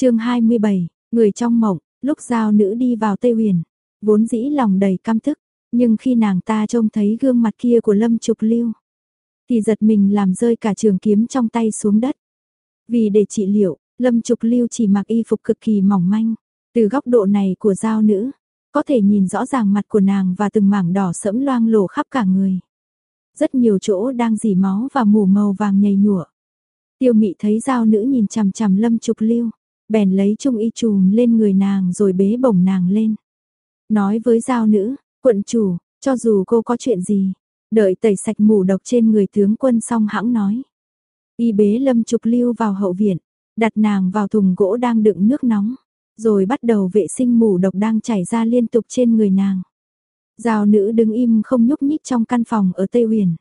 chương 27, người trong mộng, lúc giao nữ đi vào Tây Huyền, vốn dĩ lòng đầy căm thức, nhưng khi nàng ta trông thấy gương mặt kia của Lâm Trục Lưu, thì giật mình làm rơi cả trường kiếm trong tay xuống đất. Vì để trị liệu, Lâm Trục Lưu chỉ mặc y phục cực kỳ mỏng manh, từ góc độ này của giao nữ, có thể nhìn rõ ràng mặt của nàng và từng mảng đỏ sẫm loang lổ khắp cả người. Rất nhiều chỗ đang dỉ máu và mù màu vàng nhầy nhụa. Tiêu mị thấy giao nữ nhìn chằm chằm lâm trục lưu, bèn lấy trung y trùm lên người nàng rồi bế bổng nàng lên. Nói với giao nữ, quận chủ, cho dù cô có chuyện gì, đợi tẩy sạch mù độc trên người tướng quân xong hãng nói. Y bế lâm trục lưu vào hậu viện, đặt nàng vào thùng gỗ đang đựng nước nóng, rồi bắt đầu vệ sinh mù độc đang chảy ra liên tục trên người nàng. Giao nữ đứng im không nhúc nhích trong căn phòng ở Tây Huyền.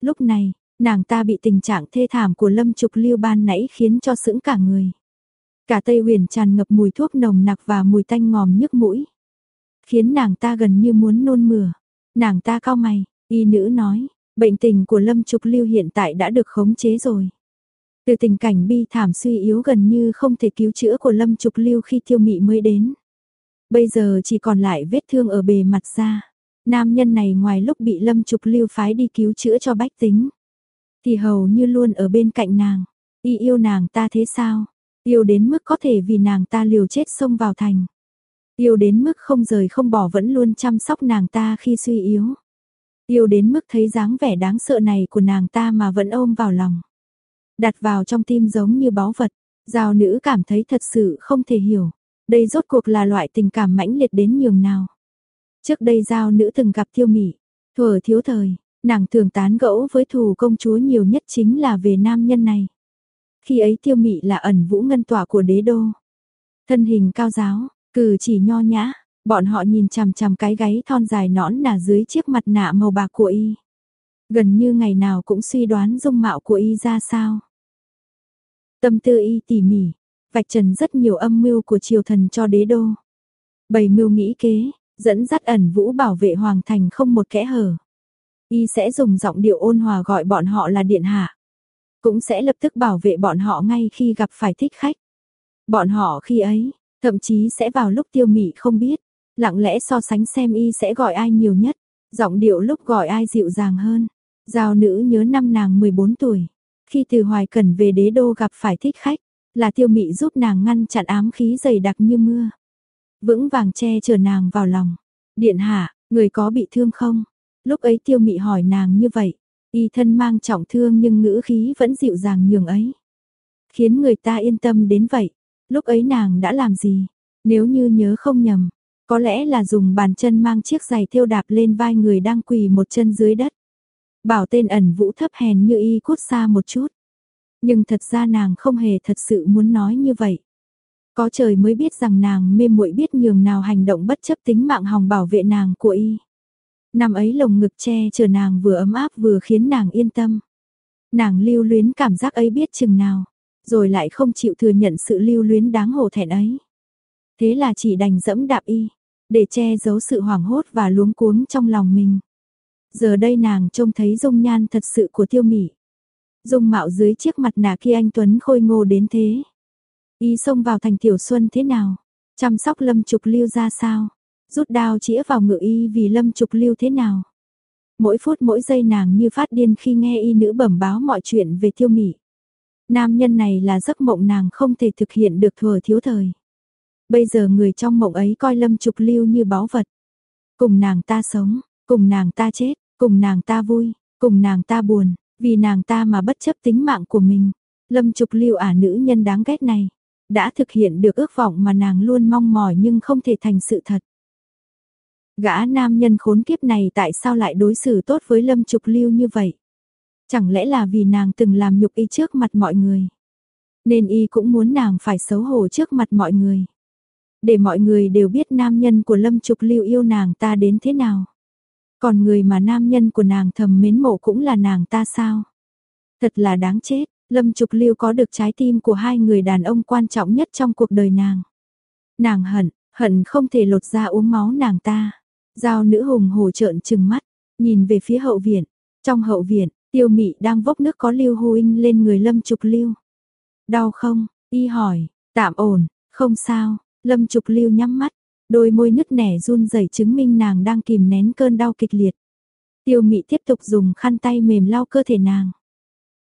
Lúc này, nàng ta bị tình trạng thê thảm của lâm trục lưu ban nãy khiến cho sững cả người. Cả Tây Huyền tràn ngập mùi thuốc nồng nặc và mùi tanh ngòm nhức mũi. Khiến nàng ta gần như muốn nôn mửa. Nàng ta cao mày, y nữ nói, bệnh tình của lâm trục lưu hiện tại đã được khống chế rồi. Từ tình cảnh bi thảm suy yếu gần như không thể cứu chữa của lâm trục lưu khi thiêu mị mới đến. Bây giờ chỉ còn lại vết thương ở bề mặt da. Nam nhân này ngoài lúc bị lâm trục lưu phái đi cứu chữa cho bách tính. Thì hầu như luôn ở bên cạnh nàng. Y yêu nàng ta thế sao? Yêu đến mức có thể vì nàng ta liều chết xông vào thành. Yêu đến mức không rời không bỏ vẫn luôn chăm sóc nàng ta khi suy yếu. Yêu đến mức thấy dáng vẻ đáng sợ này của nàng ta mà vẫn ôm vào lòng. Đặt vào trong tim giống như báu vật. Giao nữ cảm thấy thật sự không thể hiểu. Đây rốt cuộc là loại tình cảm mãnh liệt đến nhường nào. Trước đây giao nữ từng gặp tiêu mị, thuở thiếu thời, nàng thường tán gẫu với thù công chúa nhiều nhất chính là về nam nhân này. Khi ấy tiêu mị là ẩn vũ ngân tỏa của đế đô. Thân hình cao giáo, cử chỉ nho nhã, bọn họ nhìn chằm chằm cái gáy thon dài nõn nà dưới chiếc mặt nạ màu bạc của y. Gần như ngày nào cũng suy đoán dung mạo của y ra sao. Tâm tư y tỉ mỉ, vạch trần rất nhiều âm mưu của triều thần cho đế đô. Bày mưu nghĩ kế, dẫn dắt ẩn vũ bảo vệ hoàng thành không một kẽ hở. Y sẽ dùng giọng điệu ôn hòa gọi bọn họ là điện hạ. Cũng sẽ lập tức bảo vệ bọn họ ngay khi gặp phải thích khách. Bọn họ khi ấy, thậm chí sẽ vào lúc tiêu mị không biết, lặng lẽ so sánh xem y sẽ gọi ai nhiều nhất, giọng điệu lúc gọi ai dịu dàng hơn. Giao nữ nhớ năm nàng 14 tuổi, khi từ Hoài Cẩn về đế đô gặp phải thích khách, là tiêu mị giúp nàng ngăn chặn ám khí dày đặc như mưa. Vững vàng che chở nàng vào lòng. Điện hạ, người có bị thương không? Lúc ấy tiêu mị hỏi nàng như vậy. Y thân mang trọng thương nhưng ngữ khí vẫn dịu dàng nhường ấy. Khiến người ta yên tâm đến vậy. Lúc ấy nàng đã làm gì? Nếu như nhớ không nhầm, có lẽ là dùng bàn chân mang chiếc giày thêu đạp lên vai người đang quỳ một chân dưới đất. Bảo tên ẩn vũ thấp hèn như y cút xa một chút. Nhưng thật ra nàng không hề thật sự muốn nói như vậy. Có trời mới biết rằng nàng mê muội biết nhường nào hành động bất chấp tính mạng hòng bảo vệ nàng của y. Năm ấy lồng ngực che chở nàng vừa ấm áp vừa khiến nàng yên tâm. Nàng lưu luyến cảm giác ấy biết chừng nào, rồi lại không chịu thừa nhận sự lưu luyến đáng hổ thẹn ấy. Thế là chỉ đành dẫm đạp y, để che giấu sự hoảng hốt và luống cuống trong lòng mình. Giờ đây nàng trông thấy dung nhan thật sự của tiêu mỉ. dung mạo dưới chiếc mặt nạ kia anh Tuấn khôi ngô đến thế. Y xông vào thành tiểu xuân thế nào? Chăm sóc lâm trục lưu ra sao? Rút đao chĩa vào ngự y vì lâm trục lưu thế nào? Mỗi phút mỗi giây nàng như phát điên khi nghe y nữ bẩm báo mọi chuyện về tiêu mị. Nam nhân này là giấc mộng nàng không thể thực hiện được thừa thiếu thời. Bây giờ người trong mộng ấy coi lâm trục lưu như báu vật. Cùng nàng ta sống, cùng nàng ta chết, cùng nàng ta vui, cùng nàng ta buồn, vì nàng ta mà bất chấp tính mạng của mình, lâm trục lưu ả nữ nhân đáng ghét này, đã thực hiện được ước vọng mà nàng luôn mong mỏi nhưng không thể thành sự thật. Gã nam nhân khốn kiếp này tại sao lại đối xử tốt với lâm trục lưu như vậy? Chẳng lẽ là vì nàng từng làm nhục y trước mặt mọi người? Nên y cũng muốn nàng phải xấu hổ trước mặt mọi người. Để mọi người đều biết nam nhân của lâm trục lưu yêu nàng ta đến thế nào. Còn người mà nam nhân của nàng thầm mến mộ cũng là nàng ta sao? Thật là đáng chết, Lâm Trục Lưu có được trái tim của hai người đàn ông quan trọng nhất trong cuộc đời nàng. Nàng hận, hận không thể lột ra uống máu nàng ta. Giao nữ hùng hổ trợn trừng mắt, nhìn về phía hậu viện. Trong hậu viện, tiêu mị đang vốc nước có lưu hu in lên người Lâm Trục Lưu. Đau không? Y hỏi, Tạm ổn, không sao, Lâm Trục Lưu nhắm mắt, đôi môi nứt nẻ run rẩy chứng minh nàng đang kìm nén cơn đau kịch liệt. Tiêu Mị tiếp tục dùng khăn tay mềm lau cơ thể nàng.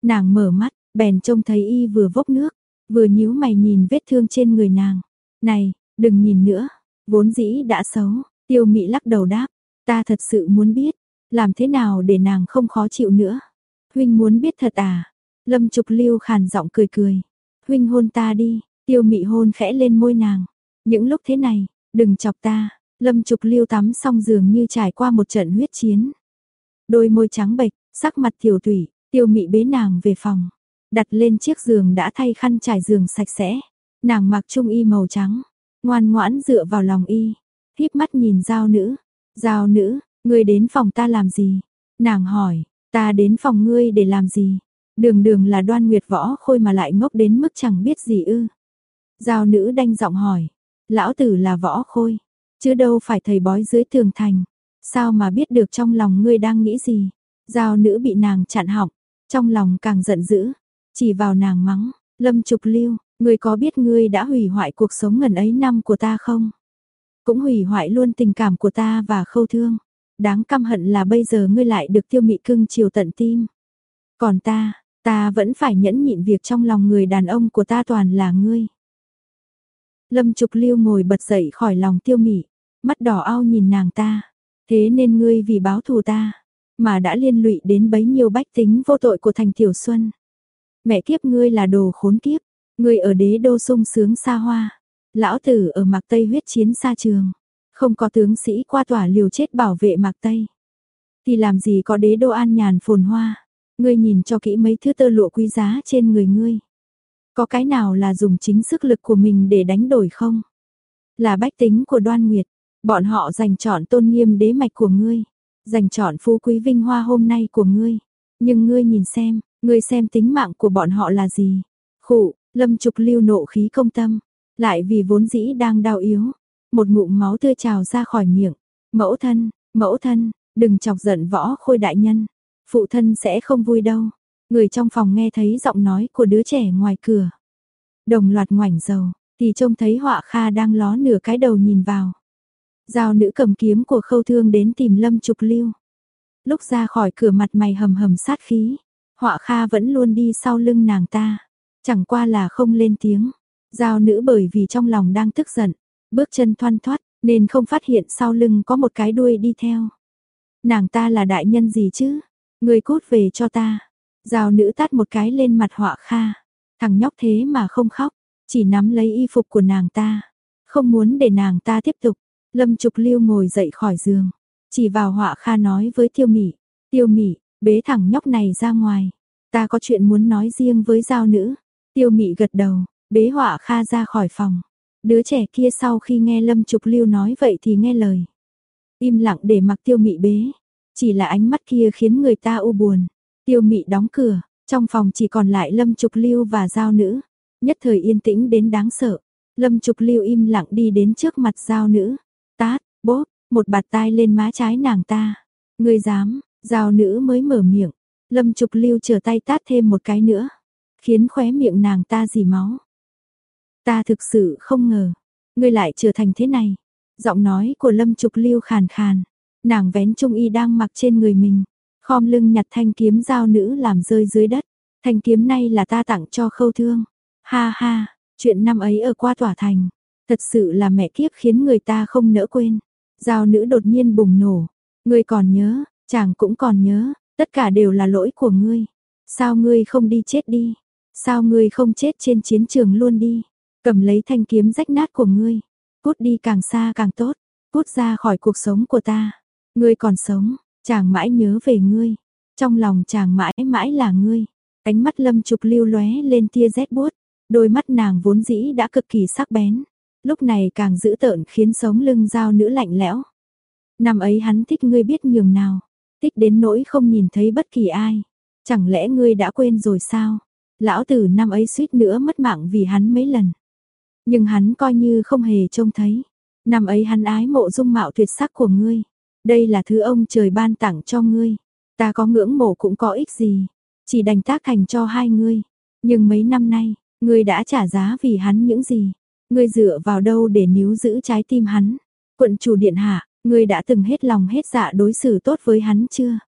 Nàng mở mắt, bèn trông thấy y vừa vốc nước, vừa nhíu mày nhìn vết thương trên người nàng. "Này, đừng nhìn nữa, vốn dĩ đã xấu." Tiêu Mị lắc đầu đáp, "Ta thật sự muốn biết, làm thế nào để nàng không khó chịu nữa?" "Huynh muốn biết thật à?" Lâm Trục Lưu khàn giọng cười cười. "Huynh hôn ta đi." Tiêu Mị hôn khẽ lên môi nàng. "Những lúc thế này, đừng chọc ta." Lâm Trục Lưu tắm xong giường như trải qua một trận huyết chiến. Đôi môi trắng bệch, sắc mặt tiểu tủy, Tiêu Mị bế nàng về phòng, đặt lên chiếc giường đã thay khăn trải giường sạch sẽ. Nàng mặc trung y màu trắng, ngoan ngoãn dựa vào lòng y, híp mắt nhìn giao nữ. Giao nữ, ngươi đến phòng ta làm gì? Nàng hỏi, ta đến phòng ngươi để làm gì? Đường đường là đoan nguyệt võ khôi mà lại ngốc đến mức chẳng biết gì ư. Giao nữ đanh giọng hỏi, lão tử là võ khôi, chứ đâu phải thầy bói dưới tường thành. Sao mà biết được trong lòng ngươi đang nghĩ gì? Giao nữ bị nàng chặn họng, trong lòng càng giận dữ, chỉ vào nàng mắng, Lâm Trục Lưu, ngươi có biết ngươi đã hủy hoại cuộc sống ngần ấy năm của ta không? Cũng hủy hoại luôn tình cảm của ta và khâu thương. Đáng căm hận là bây giờ ngươi lại được tiêu mị cưng chiều tận tim. Còn ta, ta vẫn phải nhẫn nhịn việc trong lòng người đàn ông của ta toàn là ngươi. Lâm Trục Lưu ngồi bật dậy khỏi lòng tiêu mị, mắt đỏ ao nhìn nàng ta. Thế nên ngươi vì báo thù ta, mà đã liên lụy đến bấy nhiêu bách tính vô tội của thành Tiểu Xuân. Mẹ kiếp ngươi là đồ khốn kiếp, ngươi ở đế đô sung sướng xa hoa, lão tử ở Mạc Tây huyết chiến xa trường, không có tướng sĩ qua tỏa liều chết bảo vệ Mạc Tây. Thì làm gì có đế đô an nhàn phồn hoa, ngươi nhìn cho kỹ mấy thứ tơ lụa quý giá trên người ngươi. Có cái nào là dùng chính sức lực của mình để đánh đổi không? Là bách tính của đoan nguyệt, bọn họ giành chọn tôn nghiêm đế mạch của ngươi dành chọn phú quý vinh hoa hôm nay của ngươi. Nhưng ngươi nhìn xem, ngươi xem tính mạng của bọn họ là gì. Khụ, lâm trục lưu nộ khí công tâm, lại vì vốn dĩ đang đau yếu. Một ngụm máu tươi trào ra khỏi miệng. Mẫu thân, mẫu thân, đừng chọc giận võ khôi đại nhân. Phụ thân sẽ không vui đâu. Người trong phòng nghe thấy giọng nói của đứa trẻ ngoài cửa. Đồng loạt ngoảnh dầu, thì trông thấy họa kha đang ló nửa cái đầu nhìn vào. Giao nữ cầm kiếm của khâu thương đến tìm lâm trục lưu. Lúc ra khỏi cửa mặt mày hầm hầm sát khí, họa kha vẫn luôn đi sau lưng nàng ta. Chẳng qua là không lên tiếng. Giao nữ bởi vì trong lòng đang tức giận, bước chân thoăn thoát, nên không phát hiện sau lưng có một cái đuôi đi theo. Nàng ta là đại nhân gì chứ? Người cút về cho ta. Giao nữ tát một cái lên mặt họa kha. Thằng nhóc thế mà không khóc, chỉ nắm lấy y phục của nàng ta. Không muốn để nàng ta tiếp tục. Lâm Trục Lưu ngồi dậy khỏi giường, chỉ vào họa kha nói với Tiêu mỉ. Tiêu mỉ, bế thằng nhóc này ra ngoài, ta có chuyện muốn nói riêng với giao nữ. Tiêu Mị gật đầu, bế họa kha ra khỏi phòng. Đứa trẻ kia sau khi nghe Lâm Trục Lưu nói vậy thì nghe lời. Im lặng để mặc Tiêu Mị bế, chỉ là ánh mắt kia khiến người ta u buồn. Tiêu Mị đóng cửa, trong phòng chỉ còn lại Lâm Trục Lưu và giao nữ, nhất thời yên tĩnh đến đáng sợ. Lâm Trục Lưu im lặng đi đến trước mặt giao nữ, Tát, bốp, một bạt tai lên má trái nàng ta. Ngươi dám, giao nữ mới mở miệng. Lâm Trục Lưu trở tay tát thêm một cái nữa. Khiến khóe miệng nàng ta dì máu. Ta thực sự không ngờ. Ngươi lại trở thành thế này. Giọng nói của Lâm Trục Lưu khàn khàn. Nàng vén trung y đang mặc trên người mình. Khom lưng nhặt thanh kiếm giao nữ làm rơi dưới đất. Thanh kiếm này là ta tặng cho khâu thương. Ha ha, chuyện năm ấy ở qua tỏa thành. Thật sự là mẹ kiếp khiến người ta không nỡ quên. Giao nữ đột nhiên bùng nổ. Ngươi còn nhớ, chàng cũng còn nhớ, tất cả đều là lỗi của ngươi. Sao ngươi không đi chết đi? Sao ngươi không chết trên chiến trường luôn đi? Cầm lấy thanh kiếm rách nát của ngươi. Cút đi càng xa càng tốt. Cút ra khỏi cuộc sống của ta. Ngươi còn sống, chàng mãi nhớ về ngươi. Trong lòng chàng mãi mãi là ngươi. Ánh mắt lâm trục lưu lóe lên tia rét buốt. Đôi mắt nàng vốn dĩ đã cực kỳ sắc bén lúc này càng dữ tợn khiến sống lưng dao nữ lạnh lẽo. Năm ấy hắn thích ngươi biết nhường nào, thích đến nỗi không nhìn thấy bất kỳ ai. Chẳng lẽ ngươi đã quên rồi sao? Lão tử năm ấy suýt nữa mất mạng vì hắn mấy lần. Nhưng hắn coi như không hề trông thấy. Năm ấy hắn ái mộ dung mạo tuyệt sắc của ngươi. Đây là thứ ông trời ban tặng cho ngươi. Ta có ngưỡng mộ cũng có ích gì. Chỉ đành tác thành cho hai ngươi. Nhưng mấy năm nay, Ngươi đã trả giá vì hắn những gì? Ngươi dựa vào đâu để níu giữ trái tim hắn? Quận chủ điện hạ, ngươi đã từng hết lòng hết dạ đối xử tốt với hắn chưa?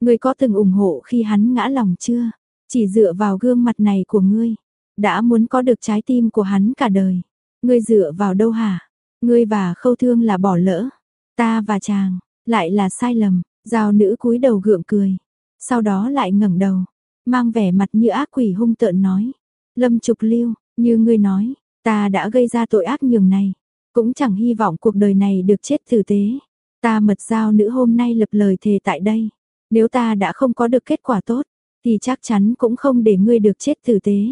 Ngươi có từng ủng hộ khi hắn ngã lòng chưa? Chỉ dựa vào gương mặt này của ngươi, đã muốn có được trái tim của hắn cả đời. Ngươi dựa vào đâu hả? Ngươi và khâu thương là bỏ lỡ. Ta và chàng, lại là sai lầm. Giao nữ cúi đầu gượng cười. Sau đó lại ngẩng đầu. Mang vẻ mặt như ác quỷ hung tợn nói. Lâm trục lưu, như ngươi nói, ta đã gây ra tội ác nhường này. Cũng chẳng hy vọng cuộc đời này được chết tử tế. Ta mật giao nữ hôm nay lập lời thề tại đây. Nếu ta đã không có được kết quả tốt, thì chắc chắn cũng không để ngươi được chết tử tế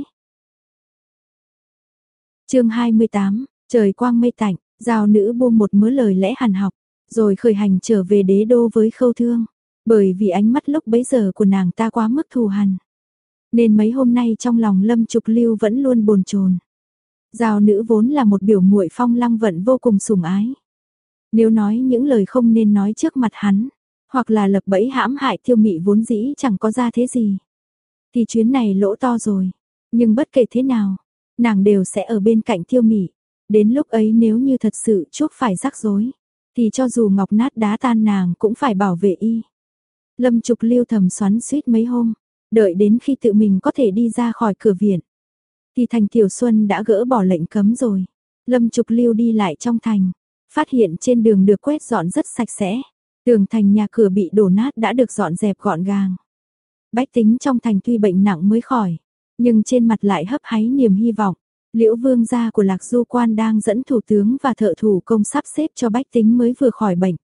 chương 28, trời quang mây tạnh, giao nữ buông một mớ lời lẽ hàn học, rồi khởi hành trở về đế đô với khâu thương. Bởi vì ánh mắt lúc bấy giờ của nàng ta quá mức thù hằn. Nên mấy hôm nay trong lòng lâm trục lưu vẫn luôn bồn chồn Giao nữ vốn là một biểu muội phong lăng vận vô cùng sủng ái. Nếu nói những lời không nên nói trước mặt hắn, hoặc là lập bẫy hãm hại thiêu mị vốn dĩ chẳng có ra thế gì. Thì chuyến này lỗ to rồi, nhưng bất kể thế nào, nàng đều sẽ ở bên cạnh tiêu mị. Đến lúc ấy nếu như thật sự chuốc phải rắc rối, thì cho dù ngọc nát đá tan nàng cũng phải bảo vệ y. Lâm Trục lưu thầm xoắn suýt mấy hôm, đợi đến khi tự mình có thể đi ra khỏi cửa viện. Thì thành Tiểu Xuân đã gỡ bỏ lệnh cấm rồi. Lâm Trục lưu đi lại trong thành, phát hiện trên đường được quét dọn rất sạch sẽ. Tường thành nhà cửa bị đổ nát đã được dọn dẹp gọn gàng. Bách tính trong thành tuy bệnh nặng mới khỏi, nhưng trên mặt lại hấp háy niềm hy vọng. Liễu vương gia của Lạc Du Quan đang dẫn thủ tướng và thợ thủ công sắp xếp cho bách tính mới vừa khỏi bệnh.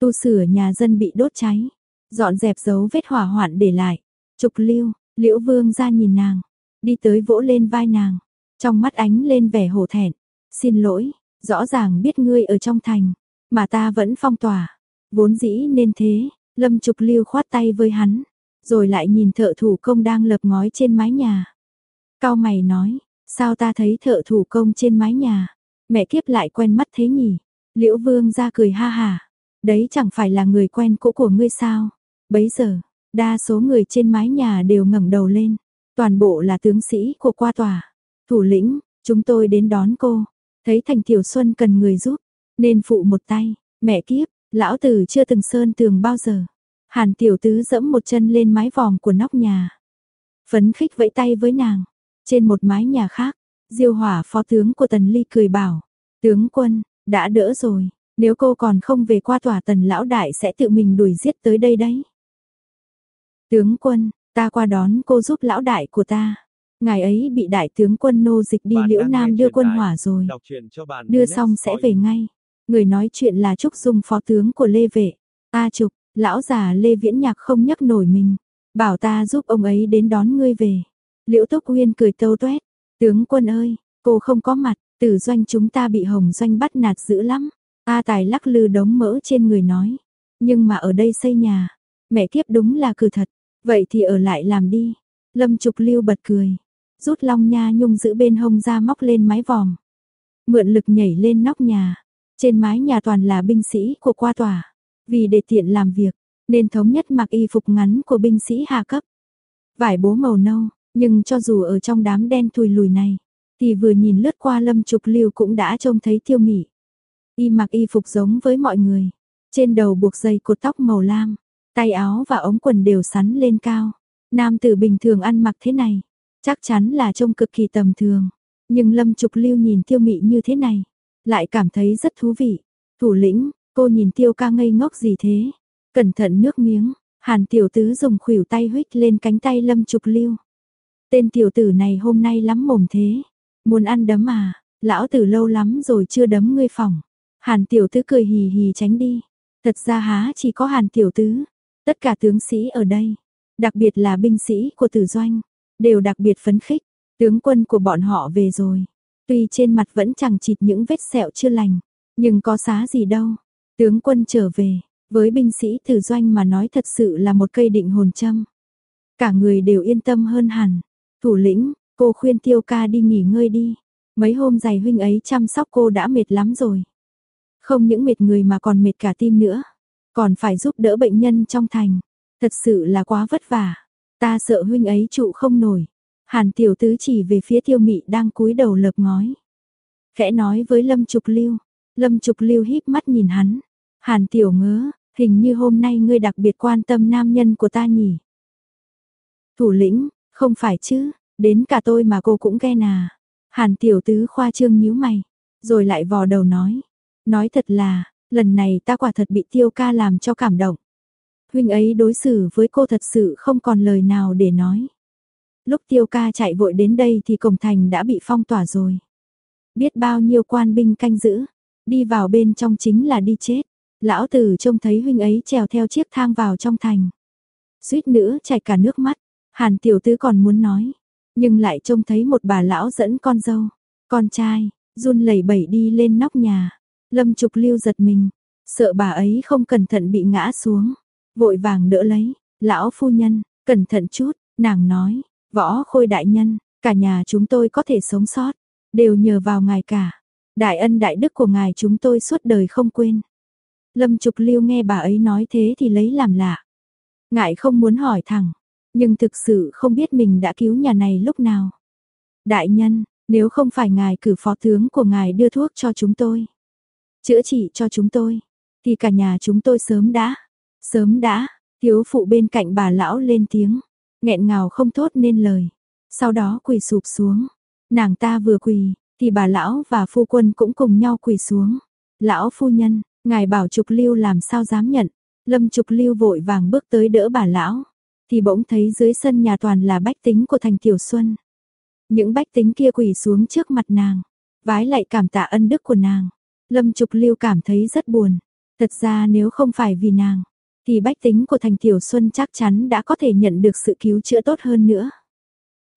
Tu sửa nhà dân bị đốt cháy, dọn dẹp dấu vết hỏa hoạn để lại. Trục lưu, Liễu vương gia nhìn nàng, đi tới vỗ lên vai nàng, trong mắt ánh lên vẻ hổ thẹn. Xin lỗi, rõ ràng biết ngươi ở trong thành, mà ta vẫn phong tỏa. Vốn dĩ nên thế, lâm trục lưu khoát tay với hắn, rồi lại nhìn thợ thủ công đang lập ngói trên mái nhà. Cao mày nói, sao ta thấy thợ thủ công trên mái nhà, mẹ kiếp lại quen mắt thế nhỉ? Liễu vương ra cười ha hà, đấy chẳng phải là người quen cũ của ngươi sao? Bấy giờ, đa số người trên mái nhà đều ngẩng đầu lên, toàn bộ là tướng sĩ của qua tòa. Thủ lĩnh, chúng tôi đến đón cô, thấy Thành Tiểu Xuân cần người giúp, nên phụ một tay, mẹ kiếp, lão tử chưa từng sơn tường bao giờ. Hàn Tiểu Tứ dẫm một chân lên mái vòm của nóc nhà. Phấn khích vẫy tay với nàng, trên một mái nhà khác, Diêu Hỏa phó tướng của Tần Ly cười bảo, tướng quân, đã đỡ rồi, nếu cô còn không về qua tòa Tần Lão Đại sẽ tự mình đuổi giết tới đây đấy. Tướng quân, ta qua đón cô giúp lão đại của ta. Ngài ấy bị đại tướng quân nô dịch đi liễu nam đưa quân hỏa rồi. Đưa xong sẽ về ngay. Người nói chuyện là Trúc Dung phó tướng của Lê Vệ. A Trục, lão già Lê Viễn Nhạc không nhắc nổi mình. Bảo ta giúp ông ấy đến đón ngươi về. Liễu Túc Uyên cười tâu toét, Tướng quân ơi, cô không có mặt, tử doanh chúng ta bị hồng doanh bắt nạt dữ lắm. A Tài lắc lư đống mỡ trên người nói. Nhưng mà ở đây xây nhà, mẹ kiếp đúng là cử thật. Vậy thì ở lại làm đi. Lâm Trục Lưu bật cười. Rút long nha nhung giữ bên hông ra móc lên mái vòm. Mượn lực nhảy lên nóc nhà. Trên mái nhà toàn là binh sĩ của qua tòa. Vì để tiện làm việc, nên thống nhất mặc y phục ngắn của binh sĩ hạ cấp. Vải bố màu nâu, nhưng cho dù ở trong đám đen thùi lùi này, thì vừa nhìn lướt qua lâm trục lưu cũng đã trông thấy tiêu mỉ. Y mặc y phục giống với mọi người, trên đầu buộc dây cột tóc màu lam, tay áo và ống quần đều sắn lên cao. Nam tử bình thường ăn mặc thế này, chắc chắn là trông cực kỳ tầm thường. Nhưng lâm trục lưu nhìn tiêu mị như thế này, lại cảm thấy rất thú vị. Thủ lĩnh, cô nhìn tiêu ca ngây ngốc gì thế? Cẩn thận nước miếng, hàn tiểu tứ dùng khuỷu tay huých lên cánh tay lâm trục lưu. Tên tiểu tử này hôm nay lắm mồm thế. Muốn ăn đấm à, lão tử lâu lắm rồi chưa đấm ngươi phòng. Hàn tiểu tứ cười hì hì tránh đi. Thật ra há chỉ có hàn tiểu tứ. Tất cả tướng sĩ ở đây, đặc biệt là binh sĩ của tử doanh, đều đặc biệt phấn khích. Tướng quân của bọn họ về rồi. Tuy trên mặt vẫn chẳng chịt những vết sẹo chưa lành, nhưng có xá gì đâu. Tướng quân trở về, với binh sĩ tử doanh mà nói thật sự là một cây định hồn châm. Cả người đều yên tâm hơn hẳn. Thủ lĩnh, cô khuyên tiêu ca đi nghỉ ngơi đi. Mấy hôm dài huynh ấy chăm sóc cô đã mệt lắm rồi. Không những mệt người mà còn mệt cả tim nữa. Còn phải giúp đỡ bệnh nhân trong thành. Thật sự là quá vất vả. Ta sợ huynh ấy trụ không nổi. Hàn tiểu tứ chỉ về phía tiêu mị đang cúi đầu lợp ngói. Khẽ nói với Lâm Trục Lưu. Lâm Trục Lưu híp mắt nhìn hắn. Hàn tiểu ngớ, hình như hôm nay ngươi đặc biệt quan tâm nam nhân của ta nhỉ. Thủ lĩnh, không phải chứ, đến cả tôi mà cô cũng ghen à. Hàn tiểu tứ khoa trương nhíu mày, rồi lại vò đầu nói. Nói thật là, lần này ta quả thật bị tiêu ca làm cho cảm động. Huynh ấy đối xử với cô thật sự không còn lời nào để nói. Lúc tiêu ca chạy vội đến đây thì cổng thành đã bị phong tỏa rồi. Biết bao nhiêu quan binh canh giữ, đi vào bên trong chính là đi chết. Lão tử trông thấy huynh ấy trèo theo chiếc thang vào trong thành. Suýt nữa chảy cả nước mắt, hàn tiểu tứ còn muốn nói. Nhưng lại trông thấy một bà lão dẫn con dâu, con trai, run lẩy bẩy đi lên nóc nhà. Lâm trục lưu giật mình, sợ bà ấy không cẩn thận bị ngã xuống. Vội vàng đỡ lấy, lão phu nhân, cẩn thận chút, nàng nói, võ khôi đại nhân, cả nhà chúng tôi có thể sống sót, đều nhờ vào ngài cả. Đại ân đại đức của ngài chúng tôi suốt đời không quên. Lâm Trục Lưu nghe bà ấy nói thế thì lấy làm lạ. ngại không muốn hỏi thẳng, nhưng thực sự không biết mình đã cứu nhà này lúc nào. Đại nhân, nếu không phải ngài cử phó tướng của ngài đưa thuốc cho chúng tôi, chữa trị cho chúng tôi, thì cả nhà chúng tôi sớm đã, sớm đã, thiếu phụ bên cạnh bà lão lên tiếng, nghẹn ngào không thốt nên lời. Sau đó quỳ sụp xuống, nàng ta vừa quỳ, thì bà lão và phu quân cũng cùng nhau quỳ xuống. Lão phu nhân, ngài bảo Trục Lưu làm sao dám nhận. Lâm Trục Lưu vội vàng bước tới đỡ bà lão, thì bỗng thấy dưới sân nhà toàn là bách tính của thành Tiểu Xuân. Những bách tính kia quỳ xuống trước mặt nàng, vái lại cảm tạ ân đức của nàng. Lâm Trục Lưu cảm thấy rất buồn. Thật ra nếu không phải vì nàng, thì bách tính của thành Tiểu Xuân chắc chắn đã có thể nhận được sự cứu chữa tốt hơn nữa.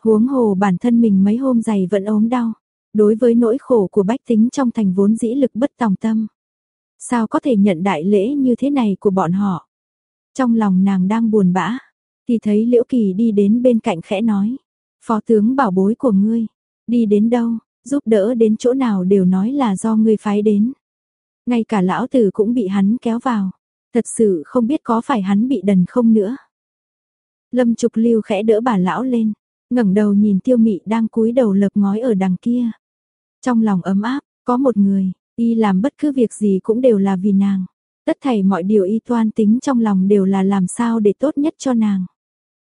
Huống hồ bản thân mình mấy hôm dày vẫn ốm đau, đối với nỗi khổ của bách tính trong thành vốn dĩ lực bất tòng tâm. Sao có thể nhận đại lễ như thế này của bọn họ? Trong lòng nàng đang buồn bã, thì thấy Liễu Kỳ đi đến bên cạnh khẽ nói, phó tướng bảo bối của ngươi, đi đến đâu, giúp đỡ đến chỗ nào đều nói là do ngươi phái đến. Ngay cả lão tử cũng bị hắn kéo vào, thật sự không biết có phải hắn bị đần không nữa. Lâm Trục Lưu khẽ đỡ bà lão lên, ngẩng đầu nhìn Tiêu Mị đang cúi đầu lợp ngói ở đằng kia. Trong lòng ấm áp, có một người, y làm bất cứ việc gì cũng đều là vì nàng. Tất thảy mọi điều y toan tính trong lòng đều là làm sao để tốt nhất cho nàng.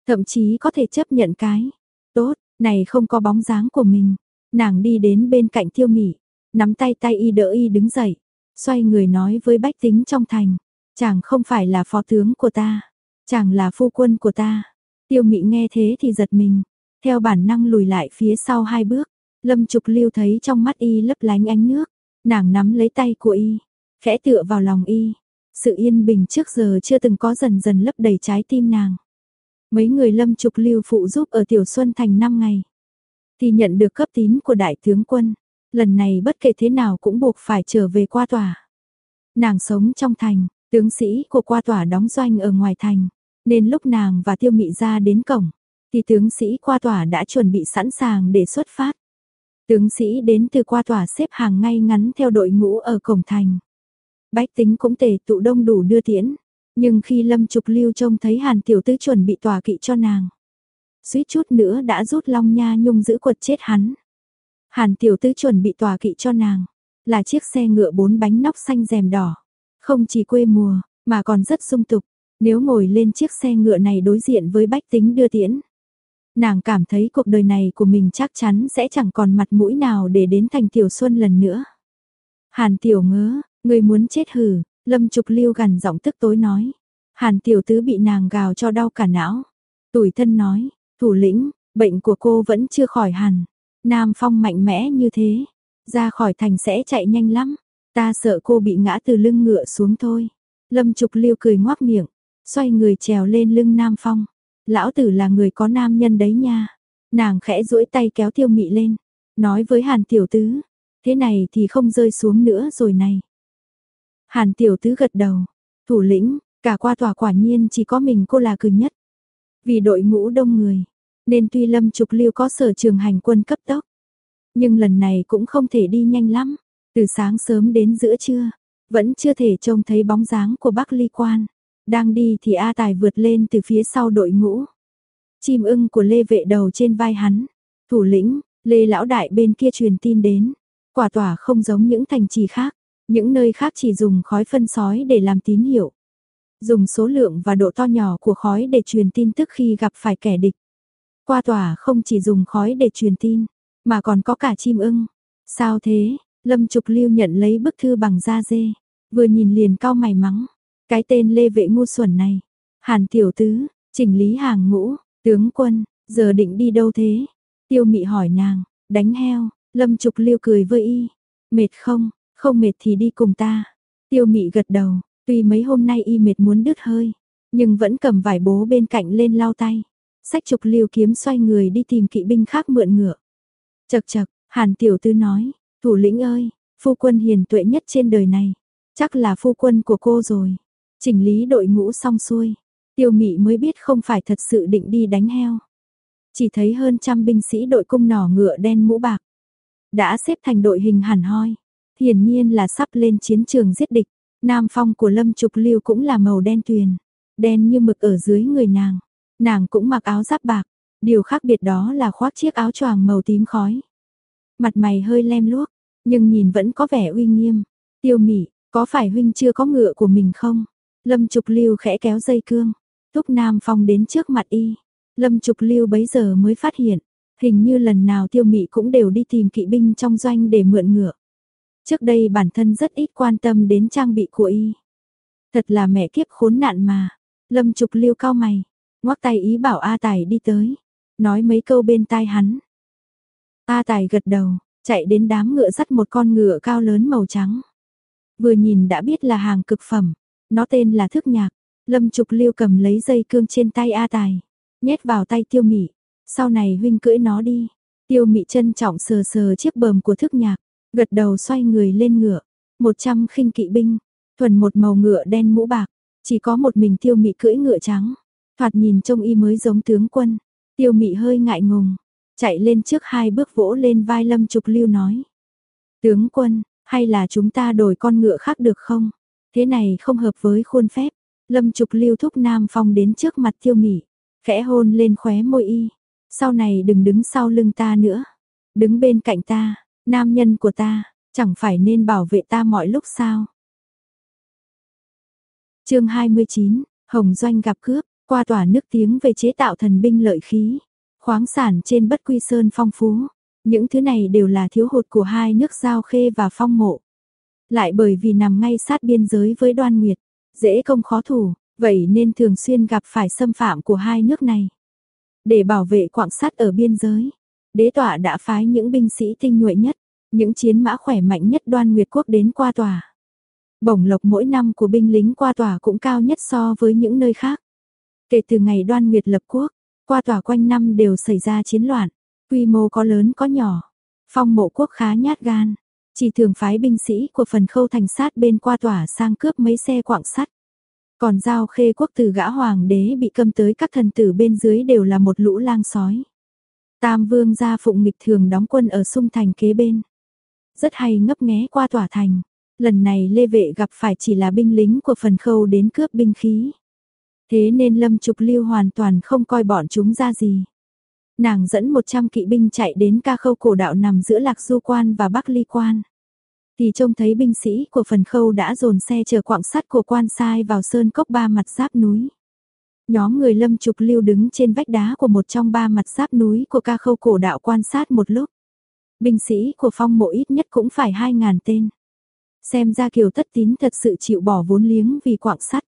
Thậm chí có thể chấp nhận cái tốt, này không có bóng dáng của mình. Nàng đi đến bên cạnh Tiêu mỉ, nắm tay tay y đỡ y đứng dậy, xoay người nói với bách tính trong thành, chàng không phải là phó tướng của ta, chàng là phu quân của ta. Tiêu Mị nghe thế thì giật mình, theo bản năng lùi lại phía sau hai bước, Lâm Trục Lưu thấy trong mắt y lấp lánh ánh nước, nàng nắm lấy tay của y, khẽ tựa vào lòng y. Sự yên bình trước giờ chưa từng có dần dần lấp đầy trái tim nàng. Mấy người Lâm Trục Lưu phụ giúp ở Tiểu Xuân Thành 5 ngày, thì nhận được cấp tín của đại tướng quân, lần này bất kể thế nào cũng buộc phải trở về qua tòa. Nàng sống trong thành, tướng sĩ của qua tòa đóng doanh ở ngoài thành, nên lúc nàng và Tiêu Mị ra đến cổng, thì tướng sĩ qua tòa đã chuẩn bị sẵn sàng để xuất phát. Tướng sĩ đến từ qua tòa xếp hàng ngay ngắn theo đội ngũ ở cổng thành. Bách tính cũng tề tụ đông đủ đưa tiễn, nhưng khi Lâm Trục Lưu trông thấy Hàn Tiểu Tứ chuẩn bị tòa kỵ cho nàng, suýt chút nữa đã rút Long Nha Nhung giữ quật chết hắn. Hàn Tiểu Tứ chuẩn bị tòa kỵ cho nàng, là chiếc xe ngựa bốn bánh nóc xanh rèm đỏ, không chỉ quê mùa, mà còn rất sung tục. Nếu ngồi lên chiếc xe ngựa này đối diện với bách tính đưa tiễn, Nàng cảm thấy cuộc đời này của mình chắc chắn sẽ chẳng còn mặt mũi nào để đến thành Tiểu Xuân lần nữa. Hàn Tiểu ngớ, người muốn chết hử, Lâm Trục Lưu gần giọng tức tối nói. Hàn Tiểu Tứ bị nàng gào cho đau cả não. Tủi thân nói, thủ lĩnh, bệnh của cô vẫn chưa khỏi hẳn. Nam Phong mạnh mẽ như thế, ra khỏi thành sẽ chạy nhanh lắm. Ta sợ cô bị ngã từ lưng ngựa xuống thôi. Lâm Trục Lưu cười ngoác miệng, xoay người trèo lên lưng Nam Phong lão tử là người có nam nhân đấy nha. Nàng khẽ duỗi tay kéo tiêu mị lên, nói với hàn tiểu tứ, thế này thì không rơi xuống nữa rồi này. Hàn tiểu tứ gật đầu, thủ lĩnh, cả qua tòa quả nhiên chỉ có mình cô là cử nhất. Vì đội ngũ đông người, nên tuy lâm trục lưu có sở trường hành quân cấp tốc, nhưng lần này cũng không thể đi nhanh lắm, từ sáng sớm đến giữa trưa, vẫn chưa thể trông thấy bóng dáng của Bắc Ly Quan. Đang đi thì A Tài vượt lên từ phía sau đội ngũ. Chim ưng của Lê vệ đầu trên vai hắn. Thủ lĩnh, Lê lão đại bên kia truyền tin đến. Quả tỏa không giống những thành trì khác. Những nơi khác chỉ dùng khói phân sói để làm tín hiệu. Dùng số lượng và độ to nhỏ của khói để truyền tin tức khi gặp phải kẻ địch. Qua tỏa không chỉ dùng khói để truyền tin, mà còn có cả chim ưng. Sao thế? Lâm Trục Lưu nhận lấy bức thư bằng da dê, vừa nhìn liền cao mày mắng, cái tên Lê Vệ ngu xuẩn này. Hàn tiểu tứ, chỉnh lý hàng ngũ, tướng quân, giờ định đi đâu thế? Tiêu Mị hỏi nàng, đánh heo, Lâm Trục liêu cười với y, mệt không, không mệt thì đi cùng ta. Tiêu Mị gật đầu, tuy mấy hôm nay y mệt muốn đứt hơi, nhưng vẫn cầm vải bố bên cạnh lên lau tay. Sách Trục liêu kiếm xoay người đi tìm kỵ binh khác mượn ngựa. Chật chật, Hàn tiểu tư nói, thủ lĩnh ơi, phu quân hiền tuệ nhất trên đời này, chắc là phu quân của cô rồi. Chỉnh lý đội ngũ xong xuôi, tiêu mị mới biết không phải thật sự định đi đánh heo. Chỉ thấy hơn trăm binh sĩ đội cung nỏ ngựa đen mũ bạc. Đã xếp thành đội hình hẳn hoi. Hiển nhiên là sắp lên chiến trường giết địch. Nam phong của Lâm Trục Lưu cũng là màu đen tuyền. Đen như mực ở dưới người nàng. Nàng cũng mặc áo giáp bạc. Điều khác biệt đó là khoác chiếc áo choàng màu tím khói. Mặt mày hơi lem luốc, nhưng nhìn vẫn có vẻ uy nghiêm. Tiêu mị, có phải huynh chưa có ngựa của mình không? Lâm Trục Lưu khẽ kéo dây cương. Thúc Nam Phong đến trước mặt y. Lâm Trục Lưu bấy giờ mới phát hiện, hình như lần nào Tiêu Mị cũng đều đi tìm kỵ binh trong doanh để mượn ngựa. Trước đây bản thân rất ít quan tâm đến trang bị của y. Thật là mẹ kiếp khốn nạn mà. Lâm Trục Lưu cao mày, ngoắc tay ý bảo A Tài đi tới, nói mấy câu bên tai hắn. A Tài gật đầu, chạy đến đám ngựa dắt một con ngựa cao lớn màu trắng. Vừa nhìn đã biết là hàng cực phẩm, nó tên là thức nhạc. Lâm Trục Liêu cầm lấy dây cương trên tay A Tài, nhét vào tay Tiêu Mị. Sau này huynh cưỡi nó đi. Tiêu Mị trân trọng sờ sờ chiếc bờm của thức nhạc, gật đầu xoay người lên ngựa. Một trăm khinh kỵ binh, thuần một màu ngựa đen mũ bạc, chỉ có một mình Tiêu Mị cưỡi ngựa trắng. Thoạt nhìn trông y mới giống tướng quân. Tiêu Mị hơi ngại ngùng, chạy lên trước hai bước vỗ lên vai Lâm Trục Lưu nói: "Tướng quân, hay là chúng ta đổi con ngựa khác được không? Thế này không hợp với khuôn phép." Lâm Trục Lưu thúc Nam Phong đến trước mặt Tiêu Mị, khẽ hôn lên khóe môi y. Sau này đừng đứng sau lưng ta nữa, đứng bên cạnh ta, nam nhân của ta, chẳng phải nên bảo vệ ta mọi lúc sao? Chương 29, Hồng Doanh gặp cướp, qua tòa nước tiếng về chế tạo thần binh lợi khí, khoáng sản trên Bất Quy Sơn phong phú, những thứ này đều là thiếu hụt của hai nước Giao Khê và Phong Mộ. Lại bởi vì nằm ngay sát biên giới với Đoan Nguyệt, dễ công khó thủ, vậy nên thường xuyên gặp phải xâm phạm của hai nước này. Để bảo vệ quảng sắt ở biên giới, đế tọa đã phái những binh sĩ tinh nhuệ nhất, những chiến mã khỏe mạnh nhất đoan nguyệt quốc đến qua tòa. Bổng lộc mỗi năm của binh lính qua tòa cũng cao nhất so với những nơi khác. Kể từ ngày đoan nguyệt lập quốc, qua tòa quanh năm đều xảy ra chiến loạn, quy mô có lớn có nhỏ. Phong mộ quốc khá nhát gan, chỉ thường phái binh sĩ của phần khâu thành sát bên qua tỏa sang cướp mấy xe quạng sắt. Còn giao khê quốc từ gã hoàng đế bị câm tới các thần tử bên dưới đều là một lũ lang sói. Tam vương gia phụng nghịch thường đóng quân ở sung thành kế bên. Rất hay ngấp nghé qua tỏa thành. Lần này Lê Vệ gặp phải chỉ là binh lính của phần khâu đến cướp binh khí. Thế nên Lâm Trục Lưu hoàn toàn không coi bọn chúng ra gì. Nàng dẫn 100 kỵ binh chạy đến ca khâu cổ đạo nằm giữa Lạc Du Quan và Bắc Ly Quan. Thì trông thấy binh sĩ của phần khâu đã dồn xe chở quạng sắt của quan sai vào sơn cốc ba mặt giáp núi. Nhóm người lâm trục lưu đứng trên vách đá của một trong ba mặt giáp núi của ca khâu cổ đạo quan sát một lúc. Binh sĩ của phong mộ ít nhất cũng phải 2.000 tên. Xem ra kiều tất tín thật sự chịu bỏ vốn liếng vì quạng sắt.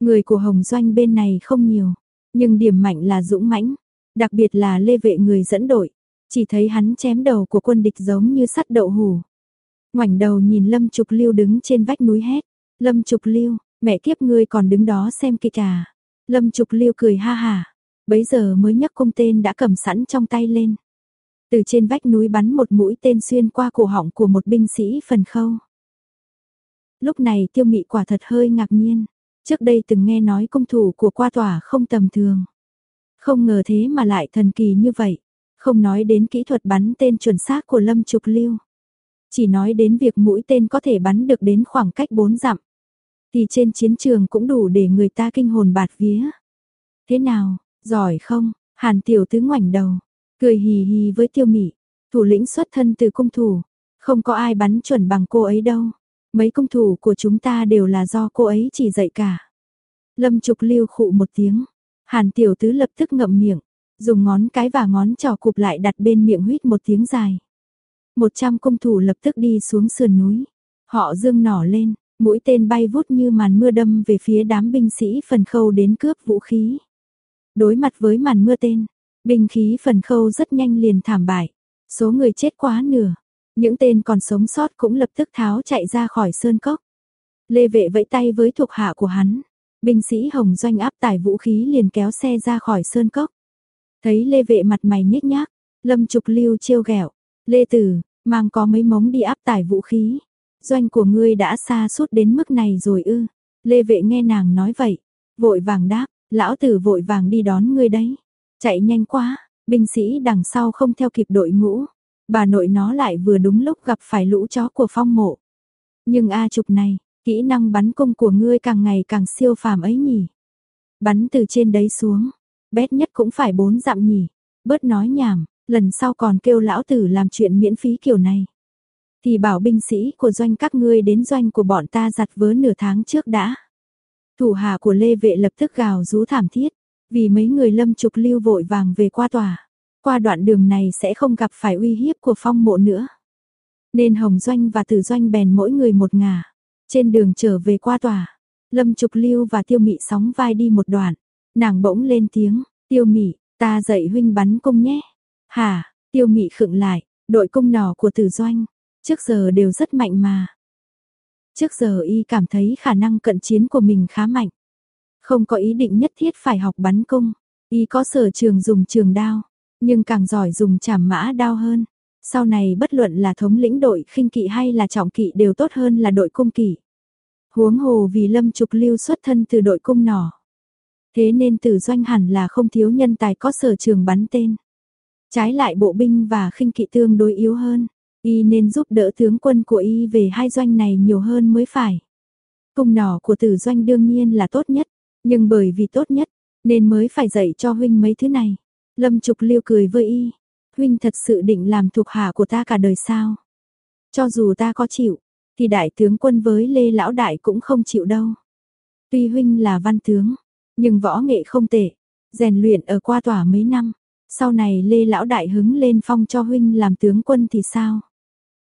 Người của Hồng Doanh bên này không nhiều, nhưng điểm mạnh là dũng mãnh, đặc biệt là lê vệ người dẫn đội. Chỉ thấy hắn chém đầu của quân địch giống như sắt đậu hủ. Ngoảnh đầu nhìn Lâm Trục Lưu đứng trên vách núi hét. Lâm Trục Lưu, mẹ kiếp ngươi còn đứng đó xem kịch à. Lâm Trục Lưu cười ha hà. Bấy giờ mới nhấc cung tên đã cầm sẵn trong tay lên. Từ trên vách núi bắn một mũi tên xuyên qua cổ họng của một binh sĩ phần khâu. Lúc này tiêu mị quả thật hơi ngạc nhiên. Trước đây từng nghe nói công thủ của qua tỏa không tầm thường. Không ngờ thế mà lại thần kỳ như vậy. Không nói đến kỹ thuật bắn tên chuẩn xác của Lâm Trục Lưu. Chỉ nói đến việc mũi tên có thể bắn được đến khoảng cách 4 dặm. Thì trên chiến trường cũng đủ để người ta kinh hồn bạt vía. Thế nào, giỏi không? Hàn tiểu tứ ngoảnh đầu, cười hì hì với tiêu mị, thủ lĩnh xuất thân từ cung thủ, không có ai bắn chuẩn bằng cô ấy đâu. Mấy cung thủ của chúng ta đều là do cô ấy chỉ dạy cả. Lâm Trục lưu khụ một tiếng, Hàn tiểu tứ lập tức ngậm miệng, dùng ngón cái và ngón trỏ cụp lại đặt bên miệng huyết một tiếng dài. Một trăm cung thủ lập tức đi xuống sườn núi. Họ dương nỏ lên, mũi tên bay vút như màn mưa đâm về phía đám binh sĩ phần khâu đến cướp vũ khí. Đối mặt với màn mưa tên, binh khí phần khâu rất nhanh liền thảm bại. Số người chết quá nửa. Những tên còn sống sót cũng lập tức tháo chạy ra khỏi sơn cốc. Lê vệ vẫy tay với thuộc hạ của hắn. Binh sĩ Hồng Doanh áp tải vũ khí liền kéo xe ra khỏi sơn cốc. Thấy Lê vệ mặt mày nhếch nhác, Lâm Trục Lưu trêu ghẹo, "Lê tử, mang có mấy mống đi áp tải vũ khí. Doanh của ngươi đã xa suốt đến mức này rồi ư?" Lê vệ nghe nàng nói vậy, vội vàng đáp, "Lão tử vội vàng đi đón ngươi đấy." Chạy nhanh quá, binh sĩ đằng sau không theo kịp đội ngũ. Bà nội nó lại vừa đúng lúc gặp phải lũ chó của phong mộ. Nhưng A trục này, kỹ năng bắn cung của ngươi càng ngày càng siêu phàm ấy nhỉ. Bắn từ trên đấy xuống, bét nhất cũng phải bốn dặm nhỉ. Bớt nói nhảm, lần sau còn kêu lão tử làm chuyện miễn phí kiểu này. Thì bảo binh sĩ của doanh các ngươi đến doanh của bọn ta giặt vớ nửa tháng trước đã. Thủ hạ của Lê Vệ lập tức gào rú thảm thiết, vì mấy người lâm trục lưu vội vàng về qua tòa. Qua đoạn đường này sẽ không gặp phải uy hiếp của phong mộ nữa. Nên Hồng Doanh và Tử Doanh bèn mỗi người một ngả. Trên đường trở về qua tòa, Lâm Trục Lưu và Tiêu Mị sóng vai đi một đoạn. Nàng bỗng lên tiếng, Tiêu Mị, ta dạy huynh bắn cung nhé. Hả, Tiêu Mị khựng lại, đội cung nỏ của Tử Doanh, trước giờ đều rất mạnh mà. Trước giờ y cảm thấy khả năng cận chiến của mình khá mạnh. Không có ý định nhất thiết phải học bắn cung, y có sở trường dùng trường đao, nhưng càng giỏi dùng chảm mã đao hơn. Sau này bất luận là thống lĩnh đội khinh kỵ hay là trọng kỵ đều tốt hơn là đội cung kỵ. Huống hồ vì Lâm Trục Lưu xuất thân từ đội cung nỏ. Thế nên tử doanh hẳn là không thiếu nhân tài có sở trường bắn tên. Trái lại bộ binh và khinh kỵ tương đối yếu hơn. Y nên giúp đỡ tướng quân của Y về hai doanh này nhiều hơn mới phải. Cung nỏ của tử doanh đương nhiên là tốt nhất. Nhưng bởi vì tốt nhất, nên mới phải dạy cho huynh mấy thứ này. Lâm Trục Liêu cười với y, huynh thật sự định làm thuộc hạ của ta cả đời sao? Cho dù ta có chịu, thì đại tướng quân với Lê Lão Đại cũng không chịu đâu. Tuy huynh là văn tướng, nhưng võ nghệ không tệ, rèn luyện ở qua tòa mấy năm, sau này Lê Lão Đại hứng lên phong cho huynh làm tướng quân thì sao?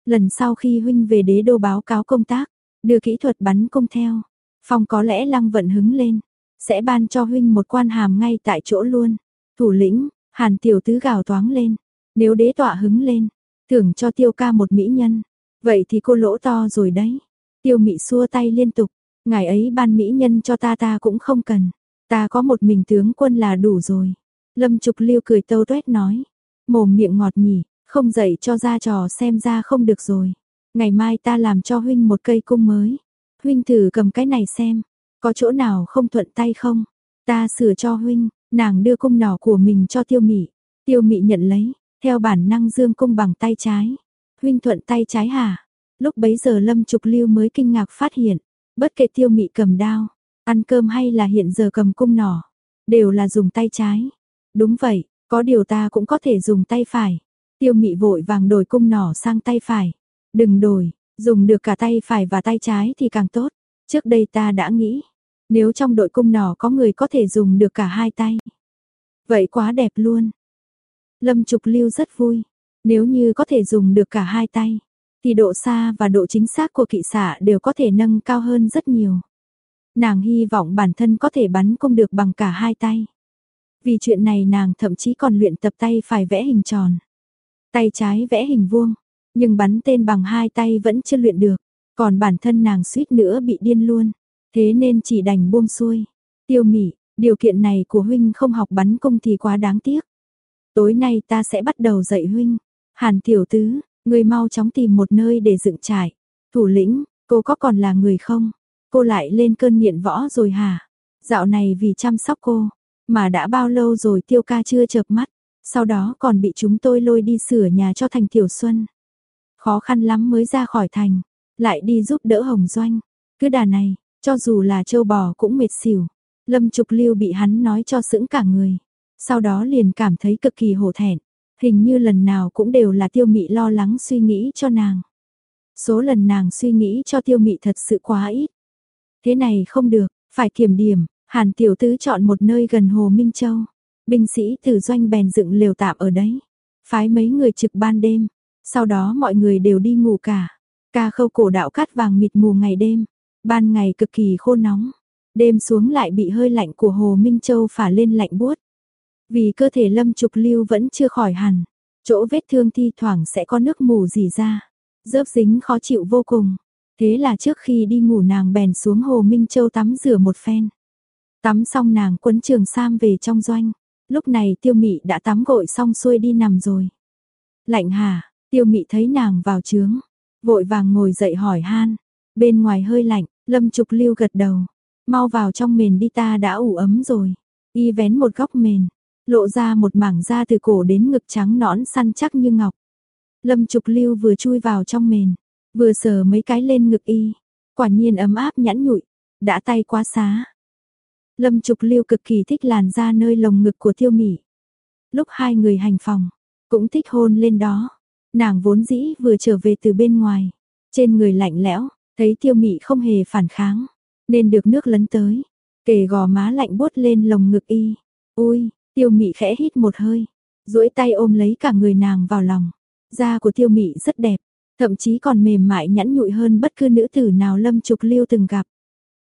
Lần sau khi huynh về đế đô báo cáo công tác, đưa kỹ thuật bắn công theo, phong có lẽ lăng vận hứng lên, sẽ ban cho huynh một quan hàm ngay tại chỗ luôn. Thủ lĩnh, Hàn tiểu tứ gào toáng lên, nếu đế tọa hứng lên, thưởng cho tiêu ca một mỹ nhân, vậy thì cô lỗ to rồi đấy. Tiêu mị xua tay liên tục, ngài ấy ban mỹ nhân cho ta ta cũng không cần, ta có một mình tướng quân là đủ rồi. Lâm Trục Liêu cười tâu tuét nói, mồm miệng ngọt nhỉ, không dạy cho ra trò xem ra không được rồi. Ngày mai ta làm cho huynh một cây cung mới. Huynh thử cầm cái này xem, có chỗ nào không thuận tay không? Ta sửa cho huynh, nàng đưa cung nỏ của mình cho tiêu mị. Tiêu mị nhận lấy, theo bản năng dương cung bằng tay trái. Huynh thuận tay trái hả? Lúc bấy giờ lâm trục lưu mới kinh ngạc phát hiện. Bất kể tiêu mị cầm đao, ăn cơm hay là hiện giờ cầm cung nỏ, đều là dùng tay trái. Đúng vậy, có điều ta cũng có thể dùng tay phải. Tiêu mị vội vàng đổi cung nỏ sang tay phải. Đừng đổi, dùng được cả tay phải và tay trái thì càng tốt. Trước đây ta đã nghĩ, nếu trong đội cung nỏ có người có thể dùng được cả hai tay. Vậy quá đẹp luôn. Lâm Trục Lưu rất vui. Nếu như có thể dùng được cả hai tay, thì độ xa và độ chính xác của kỵ xạ đều có thể nâng cao hơn rất nhiều. Nàng hy vọng bản thân có thể bắn cung được bằng cả hai tay. Vì chuyện này nàng thậm chí còn luyện tập tay phải vẽ hình tròn. Tay trái vẽ hình vuông, nhưng bắn tên bằng hai tay vẫn chưa luyện được. Còn bản thân nàng suýt nữa bị điên luôn. Thế nên chỉ đành buông xuôi. Tiêu mị điều kiện này của huynh không học bắn cung thì quá đáng tiếc. Tối nay ta sẽ bắt đầu dạy huynh. Hàn tiểu tứ, người mau chóng tìm một nơi để dựng trại. Thủ lĩnh, cô có còn là người không? Cô lại lên cơn nghiện võ rồi hả? Dạo này vì chăm sóc cô, mà đã bao lâu rồi tiêu ca chưa chợp mắt, sau đó còn bị chúng tôi lôi đi sửa nhà cho thành tiểu xuân. Khó khăn lắm mới ra khỏi thành, lại đi giúp đỡ Hồng Doanh. Cứ đà này, cho dù là châu bò cũng mệt xỉu. Lâm Trục Lưu bị hắn nói cho sững cả người. Sau đó liền cảm thấy cực kỳ hổ thẹn, hình như lần nào cũng đều là tiêu mị lo lắng suy nghĩ cho nàng. Số lần nàng suy nghĩ cho tiêu mị thật sự quá ít. Thế này không được, phải kiểm điểm, Hàn tiểu tứ chọn một nơi gần Hồ Minh Châu. Binh sĩ từ doanh bèn dựng lều tạm ở đấy. Phái mấy người trực ban đêm. Sau đó mọi người đều đi ngủ cả. Ca khâu cổ đạo cát vàng mịt mù ngày đêm. Ban ngày cực kỳ khô nóng. Đêm xuống lại bị hơi lạnh của Hồ Minh Châu phả lên lạnh buốt. Vì cơ thể lâm trục lưu vẫn chưa khỏi hẳn. Chỗ vết thương thi thoảng sẽ có nước mù dì ra. Dớp dính khó chịu vô cùng. Thế là trước khi đi ngủ nàng bèn xuống Hồ Minh Châu tắm rửa một phen. Tắm xong nàng quấn trường sam về trong doanh. Lúc này tiêu mị đã tắm gội xong xuôi đi nằm rồi. Lạnh hả, tiêu mị thấy nàng vào trướng. Vội vàng ngồi dậy hỏi han. Bên ngoài hơi lạnh, lâm trục lưu gật đầu. Mau vào trong mền đi ta đã ủ ấm rồi. Y vén một góc mền. Lộ ra một mảng da từ cổ đến ngực trắng nõn săn chắc như ngọc. Lâm trục lưu vừa chui vào trong mền. Vừa sờ mấy cái lên ngực y. Quả nhiên ấm áp nhẵn nhụi. Đã tay quá xá. Lâm Trục Lưu cực kỳ thích làn da nơi lồng ngực của Tiêu Mị. Lúc hai người hành phòng, cũng thích hôn lên đó. Nàng vốn dĩ vừa trở về từ bên ngoài, trên người lạnh lẽo, thấy Tiêu Mị không hề phản kháng, nên được nước lấn tới, kề gò má lạnh buốt lên lồng ngực y. Ui, Tiêu Mị khẽ hít một hơi, duỗi tay ôm lấy cả người nàng vào lòng. Da của Tiêu Mị rất đẹp, thậm chí còn mềm mại nhẵn nhụi hơn bất cứ nữ tử nào Lâm Trục Lưu từng gặp.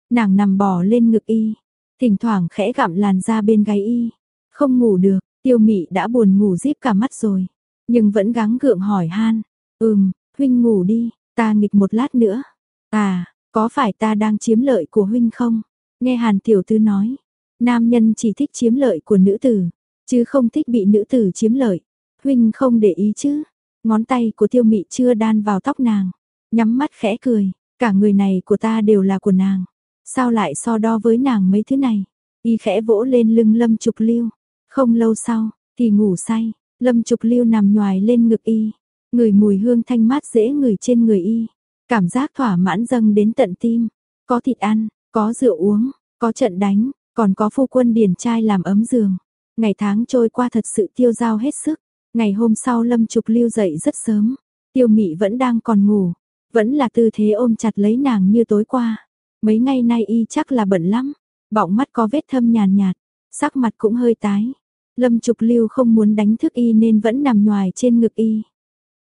Nàng nằm bò lên ngực y, thỉnh thoảng khẽ gặm làn da bên gáy y. Không ngủ được, tiêu mị đã buồn ngủ díp cả mắt rồi, nhưng vẫn gắng gượng hỏi han. Ừm, huynh ngủ đi, ta nghịch một lát nữa. À, có phải ta đang chiếm lợi của huynh không? Nghe hàn tiểu tư nói, nam nhân chỉ thích chiếm lợi của nữ tử, chứ không thích bị nữ tử chiếm lợi. Huynh không để ý chứ? Ngón tay của tiêu mị chưa đan vào tóc nàng, nhắm mắt khẽ cười, cả người này của ta đều là của nàng. Sao lại so đo với nàng mấy thứ này? Y khẽ vỗ lên lưng Lâm Trục Lưu. Không lâu sau, thì ngủ say, Lâm Trục Lưu nằm nhòi lên ngực y, người mùi hương thanh mát dễ người trên người y, cảm giác thỏa mãn dâng đến tận tim, có thịt ăn, có rượu uống, có trận đánh, còn có phu quân điển trai làm ấm giường. Ngày tháng trôi qua thật sự tiêu dao hết sức. Ngày hôm sau Lâm Trục Lưu dậy rất sớm, Tiêu Mị vẫn đang còn ngủ, vẫn là tư thế ôm chặt lấy nàng như tối qua. Mấy ngày nay y chắc là bận lắm, bọng mắt có vết thâm nhàn nhạt, sắc mặt cũng hơi tái. Lâm Trục Lưu không muốn đánh thức y nên vẫn nằm nhòi trên ngực y.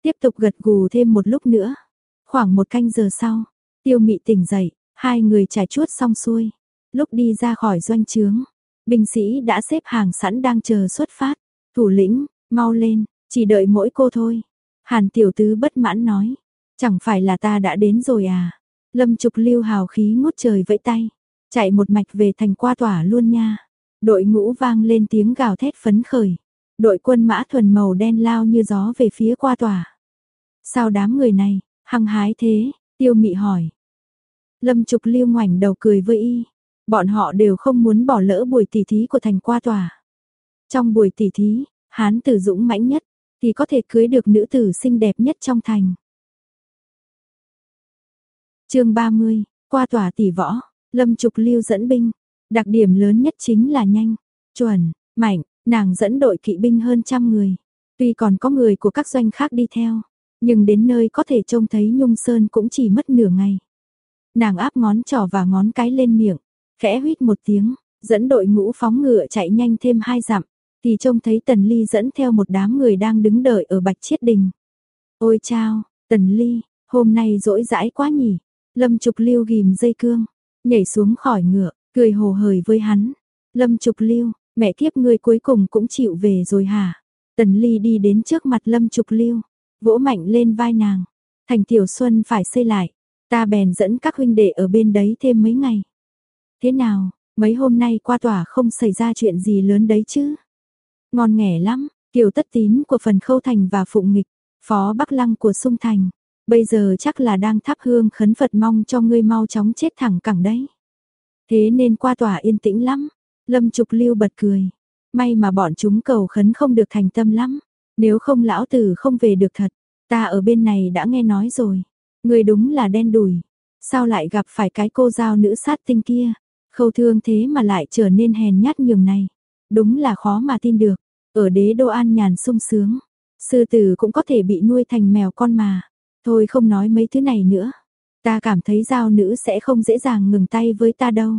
Tiếp tục gật gù thêm một lúc nữa. Khoảng một canh giờ sau, tiêu mị tỉnh dậy, hai người trải chuốt xong xuôi. Lúc đi ra khỏi doanh trướng, binh sĩ đã xếp hàng sẵn đang chờ xuất phát. Thủ lĩnh, mau lên, chỉ đợi mỗi cô thôi. Hàn tiểu tứ bất mãn nói, chẳng phải là ta đã đến rồi à. Lâm Trục Lưu hào khí ngút trời vẫy tay, chạy một mạch về thành qua tỏa luôn nha. Đội ngũ vang lên tiếng gào thét phấn khởi. Đội quân mã thuần màu đen lao như gió về phía qua tỏa. Sao đám người này, hăng hái thế, tiêu mị hỏi. Lâm Trục Lưu ngoảnh đầu cười với y. Bọn họ đều không muốn bỏ lỡ buổi tỉ thí của thành qua tòa. Trong buổi tỉ thí, hán tử dũng mãnh nhất, thì có thể cưới được nữ tử xinh đẹp nhất trong thành chương 30, qua tòa tỷ võ, Lâm Trục Lưu dẫn binh, đặc điểm lớn nhất chính là nhanh, chuẩn, mạnh, nàng dẫn đội kỵ binh hơn trăm người. Tuy còn có người của các doanh khác đi theo, nhưng đến nơi có thể trông thấy Nhung Sơn cũng chỉ mất nửa ngày. Nàng áp ngón trỏ và ngón cái lên miệng, khẽ huýt một tiếng, dẫn đội ngũ phóng ngựa chạy nhanh thêm hai dặm, thì trông thấy Tần Ly dẫn theo một đám người đang đứng đợi ở Bạch Chiết Đình. Ôi chao, Tần Ly, hôm nay rỗi rãi quá nhỉ, Lâm Trục Lưu ghim dây cương, nhảy xuống khỏi ngựa, cười hồ hởi với hắn. Lâm Trục Lưu, mẹ kiếp ngươi cuối cùng cũng chịu về rồi hả? Tần Ly đi đến trước mặt Lâm Trục Lưu, vỗ mạnh lên vai nàng. Thành Tiểu Xuân phải xây lại, ta bèn dẫn các huynh đệ ở bên đấy thêm mấy ngày. Thế nào, mấy hôm nay qua tòa không xảy ra chuyện gì lớn đấy chứ? Ngon nghẻ lắm, Kiều Tất Tín của phần Khâu Thành và Phụng Nghịch, Phó Bắc Lăng của Sung Thành, Bây giờ chắc là đang thắp hương khấn Phật mong cho ngươi mau chóng chết thẳng cẳng đấy. Thế nên qua tòa yên tĩnh lắm. Lâm Trục Lưu bật cười. May mà bọn chúng cầu khấn không được thành tâm lắm. Nếu không lão tử không về được thật. Ta ở bên này đã nghe nói rồi. Ngươi đúng là đen đủi. Sao lại gặp phải cái cô giao nữ sát tinh kia. Khâu thương thế mà lại trở nên hèn nhát nhường này. Đúng là khó mà tin được, ở đế đô an nhàn sung sướng, sư tử cũng có thể bị nuôi thành mèo con mà. Thôi không nói mấy thứ này nữa. Ta cảm thấy giao nữ sẽ không dễ dàng ngừng tay với ta đâu.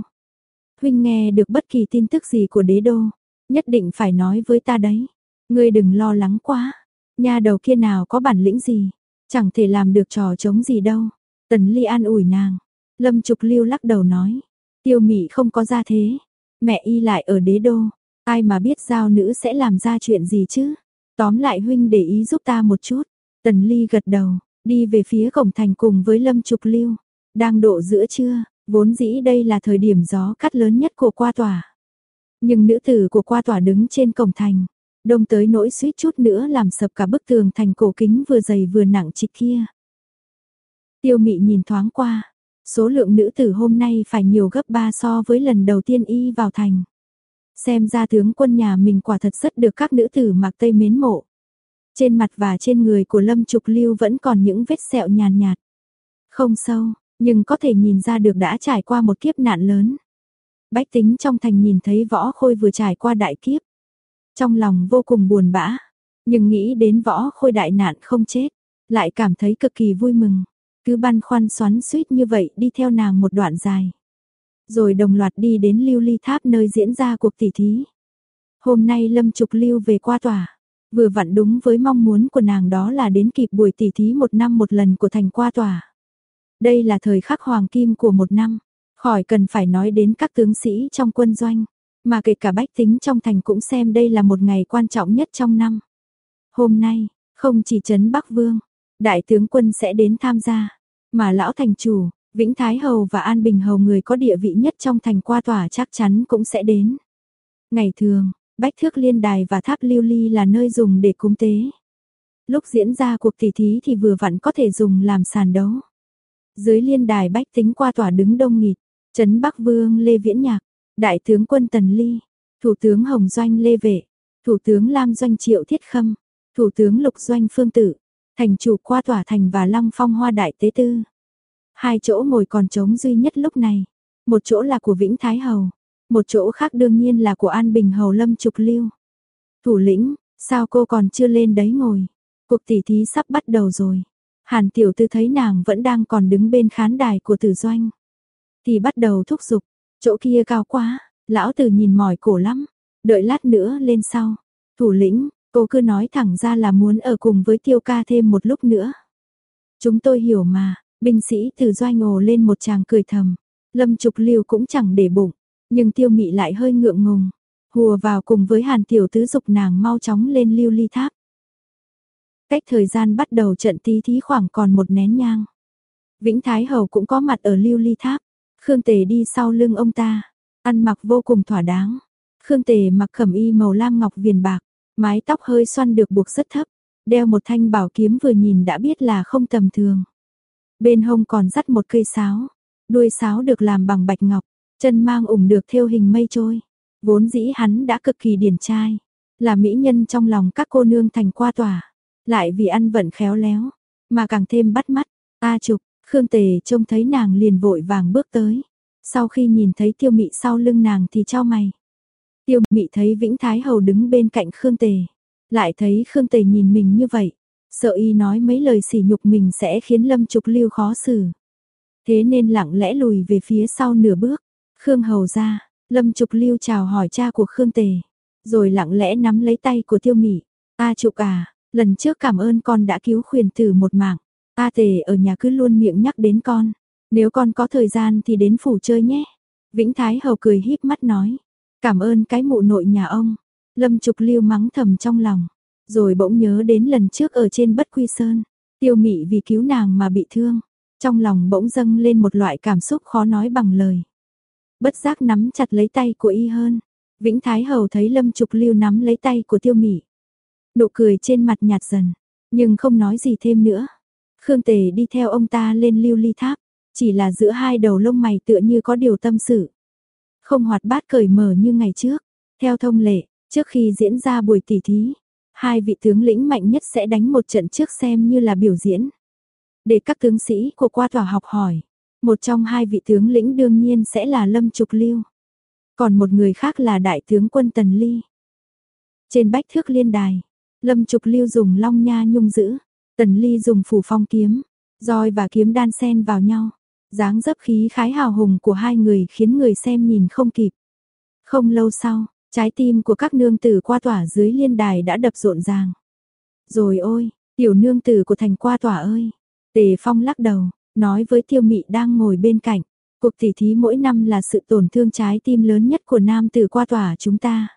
Huynh nghe được bất kỳ tin tức gì của đế đô, nhất định phải nói với ta đấy. Ngươi đừng lo lắng quá, nhà đầu kia nào có bản lĩnh gì, chẳng thể làm được trò chống gì đâu. Tần Ly an ủi nàng, Lâm Trục Lưu lắc đầu nói, tiêu mị không có ra thế, mẹ y lại ở đế đô, ai mà biết giao nữ sẽ làm ra chuyện gì chứ. Tóm lại huynh để ý giúp ta một chút. Tần Ly gật đầu, đi về phía cổng thành cùng với Lâm Trục Lưu. Đang độ giữa trưa, vốn dĩ đây là thời điểm gió cắt lớn nhất của qua tòa. Nhưng nữ tử của qua tòa đứng trên cổng thành, đông tới nỗi suýt chút nữa làm sập cả bức tường thành cổ kính vừa dày vừa nặng trịch kia. Tiêu mị nhìn thoáng qua, số lượng nữ tử hôm nay phải nhiều gấp 3 so với lần đầu tiên y vào thành. Xem ra tướng quân nhà mình quả thật rất được các nữ tử mặc tây mến mộ. Trên mặt và trên người của Lâm Trục Lưu vẫn còn những vết sẹo nhàn nhạt, Không sâu, nhưng có thể nhìn ra được đã trải qua một kiếp nạn lớn. Bách tính trong thành nhìn thấy võ khôi vừa trải qua đại kiếp. Trong lòng vô cùng buồn bã, nhưng nghĩ đến võ khôi đại nạn không chết, lại cảm thấy cực kỳ vui mừng. Cứ băn khoăn xoắn suýt như vậy đi theo nàng một đoạn dài. Rồi đồng loạt đi đến lưu ly tháp nơi diễn ra cuộc tỷ thí. Hôm nay Lâm Trục Lưu về qua tòa, vừa vặn đúng với mong muốn của nàng đó là đến kịp buổi tỷ thí một năm một lần của thành qua tòa. Đây là thời khắc hoàng kim của một năm, khỏi cần phải nói đến các tướng sĩ trong quân doanh, mà kể cả bách tính trong thành cũng xem đây là một ngày quan trọng nhất trong năm. Hôm nay, không chỉ trấn Bắc Vương, đại tướng quân sẽ đến tham gia, mà lão thành chủ, Vĩnh Thái Hầu và An Bình Hầu người có địa vị nhất trong thành qua tòa chắc chắn cũng sẽ đến. Ngày thường, Bách Thước Liên Đài và Tháp Lưu Ly là nơi dùng để cúng tế. Lúc diễn ra cuộc tỷ thí thì vừa vặn có thể dùng làm sàn đấu. Dưới liên đài bách tính qua tòa đứng đông nghịt, Trấn Bắc Vương Lê Viễn Nhạc, Đại tướng quân Tần Ly, Thủ tướng Hồng Doanh Lê Vệ, Thủ tướng Lam Doanh Triệu Thiết Khâm, Thủ tướng Lục Doanh Phương Tử, thành chủ qua tòa thành và Lăng Phong Hoa Đại Tế Tư. Hai chỗ ngồi còn trống duy nhất lúc này, một chỗ là của Vĩnh Thái Hầu, một chỗ khác đương nhiên là của An Bình Hầu Lâm Trục Lưu. Thủ lĩnh, sao cô còn chưa lên đấy ngồi? Cuộc tỷ thí sắp bắt đầu rồi. Hàn tiểu tư thấy nàng vẫn đang còn đứng bên khán đài của tử doanh. Thì bắt đầu thúc giục, chỗ kia cao quá, lão tử nhìn mỏi cổ lắm, đợi lát nữa lên sau. Thủ lĩnh, cô cứ nói thẳng ra là muốn ở cùng với tiêu ca thêm một lúc nữa. Chúng tôi hiểu mà, binh sĩ từ doanh ồ lên một chàng cười thầm. Lâm Trục liêu cũng chẳng để bụng, nhưng tiêu mị lại hơi ngượng ngùng. Hùa vào cùng với hàn tiểu tứ dục nàng mau chóng lên lưu ly tháp. Cách thời gian bắt đầu trận tí thí khoảng còn một nén nhang. Vĩnh Thái Hầu cũng có mặt ở lưu ly tháp. Khương Tề đi sau lưng ông ta, ăn mặc vô cùng thỏa đáng. Khương Tề mặc khẩm y màu lam ngọc viền bạc, mái tóc hơi xoăn được buộc rất thấp, đeo một thanh bảo kiếm vừa nhìn đã biết là không tầm thường. Bên hông còn dắt một cây sáo, đuôi sáo được làm bằng bạch ngọc, chân mang ủng được theo hình mây trôi. Vốn dĩ hắn đã cực kỳ điển trai, là mỹ nhân trong lòng các cô nương thành qua tòa, lại vì ăn vận khéo léo, mà càng thêm bắt mắt. A Trục, Khương Tề trông thấy nàng liền vội vàng bước tới. Sau khi nhìn thấy Tiêu Mị sau lưng nàng thì trao mày. Tiêu Mị thấy Vĩnh Thái Hầu đứng bên cạnh Khương Tề, lại thấy Khương Tề nhìn mình như vậy, sợ y nói mấy lời sỉ nhục mình sẽ khiến Lâm Trục Lưu khó xử. Thế nên lặng lẽ lùi về phía sau nửa bước. Khương Hầu ra, Lâm Trục Lưu chào hỏi cha của Khương Tề, rồi lặng lẽ nắm lấy tay của Tiêu Mị. "A Trục à, lần trước cảm ơn con đã cứu khuyền tử một mạng. A Tề ở nhà cứ luôn miệng nhắc đến con, nếu con có thời gian thì đến phủ chơi nhé." Vĩnh Thái Hầu cười híp mắt nói, "Cảm ơn cái mụ nội nhà ông." Lâm Trục Lưu mắng thầm trong lòng. Rồi bỗng nhớ đến lần trước ở trên Bất Quy Sơn, tiêu mị vì cứu nàng mà bị thương. Trong lòng bỗng dâng lên một loại cảm xúc khó nói bằng lời. Bất giác nắm chặt lấy tay của y hơn. Vĩnh Thái Hầu thấy Lâm Trục Lưu nắm lấy tay của tiêu mị. Nụ cười trên mặt nhạt dần, nhưng không nói gì thêm nữa. Khương Tề đi theo ông ta lên lưu ly tháp, chỉ là giữa hai đầu lông mày tựa như có điều tâm sự. Không hoạt bát cởi mở như ngày trước. Theo thông lệ, trước khi diễn ra buổi tỉ thí, Hai vị tướng lĩnh mạnh nhất sẽ đánh một trận trước xem như là biểu diễn. Để các tướng sĩ của qua tòa học hỏi, một trong hai vị tướng lĩnh đương nhiên sẽ là Lâm Trục Lưu. còn một người khác là đại tướng quân Tần Ly. Trên bách thước liên đài, Lâm Trục Lưu dùng long nha nhung giữ, Tần Ly dùng phủ phong kiếm, roi và kiếm đan xen vào nhau dáng dấp khí khái hào hùng của hai người khiến người xem nhìn không kịp. Không lâu sau, trái tim của các nương tử qua tỏa dưới liên đài đã đập rộn ràng. Rồi ôi, tiểu nương tử của thành qua tỏa ơi. Tề Phong lắc đầu, nói với tiêu mị đang ngồi bên cạnh. Cuộc tỷ thí mỗi năm là sự tổn thương trái tim lớn nhất của nam tử qua tỏa chúng ta.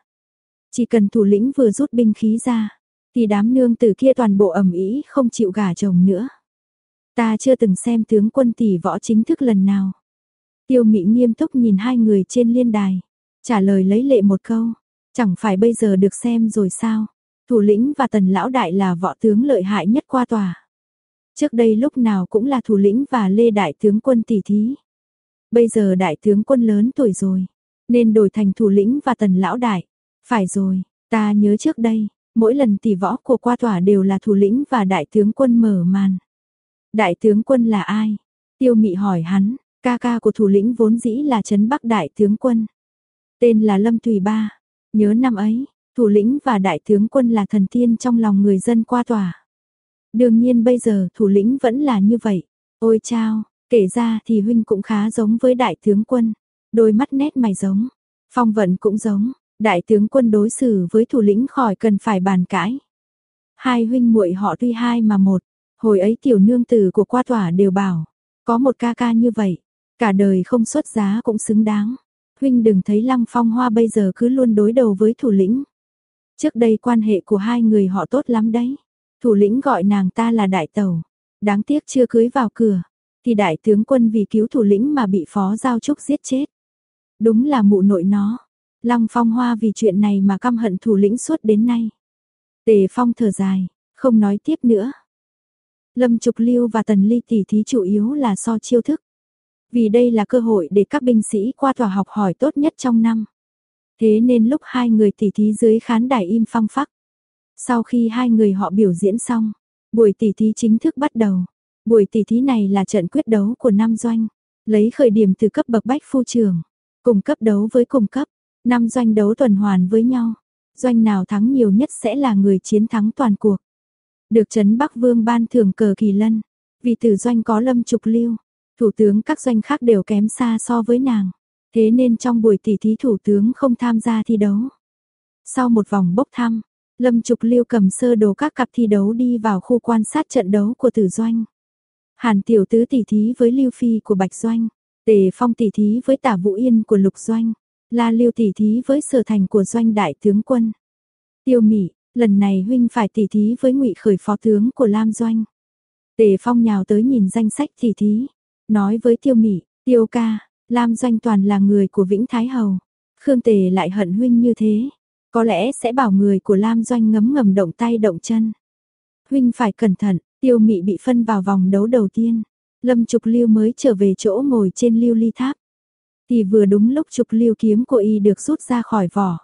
Chỉ cần thủ lĩnh vừa rút binh khí ra, thì đám nương tử kia toàn bộ ẩm ý không chịu gả chồng nữa. Ta chưa từng xem tướng quân tỷ võ chính thức lần nào. Tiêu Mị nghiêm túc nhìn hai người trên liên đài, trả lời lấy lệ một câu, chẳng phải bây giờ được xem rồi sao? Thủ lĩnh và tần lão đại là võ tướng lợi hại nhất qua tòa. Trước đây lúc nào cũng là thủ lĩnh và lê đại tướng quân tỷ thí. Bây giờ đại tướng quân lớn tuổi rồi, nên đổi thành thủ lĩnh và tần lão đại. Phải rồi, ta nhớ trước đây, mỗi lần tỷ võ của qua tòa đều là thủ lĩnh và đại tướng quân mở màn. Đại tướng quân là ai? Tiêu mị hỏi hắn, ca ca của thủ lĩnh vốn dĩ là Trấn Bắc đại tướng quân. Tên là Lâm Tùy Ba. Nhớ năm ấy, thủ lĩnh và đại tướng quân là thần tiên trong lòng người dân qua tòa. Đương nhiên bây giờ thủ lĩnh vẫn là như vậy. Ôi chao, kể ra thì huynh cũng khá giống với đại tướng quân. Đôi mắt nét mày giống, phong vận cũng giống, đại tướng quân đối xử với thủ lĩnh khỏi cần phải bàn cãi. Hai huynh muội họ tuy hai mà một, hồi ấy tiểu nương tử của qua tỏa đều bảo, có một ca ca như vậy, cả đời không xuất giá cũng xứng đáng. Huynh đừng thấy Lăng Phong Hoa bây giờ cứ luôn đối đầu với thủ lĩnh. Trước đây quan hệ của hai người họ tốt lắm đấy. Thủ lĩnh gọi nàng ta là đại tẩu. Đáng tiếc chưa cưới vào cửa. Thì đại tướng quân vì cứu thủ lĩnh mà bị phó giao trúc giết chết. Đúng là mụ nội nó. Lăng Phong Hoa vì chuyện này mà căm hận thủ lĩnh suốt đến nay. Tề Phong thở dài, không nói tiếp nữa. Lâm Trục Lưu và Tần Ly tỷ thí chủ yếu là so chiêu thức. Vì đây là cơ hội để các binh sĩ qua tòa học hỏi tốt nhất trong năm. Thế nên lúc hai người tỉ thí dưới khán đài im phăng phắc. Sau khi hai người họ biểu diễn xong, buổi tỉ thí chính thức bắt đầu. Buổi tỉ thí này là trận quyết đấu của năm doanh, lấy khởi điểm từ cấp bậc bách phu trường, cùng cấp đấu với cùng cấp, năm doanh đấu tuần hoàn với nhau. Doanh nào thắng nhiều nhất sẽ là người chiến thắng toàn cuộc. Được Trấn Bắc Vương ban thưởng cờ kỳ lân, vì tử doanh có lâm trục lưu, thủ tướng các doanh khác đều kém xa so với nàng. Thế nên trong buổi tỷ thí thủ tướng không tham gia thi đấu. Sau một vòng bốc thăm, Lâm Trục Lưu cầm sơ đồ các cặp thi đấu đi vào khu quan sát trận đấu của Tử Doanh. Hàn Tiểu Tứ tỷ thí với Lưu Phi của Bạch Doanh, Tề Phong tỷ thí với Tả Vũ Yên của Lục Doanh, La Lưu tỷ thí với Sở Thành của Doanh Đại tướng quân. Tiêu mỹ lần này huynh phải tỷ thí với Ngụy Khởi phó tướng của Lam Doanh. Tề Phong nhào tới nhìn danh sách tỷ thí, nói với Tiêu mỹ "Tiêu ca, Lam Doanh Toàn là người của Vĩnh Thái Hầu. Khương Tề lại hận huynh như thế. Có lẽ sẽ bảo người của Lam Doanh ngấm ngầm động tay động chân. Huynh phải cẩn thận, tiêu mị bị phân vào vòng đấu đầu tiên. Lâm Trục Lưu mới trở về chỗ ngồi trên lưu ly tháp. Thì vừa đúng lúc Trục Lưu kiếm của y được rút ra khỏi vỏ.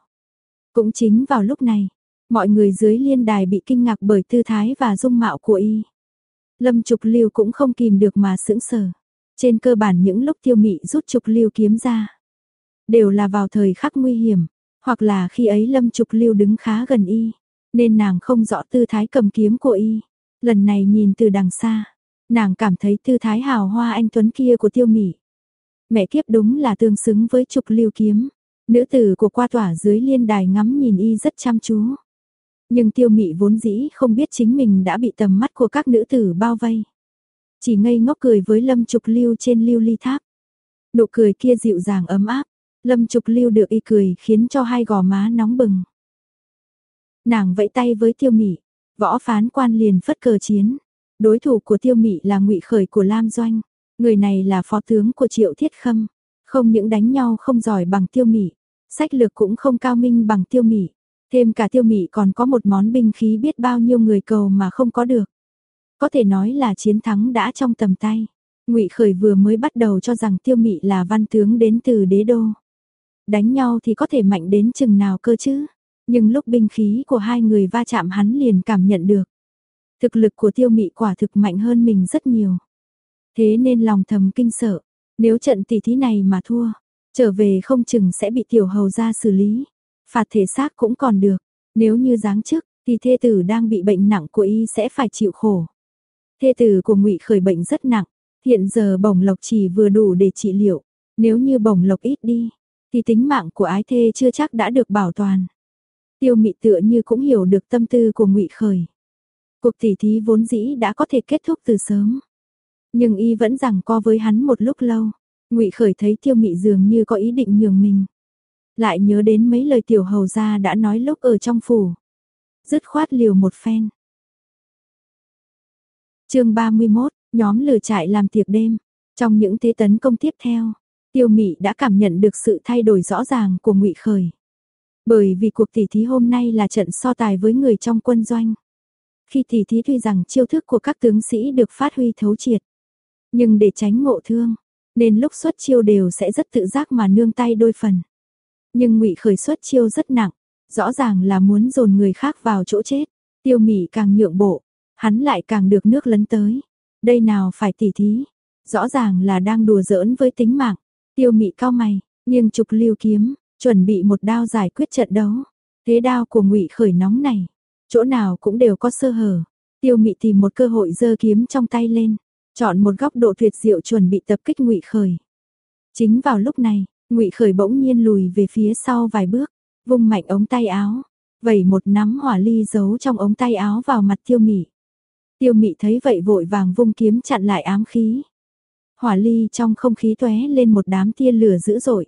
Cũng chính vào lúc này, mọi người dưới liên đài bị kinh ngạc bởi tư thái và dung mạo của y. Lâm Trục Lưu cũng không kìm được mà sững sờ. Trên cơ bản những lúc tiêu mị rút trục lưu kiếm ra, đều là vào thời khắc nguy hiểm, hoặc là khi ấy lâm trục lưu đứng khá gần y, nên nàng không rõ tư thái cầm kiếm của y. Lần này nhìn từ đằng xa, nàng cảm thấy tư thái hào hoa anh Tuấn kia của tiêu mị. Mẹ kiếp đúng là tương xứng với trục lưu kiếm. Nữ tử của qua tỏa dưới liên đài ngắm nhìn y rất chăm chú. Nhưng tiêu mị vốn dĩ không biết chính mình đã bị tầm mắt của các nữ tử bao vây chỉ ngây ngốc cười với Lâm Trục Lưu trên lưu ly tháp. Nụ cười kia dịu dàng ấm áp, Lâm Trục Lưu được y cười khiến cho hai gò má nóng bừng. Nàng vẫy tay với Tiêu Mị, võ phán quan liền phất cờ chiến. Đối thủ của Tiêu Mị là Ngụy Khởi của Lam Doanh, người này là phó tướng của Triệu Thiết Khâm, không những đánh nhau không giỏi bằng Tiêu Mị, sách lược cũng không cao minh bằng Tiêu Mị, thêm cả Tiêu Mị còn có một món binh khí biết bao nhiêu người cầu mà không có được. Có thể nói là chiến thắng đã trong tầm tay. Ngụy Khởi vừa mới bắt đầu cho rằng Tiêu Mị là văn tướng đến từ đế đô. Đánh nhau thì có thể mạnh đến chừng nào cơ chứ? Nhưng lúc binh khí của hai người va chạm hắn liền cảm nhận được. Thực lực của Tiêu Mị quả thực mạnh hơn mình rất nhiều. Thế nên lòng thầm kinh sợ, nếu trận tỷ thí này mà thua, Trở về không chừng sẽ bị tiểu hầu ra xử lý. Phạt thể xác cũng còn được. Nếu như giáng chức, thì thê tử đang bị bệnh nặng của y sẽ phải chịu khổ. Thê tử của ngụy khởi bệnh rất nặng. Hiện giờ bổng lộc chỉ vừa đủ để trị liệu. Nếu như bổng lộc ít đi, thì tính mạng của ái thê chưa chắc đã được bảo toàn. Tiêu mị tựa như cũng hiểu được tâm tư của ngụy Khởi. Cuộc tỉ thí vốn dĩ đã có thể kết thúc từ sớm. Nhưng y vẫn rằng co với hắn một lúc lâu. ngụy Khởi thấy tiêu mị dường như có ý định nhường mình. Lại nhớ đến mấy lời tiểu hầu gia đã nói lúc ở trong phủ. Dứt khoát liều một phen. chương 31, nhóm lửa trại làm tiệc đêm. Trong những thế tấn công tiếp theo, tiêu mị đã cảm nhận được sự thay đổi rõ ràng của ngụy Khởi. Bởi vì cuộc tỉ thí hôm nay là trận so tài với người trong quân doanh. Khi tỉ thí tuy rằng chiêu thức của các tướng sĩ được phát huy thấu triệt, nhưng để tránh ngộ thương, nên lúc xuất chiêu đều sẽ rất tự giác mà nương tay đôi phần. Nhưng Ngụy Khởi xuất chiêu rất nặng, rõ ràng là muốn dồn người khác vào chỗ chết. Tiêu Mị càng nhượng bộ, hắn lại càng được nước lấn tới. Đây nào phải tỉ thí, rõ ràng là đang đùa giỡn với tính mạng. Tiêu Mị cao mày, nghiêng trục lưu kiếm, chuẩn bị một đao giải quyết trận đấu. Thế đao của Ngụy Khởi nóng này, chỗ nào cũng đều có sơ hở. Tiêu Mị tìm một cơ hội giơ kiếm trong tay lên, chọn một góc độ tuyệt diệu chuẩn bị tập kích Ngụy Khởi. Chính vào lúc này, Ngụy Khởi bỗng nhiên lùi về phía sau vài bước, vung mạnh ống tay áo, vẩy một nắm hỏa ly giấu trong ống tay áo vào mặt Tiêu Mị. Tiêu Mị thấy vậy vội vàng vung kiếm chặn lại ám khí. Hỏa ly trong không khí tóe lên một đám tia lửa dữ dội.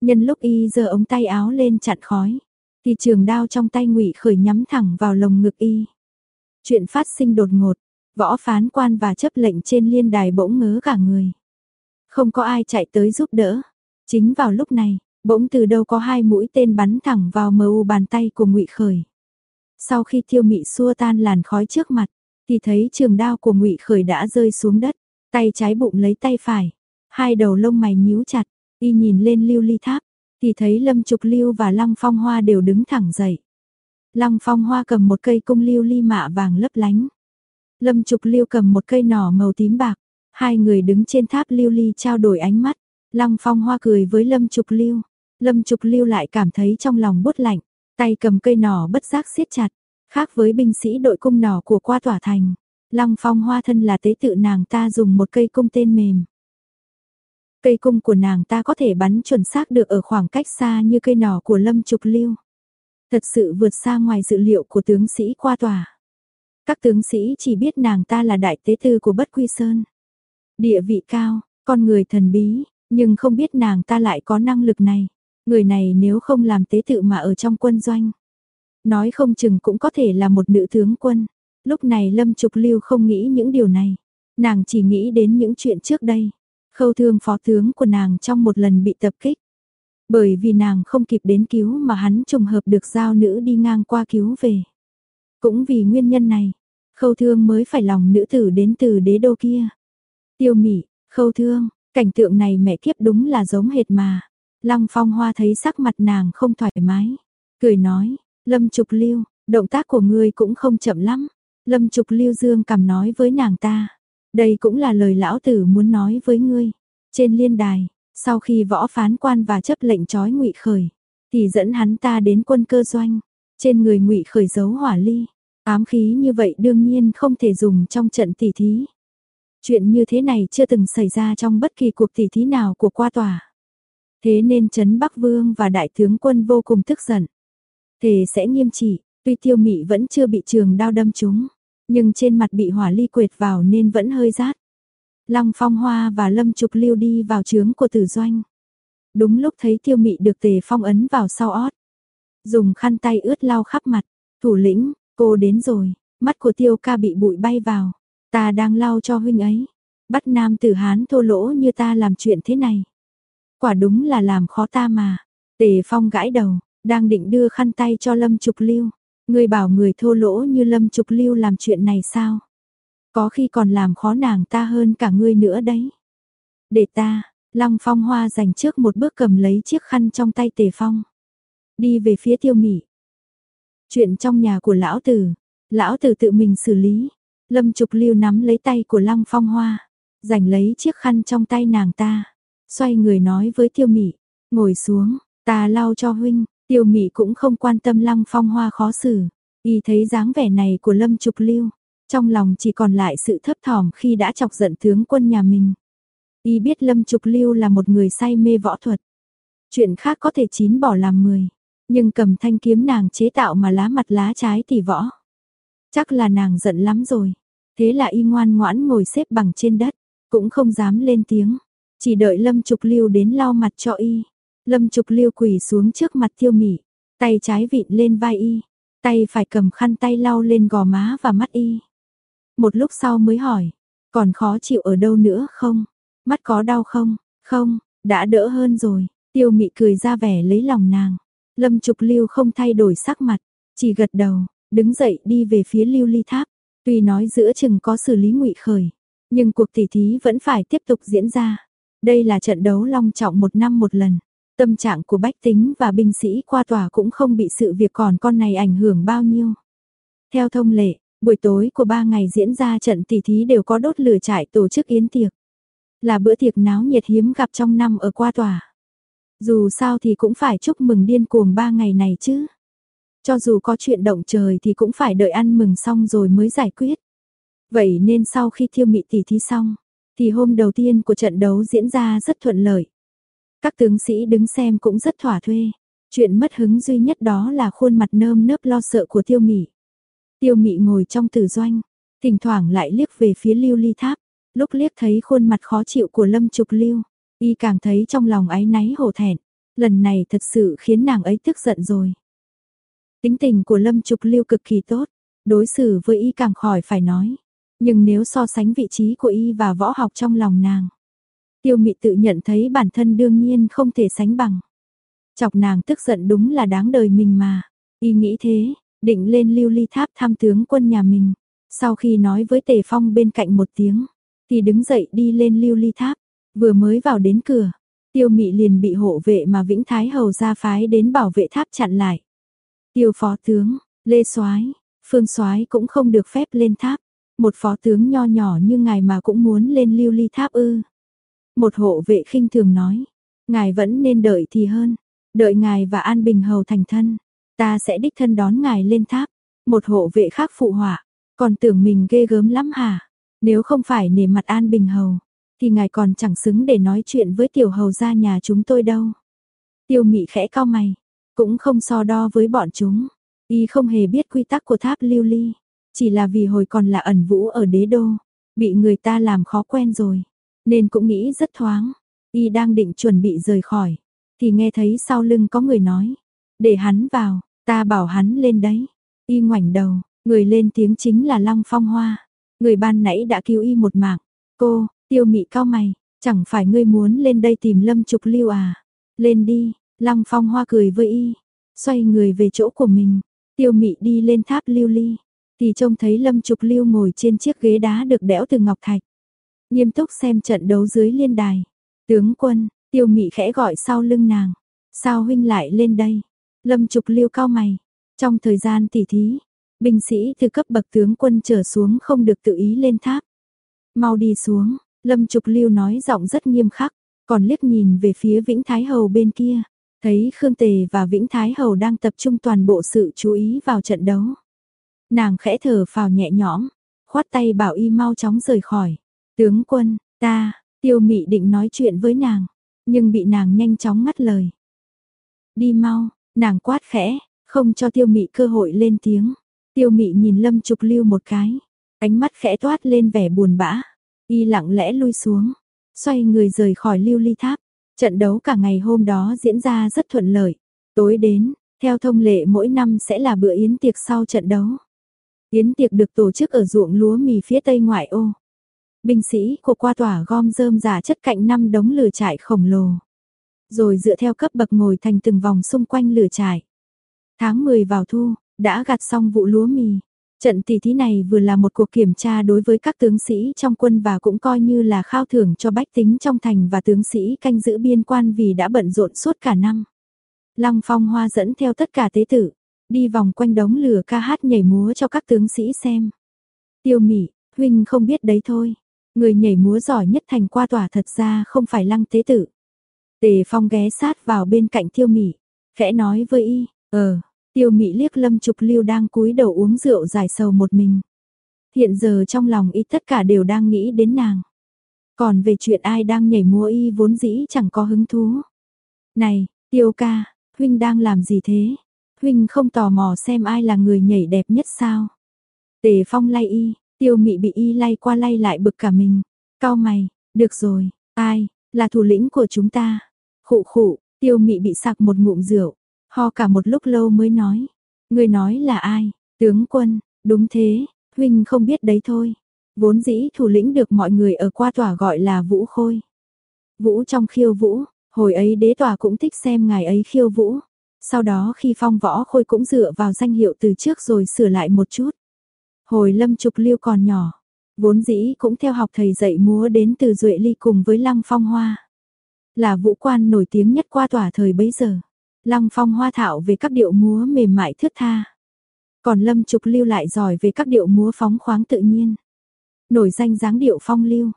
Nhân lúc y giơ ống tay áo lên chặn khói, thì trường đao trong tay Ngụy Khởi nhắm thẳng vào lồng ngực y. Chuyện phát sinh đột ngột, võ phán quan và chấp lệnh trên liên đài bỗng ngớ cả người. Không có ai chạy tới giúp đỡ. Chính vào lúc này, bỗng từ đâu có hai mũi tên bắn thẳng vào mờ u bàn tay của Ngụy Khởi. Sau khi thiêu Mị xua tan làn khói trước mặt, thì thấy trường đao của Ngụy Khởi đã rơi xuống đất, tay trái bụng lấy tay phải, hai đầu lông mày nhíu chặt, y nhìn lên Lưu Ly Tháp, thì thấy Lâm Trục Lưu và Lăng Phong Hoa đều đứng thẳng dậy. Lăng Phong Hoa cầm một cây cung lưu ly mạ vàng lấp lánh. Lâm Trục Lưu cầm một cây nỏ màu tím bạc, hai người đứng trên tháp lưu ly trao đổi ánh mắt. Lăng Phong Hoa cười với Lâm Trục Lưu, Lâm Trục Lưu lại cảm thấy trong lòng bút lạnh, tay cầm cây nỏ bất giác siết chặt, khác với binh sĩ đội cung nỏ của qua tỏa thành. Lăng Phong Hoa thân là tế tự nàng ta dùng một cây cung tên mềm. Cây cung của nàng ta có thể bắn chuẩn xác được ở khoảng cách xa như cây nỏ của Lâm Trục Lưu. Thật sự vượt xa ngoài dự liệu của tướng sĩ qua tòa. Các tướng sĩ chỉ biết nàng ta là đại tế tư của Bất Quy Sơn. Địa vị cao, con người thần bí, nhưng không biết nàng ta lại có năng lực này. Người này nếu không làm tế tự mà ở trong quân doanh. Nói không chừng cũng có thể là một nữ tướng quân. Lúc này Lâm Trục Lưu không nghĩ những điều này. Nàng chỉ nghĩ đến những chuyện trước đây. Khâu thương phó tướng của nàng trong một lần bị tập kích. Bởi vì nàng không kịp đến cứu mà hắn trùng hợp được giao nữ đi ngang qua cứu về. Cũng vì nguyên nhân này, khâu thương mới phải lòng nữ tử đến từ đế đô kia. Tiêu mỉ, khâu thương, cảnh tượng này mẹ kiếp đúng là giống hệt mà. Lăng phong hoa thấy sắc mặt nàng không thoải mái. Cười nói, lâm trục lưu, động tác của ngươi cũng không chậm lắm. Lâm trục lưu dương cầm nói với nàng ta. Đây cũng là lời lão tử muốn nói với ngươi. Trên liên đài, sau khi võ phán quan và chấp lệnh trói ngụy khởi, thì dẫn hắn ta đến quân cơ doanh. Trên người ngụy khởi giấu hỏa ly, ám khí như vậy đương nhiên không thể dùng trong trận tỷ thí. Chuyện như thế này chưa từng xảy ra trong bất kỳ cuộc tỷ thí nào của qua tòa. Thế nên Trấn Bắc Vương và Đại tướng quân vô cùng tức giận. Thề sẽ nghiêm trị, tuy tiêu mị vẫn chưa bị trường đao đâm trúng, nhưng trên mặt bị hỏa ly quệt vào nên vẫn hơi rát. long Phong Hoa và Lâm Trục Lưu đi vào trướng của Tử Doanh. Đúng lúc thấy Tiêu Mị được Tề Phong ấn vào sau ót, dùng khăn tay ướt lau khắp mặt, "Thủ lĩnh, cô đến rồi." Mắt của Tiêu Ca bị bụi bay vào, "Ta đang lau cho huynh ấy." Bắt nam tử Hán thô lỗ như ta làm chuyện thế này. Quả đúng là làm khó ta mà. Tề Phong gãi đầu, đang định đưa khăn tay cho Lâm Trục Lưu. Người bảo người thô lỗ như Lâm Trục Lưu làm chuyện này sao? Có khi còn làm khó nàng ta hơn cả ngươi nữa đấy. Để ta, Lăng Phong Hoa dành trước một bước cầm lấy chiếc khăn trong tay Tề Phong. Đi về phía tiêu mỉ. Chuyện trong nhà của lão tử, lão tử tự mình xử lý. Lâm Trục Lưu nắm lấy tay của Lăng Phong Hoa, giành lấy chiếc khăn trong tay nàng ta. Xoay người nói với tiêu Mị: ngồi xuống, ta lau cho huynh, tiêu mị cũng không quan tâm lăng phong hoa khó xử. Y thấy dáng vẻ này của Lâm Trục Lưu, trong lòng chỉ còn lại sự thấp thỏm khi đã chọc giận tướng quân nhà mình. Y biết Lâm Trục Lưu là một người say mê võ thuật. Chuyện khác có thể chín bỏ làm mười, nhưng cầm thanh kiếm nàng chế tạo mà lá mặt lá trái thì võ. Chắc là nàng giận lắm rồi. Thế là y ngoan ngoãn ngồi xếp bằng trên đất, cũng không dám lên tiếng, chỉ đợi Lâm Trục Lưu đến lau mặt cho y. Lâm Trục Lưu quỳ xuống trước mặt Tiêu Mị, tay trái vịn lên vai y, tay phải cầm khăn tay lau lên gò má và mắt y. Một lúc sau mới hỏi, còn khó chịu ở đâu nữa không? Mắt có đau không? Không, đã đỡ hơn rồi. Tiêu Mị cười ra vẻ lấy lòng nàng. Lâm Trục Lưu không thay đổi sắc mặt, chỉ gật đầu, đứng dậy đi về phía Lưu Ly Tháp. Tuy nói giữa chừng có xử lý ngụy khởi, nhưng cuộc tỉ thí vẫn phải tiếp tục diễn ra. Đây là trận đấu long trọng một năm một lần. Tâm trạng của bách tính và binh sĩ qua tòa cũng không bị sự việc còn con này ảnh hưởng bao nhiêu. Theo thông lệ, buổi tối của ba ngày diễn ra trận tỉ thí đều có đốt lửa trại tổ chức yến tiệc. Là bữa tiệc náo nhiệt hiếm gặp trong năm ở qua tòa. Dù sao thì cũng phải chúc mừng điên cuồng ba ngày này chứ. Cho dù có chuyện động trời thì cũng phải đợi ăn mừng xong rồi mới giải quyết. Vậy nên sau khi thiêu mị tỷ thí xong, thì hôm đầu tiên của trận đấu diễn ra rất thuận lợi. Các tướng sĩ đứng xem cũng rất thỏa thuê. Chuyện mất hứng duy nhất đó là khuôn mặt nơm nớp lo sợ của tiêu mị. Tiêu mị ngồi trong tử doanh, thỉnh thoảng lại liếc về phía lưu ly tháp, lúc liếc thấy khuôn mặt khó chịu của lâm trục lưu, y càng thấy trong lòng áy náy hổ thẹn. Lần này thật sự khiến nàng ấy tức giận rồi. Tính tình của Lâm Trục Lưu cực kỳ tốt, đối xử với y càng khỏi phải nói. Nhưng nếu so sánh vị trí của y và võ học trong lòng nàng, Tiêu Mị tự nhận thấy bản thân đương nhiên không thể sánh bằng. Chọc nàng tức giận đúng là đáng đời mình mà. Y nghĩ thế, định lên lưu ly tháp tham tướng quân nhà mình. Sau khi nói với Tề Phong bên cạnh một tiếng, thì đứng dậy đi lên lưu ly tháp. Vừa mới vào đến cửa, Tiêu Mị liền bị hộ vệ mà Vĩnh Thái Hầu ra phái đến bảo vệ tháp chặn lại. Tiêu phó tướng, Lê Soái, Phương Soái cũng không được phép lên tháp. Một phó tướng nho nhỏ như ngài mà cũng muốn lên lưu ly tháp ư. Một hộ vệ khinh thường nói, ngài vẫn nên đợi thì hơn, đợi ngài và An Bình Hầu thành thân, ta sẽ đích thân đón ngài lên tháp. Một hộ vệ khác phụ họa, còn tưởng mình ghê gớm lắm hả? Nếu không phải nể mặt An Bình Hầu, thì ngài còn chẳng xứng để nói chuyện với tiểu hầu gia nhà chúng tôi đâu. Tiêu mị khẽ cao mày, cũng không so đo với bọn chúng. Y không hề biết quy tắc của tháp lưu ly. Chỉ là vì hồi còn là ẩn vũ ở đế đô. Bị người ta làm khó quen rồi. Nên cũng nghĩ rất thoáng. Y đang định chuẩn bị rời khỏi. Thì nghe thấy sau lưng có người nói. Để hắn vào, ta bảo hắn lên đấy. Y ngoảnh đầu, người lên tiếng chính là Long Phong Hoa. Người ban nãy đã cứu y một mạng. Cô, tiêu mị cao mày, chẳng phải ngươi muốn lên đây tìm Lâm Trục Lưu à? Lên đi, Lăng Phong Hoa cười với y, xoay người về chỗ của mình, tiêu mị đi lên tháp lưu ly, thì trông thấy Lâm Trục Lưu ngồi trên chiếc ghế đá được đẽo từ ngọc thạch. Nghiêm túc xem trận đấu dưới liên đài. Tướng quân, tiêu mị khẽ gọi sau lưng nàng. Sao huynh lại lên đây? Lâm Trục Lưu cao mày. Trong thời gian tỉ thí, binh sĩ từ cấp bậc tướng quân trở xuống không được tự ý lên tháp. Mau đi xuống, Lâm Trục Lưu nói giọng rất nghiêm khắc, còn liếc nhìn về phía Vĩnh Thái Hầu bên kia. Thấy Khương Tề và Vĩnh Thái Hầu đang tập trung toàn bộ sự chú ý vào trận đấu. Nàng khẽ thở phào nhẹ nhõm, khoát tay bảo y mau chóng rời khỏi. Tướng quân, ta, tiêu mị định nói chuyện với nàng, nhưng bị nàng nhanh chóng ngắt lời. Đi mau, nàng quát khẽ, không cho tiêu mị cơ hội lên tiếng. Tiêu mị nhìn lâm trục lưu một cái, ánh mắt khẽ toát lên vẻ buồn bã. Y lặng lẽ lui xuống, xoay người rời khỏi lưu ly tháp. Trận đấu cả ngày hôm đó diễn ra rất thuận lợi. Tối đến, theo thông lệ mỗi năm sẽ là bữa yến tiệc sau trận đấu. Yến tiệc được tổ chức ở ruộng lúa mì phía tây ngoại ô. Binh sĩ của qua tỏa gom rơm giả chất cạnh năm đống lửa trại khổng lồ. Rồi dựa theo cấp bậc ngồi thành từng vòng xung quanh lửa trại. Tháng 10 vào thu, đã gặt xong vụ lúa mì. Trận tỷ thí này vừa là một cuộc kiểm tra đối với các tướng sĩ trong quân và cũng coi như là khao thưởng cho bách tính trong thành và tướng sĩ canh giữ biên quan vì đã bận rộn suốt cả năm. Lăng Phong Hoa dẫn theo tất cả tế tử, đi vòng quanh đống lửa ca hát nhảy múa cho các tướng sĩ xem. Tiêu mỉ huynh không biết đấy thôi, người nhảy múa giỏi nhất thành qua tòa thật ra không phải Lăng tế tử. Tề Phong ghé sát vào bên cạnh Tiêu mỉ khẽ nói với y, "Ờ." Tiêu Mị liếc Lâm Trục Lưu đang cúi đầu uống rượu giải sầu một mình. Hiện giờ trong lòng y tất cả đều đang nghĩ đến nàng. Còn về chuyện ai đang nhảy múa y vốn dĩ chẳng có hứng thú. Này, Tiêu ca, huynh đang làm gì thế? Huynh không tò mò xem ai là người nhảy đẹp nhất sao? Tề Phong lay y, Tiêu Mị bị y lay qua lay lại bực cả mình. Cao mày, được rồi, ai, là thủ lĩnh của chúng ta. Khụ khụ, Tiêu Mị bị sặc một ngụm rượu, ho cả một lúc lâu mới nói. Người nói là ai? Tướng quân, đúng thế, huynh không biết đấy thôi. Vốn dĩ thủ lĩnh được mọi người ở qua tòa gọi là Vũ Khôi. Vũ trong khiêu vũ, hồi ấy đế tòa cũng thích xem ngài ấy khiêu vũ. Sau đó khi phong võ khôi cũng dựa vào danh hiệu từ trước rồi sửa lại một chút. Hồi lâm trục lưu còn nhỏ, vốn dĩ cũng theo học thầy dạy múa đến từ Duệ Ly cùng với Lăng Phong Hoa. Là vũ quan nổi tiếng nhất qua tòa thời bấy giờ. Lăng Phong Hoa thạo về các điệu múa mềm mại thướt tha. Còn Lâm Trục Lưu lại giỏi về các điệu múa phóng khoáng tự nhiên. Nổi danh dáng điệu phong lưu.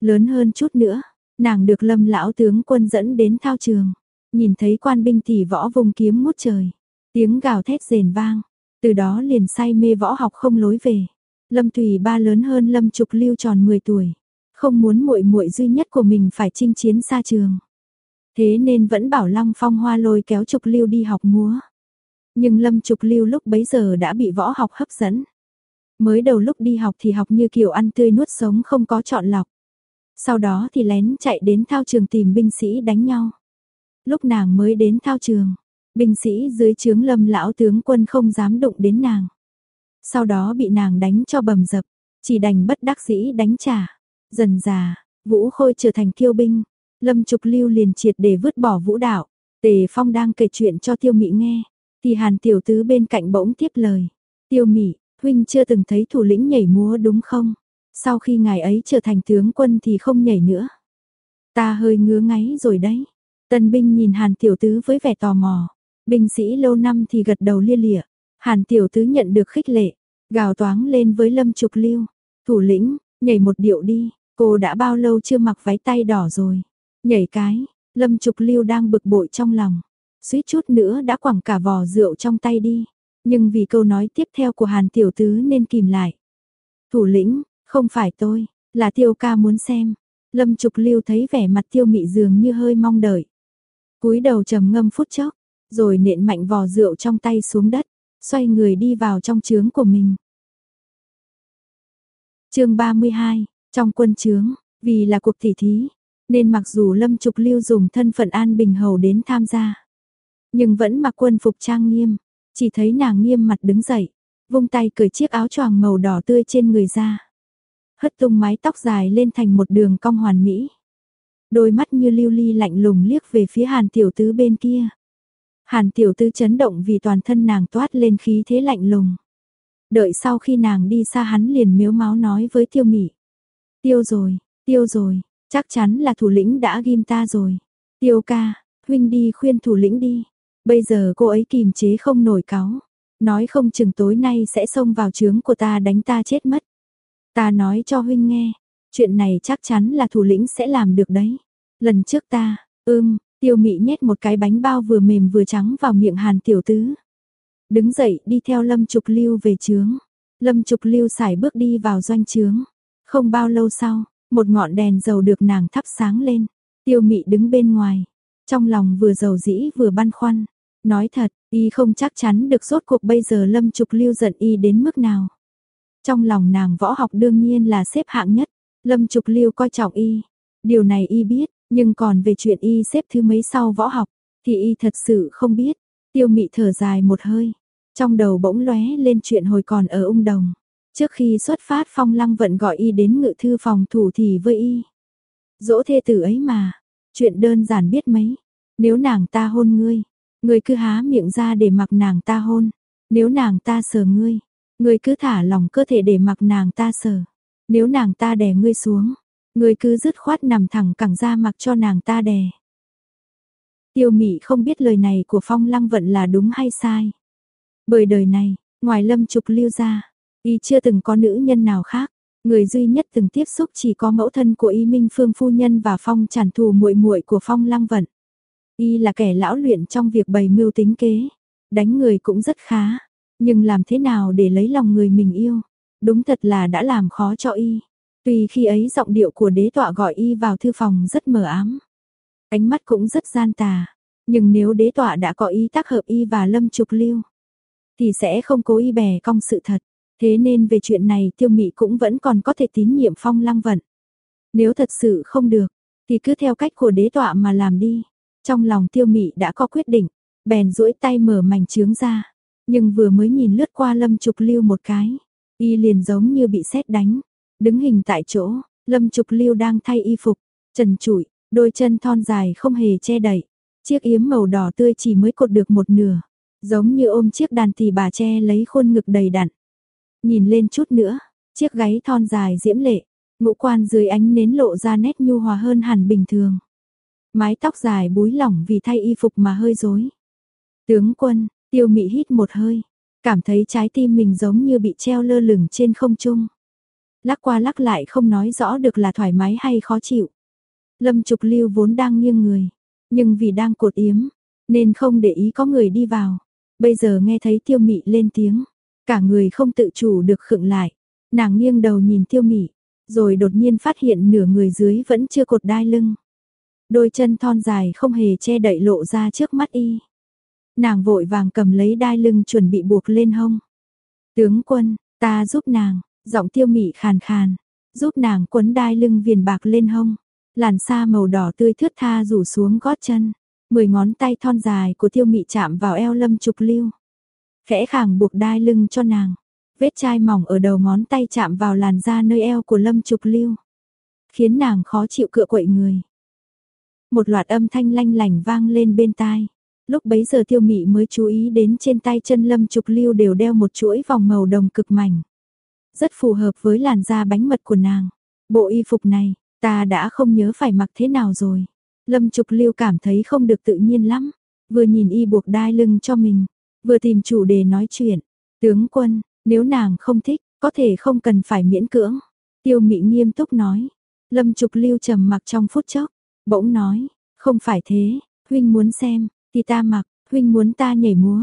Lớn hơn chút nữa, nàng được Lâm lão tướng quân dẫn đến thao trường, nhìn thấy quan binh tỷ võ vùng kiếm mút trời, tiếng gào thét rền vang, từ đó liền say mê võ học không lối về. Lâm Thủy ba lớn hơn Lâm Trục Lưu tròn 10 tuổi, không muốn muội muội duy nhất của mình phải chinh chiến xa trường. Thế nên vẫn bảo Lăng Phong Hoa lôi kéo Trục Lưu đi học múa. Nhưng Lâm Trục Lưu lúc bấy giờ đã bị võ học hấp dẫn. Mới đầu lúc đi học thì học như kiểu ăn tươi nuốt sống không có chọn lọc. Sau đó thì lén chạy đến thao trường tìm binh sĩ đánh nhau. Lúc nàng mới đến thao trường, binh sĩ dưới trướng lâm lão tướng quân không dám đụng đến nàng. Sau đó bị nàng đánh cho bầm dập, chỉ đành bất đắc dĩ đánh trả. Dần già, Vũ Khôi trở thành kiêu binh, Lâm Trục Lưu liền triệt để vứt bỏ vũ đạo. Tề Phong đang kể chuyện cho Tiêu Mị nghe, thì Hàn tiểu tứ bên cạnh bỗng tiếp lời. Tiêu Mị, huynh chưa từng thấy thủ lĩnh nhảy múa đúng không? Sau khi ngài ấy trở thành tướng quân thì không nhảy nữa. Ta hơi ngứa ngáy rồi đấy. Tân binh nhìn Hàn tiểu tứ với vẻ tò mò. Binh sĩ lâu năm thì gật đầu lia lịa. Hàn tiểu tứ nhận được khích lệ, gào toáng lên với Lâm Trục Lưu. Thủ lĩnh, nhảy một điệu đi, cô đã bao lâu chưa mặc váy tay đỏ rồi. Nhảy cái, Lâm Trục Lưu đang bực bội trong lòng. Suýt chút nữa đã quẳng cả vò rượu trong tay đi. Nhưng vì câu nói tiếp theo của Hàn Tiểu Tứ nên kìm lại. Thủ lĩnh, không phải tôi, là Tiêu ca muốn xem. Lâm Trục Lưu thấy vẻ mặt Tiêu Mị dường như hơi mong đợi. cúi đầu trầm ngâm phút chốc, rồi nện mạnh vò rượu trong tay xuống đất, xoay người đi vào trong trướng của mình. Chương 32, trong quân trướng, vì là cuộc tỉ thí, nên mặc dù Lâm Trục Lưu dùng thân phận An Bình Hầu đến tham gia, nhưng vẫn mặc quân phục trang nghiêm, chỉ thấy nàng nghiêm mặt đứng dậy, vung tay cởi chiếc áo choàng màu đỏ tươi trên người ra. Hất tung mái tóc dài lên thành một đường cong hoàn mỹ. Đôi mắt như lưu ly lạnh lùng liếc về phía Hàn tiểu tứ bên kia. Hàn tiểu tứ chấn động vì toàn thân nàng toát lên khí thế lạnh lùng. Đợi sau khi nàng đi xa hắn liền miếu máu nói với tiêu mị. Tiêu rồi, tiêu rồi, chắc chắn là thủ lĩnh đã ghim ta rồi. Tiêu ca, huynh đi khuyên thủ lĩnh đi. Bây giờ cô ấy kìm chế không nổi cáo. Nói không chừng tối nay sẽ xông vào trướng của ta đánh ta chết mất. Ta nói cho huynh nghe, chuyện này chắc chắn là thủ lĩnh sẽ làm được đấy. Lần trước ta, ưm, tiêu mị nhét một cái bánh bao vừa mềm vừa trắng vào miệng hàn tiểu tứ. Đứng dậy đi theo lâm trục lưu về trướng. Lâm trục lưu xài bước đi vào doanh trướng. Không bao lâu sau, một ngọn đèn dầu được nàng thắp sáng lên. Tiêu mị đứng bên ngoài. Trong lòng vừa giàu dĩ vừa băn khoăn. Nói thật, y không chắc chắn được rốt cuộc bây giờ Lâm Trục Lưu giận y đến mức nào. Trong lòng nàng võ học đương nhiên là xếp hạng nhất, Lâm Trục Lưu coi trọng y. Điều này y biết, nhưng còn về chuyện y xếp thứ mấy sau võ học, thì y thật sự không biết. Tiêu mị thở dài một hơi, trong đầu bỗng lóe lên chuyện hồi còn ở ung đồng. Trước khi xuất phát phong lăng vận gọi y đến ngự thư phòng thủ thì với y. Dỗ thê tử ấy mà, chuyện đơn giản biết mấy. Nếu nàng ta hôn ngươi, Ngươi cứ há miệng ra để mặc nàng ta hôn. Nếu nàng ta sờ ngươi, ngươi cứ thả lòng cơ thể để mặc nàng ta sờ. Nếu nàng ta đè ngươi xuống, ngươi cứ dứt khoát nằm thẳng cẳng ra mặc cho nàng ta đè. Tiêu Mị không biết lời này của Phong Lăng Vận là đúng hay sai. Bởi đời này, ngoài Lâm Trục Lưu ra, y chưa từng có nữ nhân nào khác, Người duy nhất từng tiếp xúc chỉ có mẫu thân của Y Minh Phương phu nhân và Phong Trản Thù muội muội của Phong Lăng Vận. Y là kẻ lão luyện trong việc bày mưu tính kế, đánh người cũng rất khá, nhưng làm thế nào để lấy lòng người mình yêu, đúng thật là đã làm khó cho Y. Tuy khi ấy giọng điệu của đế tọa gọi Y vào thư phòng rất mờ ám, ánh mắt cũng rất gian tà, nhưng nếu đế tọa đã có ý tác hợp Y và Lâm Trục Lưu, thì sẽ không cố ý bè cong sự thật. Thế nên về chuyện này tiêu mị cũng vẫn còn có thể tín nhiệm phong lăng vận. Nếu thật sự không được, thì cứ theo cách của đế tọa mà làm đi. Trong lòng tiêu mị đã có quyết định, bèn duỗi tay mở mảnh trướng ra. Nhưng vừa mới nhìn lướt qua lâm trục lưu một cái, y liền giống như bị sét đánh. Đứng hình tại chỗ, lâm trục lưu đang thay y phục, trần trụi, đôi chân thon dài không hề che đậy. Chiếc yếm màu đỏ tươi chỉ mới cột được một nửa, giống như ôm chiếc đàn thì bà che lấy khuôn ngực đầy đặn. Nhìn lên chút nữa, chiếc gáy thon dài diễm lệ, ngũ quan dưới ánh nến lộ ra nét nhu hòa hơn hẳn bình thường. Mái tóc dài búi lỏng vì thay y phục mà hơi rối. Tướng quân, tiêu mị hít một hơi, cảm thấy trái tim mình giống như bị treo lơ lửng trên không trung. Lắc qua lắc lại không nói rõ được là thoải mái hay khó chịu. Lâm Trục Lưu vốn đang nghiêng người, nhưng vì đang cột yếm, nên không để ý có người đi vào. Bây giờ nghe thấy tiêu mị lên tiếng, Cả người không tự chủ được khựng lại. Nàng nghiêng đầu nhìn tiêu mỉ, rồi đột nhiên phát hiện nửa người dưới vẫn chưa cột đai lưng. Đôi chân thon dài không hề che đậy lộ ra trước mắt y. Nàng vội vàng cầm lấy đai lưng chuẩn bị buộc lên hông. Tướng quân, ta giúp nàng, giọng tiêu mị khàn khàn, giúp nàng quấn đai lưng viền bạc lên hông. Làn xa màu đỏ tươi thướt tha rủ xuống gót chân. Mười ngón tay thon dài của tiêu mị chạm vào eo lâm trục lưu khẽ khàng buộc đai lưng cho nàng. Vết chai mỏng ở đầu ngón tay chạm vào làn da nơi eo của Lâm Trục Lưu, khiến nàng khó chịu cựa quậy người. Một loạt âm thanh lanh lảnh vang lên bên tai. Lúc bấy giờ Tiêu Mị mới chú ý đến trên tay chân Lâm Trục Lưu đều đeo một chuỗi vòng màu đồng cực mảnh. Rất phù hợp với làn da bánh mật của nàng. Bộ y phục này, ta đã không nhớ phải mặc thế nào rồi. Lâm Trục Lưu cảm thấy không được tự nhiên lắm, vừa nhìn y buộc đai lưng cho mình, vừa tìm chủ đề nói chuyện. Tướng quân, nếu nàng không thích, có thể không cần phải miễn cưỡng. Tiêu Mị nghiêm túc nói. Lâm Trục Lưu trầm mặc trong phút chốc, bỗng nói, không phải thế, huynh muốn xem, thì ta mặc, huynh muốn ta nhảy múa,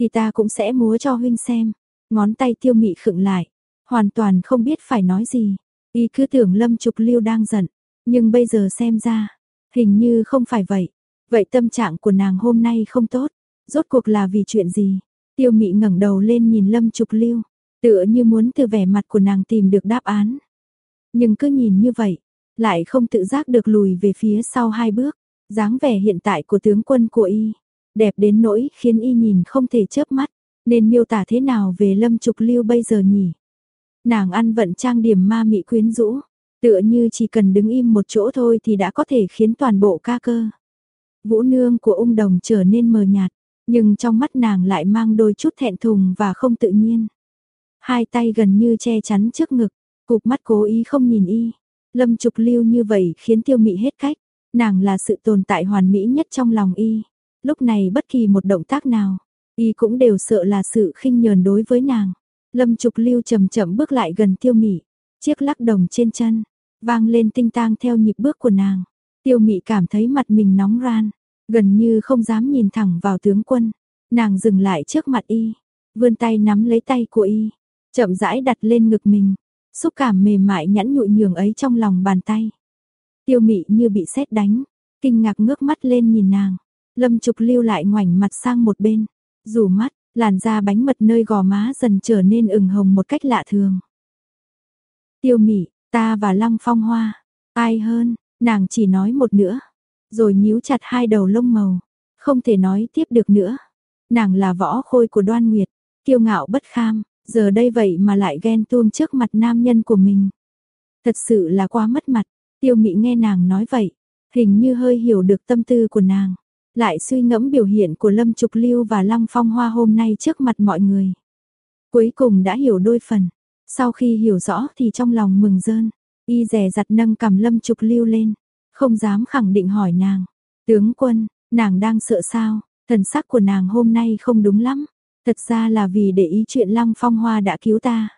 thì ta cũng sẽ múa cho huynh xem. Ngón tay Tiêu Mị khựng lại, hoàn toàn không biết phải nói gì. Y cứ tưởng Lâm Trục Lưu đang giận, nhưng bây giờ xem ra, hình như không phải vậy. Vậy tâm trạng của nàng hôm nay không tốt, Rốt cuộc là vì chuyện gì? Tiêu mị ngẩng đầu lên nhìn Lâm Trục Lưu, tựa như muốn từ vẻ mặt của nàng tìm được đáp án. Nhưng cứ nhìn như vậy, lại không tự giác được lùi về phía sau hai bước. dáng vẻ hiện tại của tướng quân của y, đẹp đến nỗi khiến y nhìn không thể chớp mắt, nên miêu tả thế nào về Lâm Trục Lưu bây giờ nhỉ? Nàng ăn vận trang điểm ma mị quyến rũ, tựa như chỉ cần đứng im một chỗ thôi thì đã có thể khiến toàn bộ ca cơ. Vũ nương của ung đồng trở nên mờ nhạt, nhưng trong mắt nàng lại mang đôi chút thẹn thùng và không tự nhiên. Hai tay gần như che chắn trước ngực, cục mắt cố ý không nhìn y. Lâm trục lưu như vậy khiến tiêu mị hết cách, nàng là sự tồn tại hoàn mỹ nhất trong lòng y. Lúc này bất kỳ một động tác nào, y cũng đều sợ là sự khinh nhờn đối với nàng. Lâm trục lưu chậm chậm bước lại gần tiêu mị, chiếc lắc đồng trên chân, vang lên tinh tang theo nhịp bước của nàng. Tiêu mị cảm thấy mặt mình nóng ran, Gần như không dám nhìn thẳng vào tướng quân, nàng dừng lại trước mặt y, vươn tay nắm lấy tay của y, chậm rãi đặt lên ngực mình, xúc cảm mềm mại nhẵn nhụi nhường ấy trong lòng bàn tay. Tiêu mị như bị sét đánh, kinh ngạc ngước mắt lên nhìn nàng, lâm trục lưu lại ngoảnh mặt sang một bên, dù mắt, làn da bánh mật nơi gò má dần trở nên ửng hồng một cách lạ thường. Tiêu mị, ta và lăng phong hoa, ai hơn, nàng chỉ nói một nữa rồi nhíu chặt hai đầu lông màu, không thể nói tiếp được nữa. Nàng là võ khôi của đoan nguyệt, kiêu ngạo bất kham, giờ đây vậy mà lại ghen tuông trước mặt nam nhân của mình. Thật sự là quá mất mặt, tiêu mị nghe nàng nói vậy, hình như hơi hiểu được tâm tư của nàng. Lại suy ngẫm biểu hiện của Lâm Trục Lưu và Lăng Phong Hoa hôm nay trước mặt mọi người. Cuối cùng đã hiểu đôi phần, sau khi hiểu rõ thì trong lòng mừng rơn, y rè giặt nâng cầm Lâm Trục Lưu lên, không dám khẳng định hỏi nàng. Tướng quân, nàng đang sợ sao? Thần sắc của nàng hôm nay không đúng lắm. Thật ra là vì để ý chuyện Lăng Phong Hoa đã cứu ta.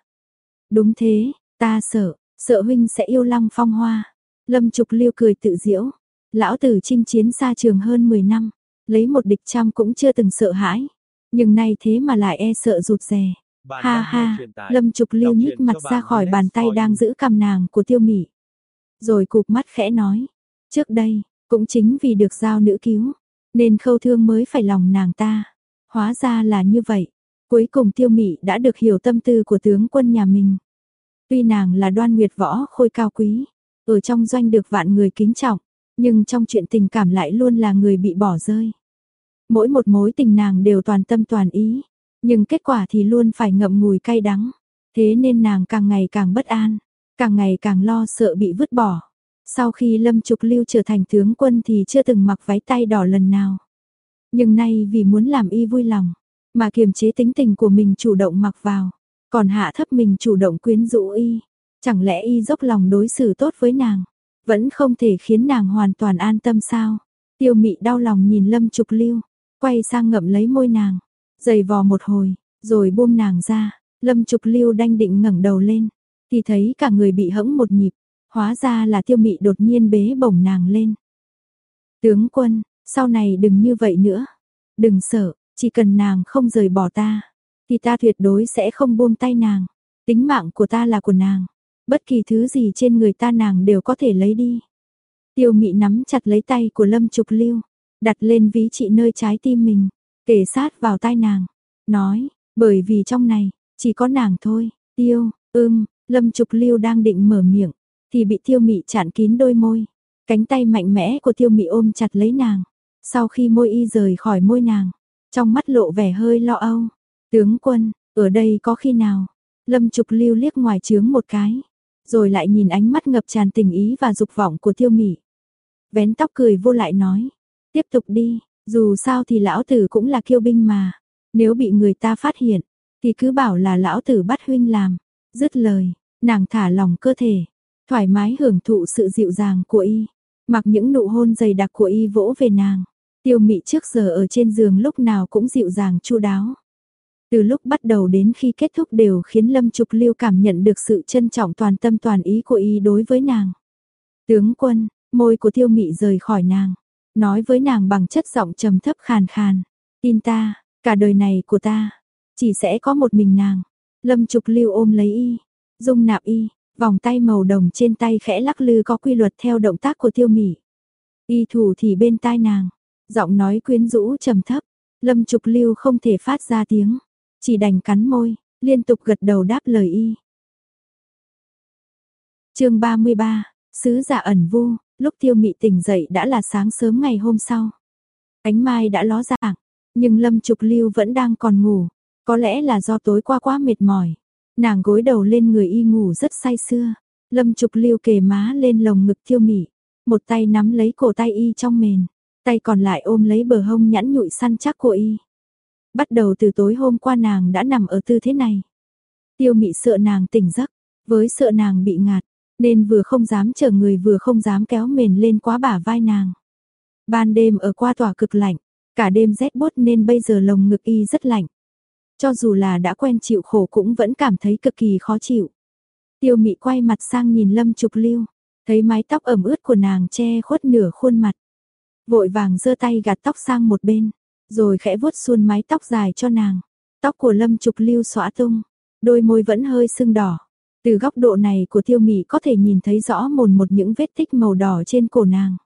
Đúng thế, ta sợ, sợ huynh sẽ yêu lăng phong hoa. Lâm Trục Lưu cười tự diễu, lão tử chinh chiến xa trường hơn 10 năm, lấy một địch trăm cũng chưa từng sợ hãi, nhưng nay thế mà lại e sợ rụt rè. Ha ha, Lâm Trục Lưu nhích mặt ra khỏi bàn tay đang giữ cầm nàng của Tiêu Mị. Rồi cụp mắt khẽ nói, trước đây, cũng chính vì được giao nữ cứu, nên khâu thương mới phải lòng nàng ta. Hóa ra là như vậy. Cuối cùng Tiêu Mị đã được hiểu tâm tư của tướng quân nhà mình. Tuy nàng là đoan nguyệt võ khôi cao quý, ở trong doanh được vạn người kính trọng, nhưng trong chuyện tình cảm lại luôn là người bị bỏ rơi. Mỗi một mối tình nàng đều toàn tâm toàn ý, nhưng kết quả thì luôn phải ngậm ngùi cay đắng. Thế nên nàng càng ngày càng bất an, càng ngày càng lo sợ bị vứt bỏ. Sau khi Lâm Trục Lưu trở thành tướng quân thì chưa từng mặc váy tay đỏ lần nào. Nhưng nay vì muốn làm y vui lòng, mà kiềm chế tính tình của mình chủ động mặc vào, còn hạ thấp mình chủ động quyến rũ y. Chẳng lẽ y dốc lòng đối xử tốt với nàng, vẫn không thể khiến nàng hoàn toàn an tâm sao? Tiêu mị đau lòng nhìn Lâm Trục Lưu, quay sang ngậm lấy môi nàng, giày vò một hồi, rồi buông nàng ra. Lâm Trục Lưu đanh định ngẩng đầu lên, thì thấy cả người bị hẫng một nhịp, hóa ra là tiêu mị đột nhiên bế bổng nàng lên. Tướng quân, sau này đừng như vậy nữa, đừng sợ, chỉ cần nàng không rời bỏ ta, thì ta tuyệt đối sẽ không buông tay nàng, tính mạng của ta là của nàng, bất kỳ thứ gì trên người ta nàng đều có thể lấy đi. Tiêu mị nắm chặt lấy tay của Lâm Trục Lưu, đặt lên ví trị nơi trái tim mình, kể sát vào tai nàng, nói, bởi vì trong này, chỉ có nàng thôi, tiêu, ưm, Lâm Trục Lưu đang định mở miệng, thì bị tiêu mị chặn kín đôi môi. Cánh tay mạnh mẽ của tiêu mị ôm chặt lấy nàng. Sau khi môi y rời khỏi môi nàng, trong mắt lộ vẻ hơi lo âu. Tướng quân, ở đây có khi nào? Lâm Trục Lưu liếc ngoài trướng một cái, rồi lại nhìn ánh mắt ngập tràn tình ý và dục vọng của tiêu mị. Vén tóc cười vô lại nói, tiếp tục đi, dù sao thì lão tử cũng là kiêu binh mà, nếu bị người ta phát hiện, thì cứ bảo là lão tử bắt huynh làm. Dứt lời, nàng thả lòng cơ thể, thoải mái hưởng thụ sự dịu dàng của y, mặc những nụ hôn dày đặc của y vỗ về nàng. Tiêu mị trước giờ ở trên giường lúc nào cũng dịu dàng chu đáo. Từ lúc bắt đầu đến khi kết thúc đều khiến Lâm Trục Lưu cảm nhận được sự trân trọng toàn tâm toàn ý của y đối với nàng. Tướng quân, môi của tiêu mị rời khỏi nàng, nói với nàng bằng chất giọng trầm thấp khàn khàn. Tin ta, cả đời này của ta, chỉ sẽ có một mình nàng. Lâm Trục Lưu ôm lấy y, dung nạp y, vòng tay màu đồng trên tay khẽ lắc lư có quy luật theo động tác của tiêu mỉ. Y thủ thì bên tai nàng, giọng nói quyến rũ trầm thấp, Lâm Trục Lưu không thể phát ra tiếng, chỉ đành cắn môi, liên tục gật đầu đáp lời y. Chương 33, sứ giả ẩn vu, lúc Tiêu Mị tỉnh dậy đã là sáng sớm ngày hôm sau. Ánh mai đã ló dạng, nhưng Lâm Trục Lưu vẫn đang còn ngủ, có lẽ là do tối qua quá mệt mỏi. Nàng gối đầu lên người y ngủ rất say sưa. Lâm Trục Lưu kề má lên lồng ngực Tiêu Mị, một tay nắm lấy cổ tay y trong mền, tay còn lại ôm lấy bờ hông nhẵn nhụi săn chắc của y. Bắt đầu từ tối hôm qua nàng đã nằm ở tư thế này. Tiêu Mị sợ nàng tỉnh giấc, với sợ nàng bị ngạt, nên vừa không dám chờ người vừa không dám kéo mền lên quá bả vai nàng. Ban đêm ở qua tòa cực lạnh, cả đêm rét buốt nên bây giờ lồng ngực y rất lạnh. Cho dù là đã quen chịu khổ cũng vẫn cảm thấy cực kỳ khó chịu. Tiêu mị quay mặt sang nhìn Lâm Trục Lưu, thấy mái tóc ẩm ướt của nàng che khuất nửa khuôn mặt. Vội vàng giơ tay gạt tóc sang một bên, rồi khẽ vuốt xuôn mái tóc dài cho nàng. Tóc của Lâm Trục Lưu xõa tung, đôi môi vẫn hơi sưng đỏ. Từ góc độ này của tiêu mị có thể nhìn thấy rõ mồn một những vết tích màu đỏ trên cổ nàng.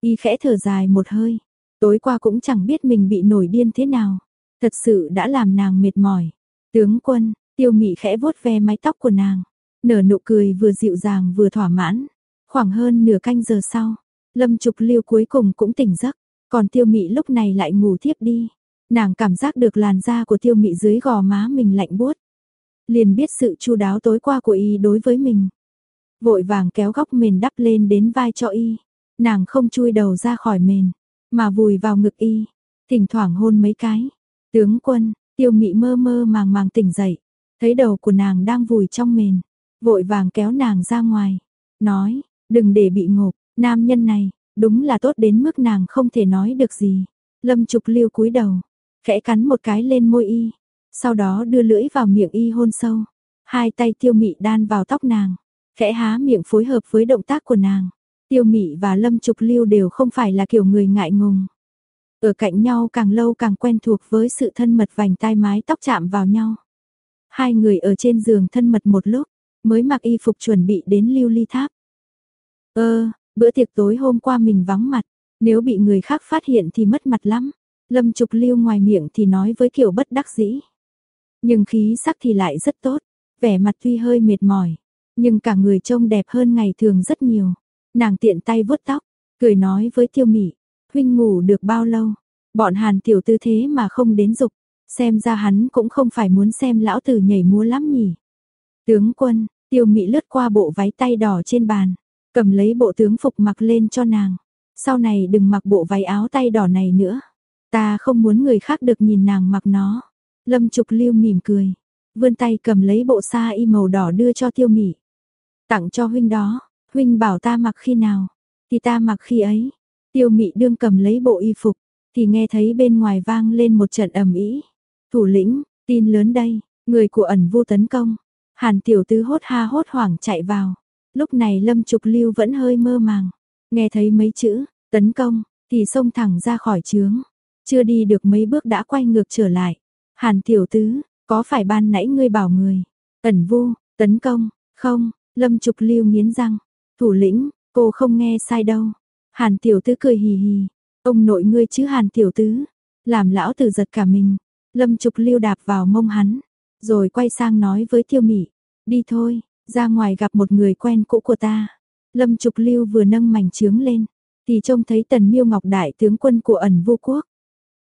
Y khẽ thở dài một hơi, tối qua cũng chẳng biết mình bị nổi điên thế nào. Thật sự đã làm nàng mệt mỏi. Tướng quân, tiêu mị khẽ vuốt ve mái tóc của nàng. Nở nụ cười vừa dịu dàng vừa thỏa mãn. Khoảng hơn nửa canh giờ sau, lâm trục liêu cuối cùng cũng tỉnh giấc. Còn tiêu mị lúc này lại ngủ thiếp đi. Nàng cảm giác được làn da của tiêu mị dưới gò má mình lạnh buốt. Liền biết sự chu đáo tối qua của y đối với mình. Vội vàng kéo góc mền đắp lên đến vai cho y. Nàng không chui đầu ra khỏi mền, mà vùi vào ngực y. Thỉnh thoảng hôn mấy cái. Tướng quân, tiêu mị mơ mơ màng màng tỉnh dậy, thấy đầu của nàng đang vùi trong mền, vội vàng kéo nàng ra ngoài, nói, đừng để bị ngộp, nam nhân này, đúng là tốt đến mức nàng không thể nói được gì. Lâm Trục Liêu cúi đầu, khẽ cắn một cái lên môi y, sau đó đưa lưỡi vào miệng y hôn sâu. Hai tay tiêu mị đan vào tóc nàng, khẽ há miệng phối hợp với động tác của nàng. Tiêu Mị và Lâm Trục Lưu đều không phải là kiểu người ngại ngùng. Ở cạnh nhau càng lâu càng quen thuộc với sự thân mật vành tai mái tóc chạm vào nhau. Hai người ở trên giường thân mật một lúc, mới mặc y phục chuẩn bị đến lưu ly tháp. Ơ, bữa tiệc tối hôm qua mình vắng mặt, nếu bị người khác phát hiện thì mất mặt lắm. Lâm Trục Lưu ngoài miệng thì nói với kiểu bất đắc dĩ. Nhưng khí sắc thì lại rất tốt, vẻ mặt tuy hơi mệt mỏi, nhưng cả người trông đẹp hơn ngày thường rất nhiều. Nàng tiện tay vuốt tóc, cười nói với Tiêu Mị, huynh ngủ được bao lâu? Bọn Hàn tiểu tư thế mà không đến dục, xem ra hắn cũng không phải muốn xem lão tử nhảy múa lắm nhỉ. Tướng quân, Tiêu Mị lướt qua bộ váy tay đỏ trên bàn, cầm lấy bộ tướng phục mặc lên cho nàng. Sau này đừng mặc bộ váy áo tay đỏ này nữa. Ta không muốn người khác được nhìn nàng mặc nó. Lâm Trục Lưu mỉm cười, vươn tay cầm lấy bộ sa y màu đỏ đưa cho Tiêu Mị. Tặng cho huynh đó, huynh bảo ta mặc khi nào, thì ta mặc khi ấy. Tiêu Mị đương cầm lấy bộ y phục, thì nghe thấy bên ngoài vang lên một trận ầm ĩ. Thủ lĩnh, tin lớn đây, người của ẩn vô tấn công. Hàn tiểu tứ hốt ha hốt hoảng chạy vào. Lúc này Lâm Trục Lưu vẫn hơi mơ màng, nghe thấy mấy chữ tấn công thì xông thẳng ra khỏi trướng. Chưa đi được mấy bước đã quay ngược trở lại. Hàn tiểu tứ, có phải ban nãy ngươi bảo người? Ẩn vu, tấn công, không, lâm trục lưu nghiến răng. Thủ lĩnh, cô không nghe sai đâu. Hàn tiểu tứ cười hì hì. Ông nội ngươi chứ hàn tiểu tứ. Làm lão tử giật cả mình. Lâm trục lưu đạp vào mông hắn. Rồi quay sang nói với tiêu mị. Đi thôi, ra ngoài gặp một người quen cũ của ta. Lâm trục lưu vừa nâng mảnh trướng lên. Thì trông thấy tần miêu ngọc đại tướng quân của ẩn vô quốc.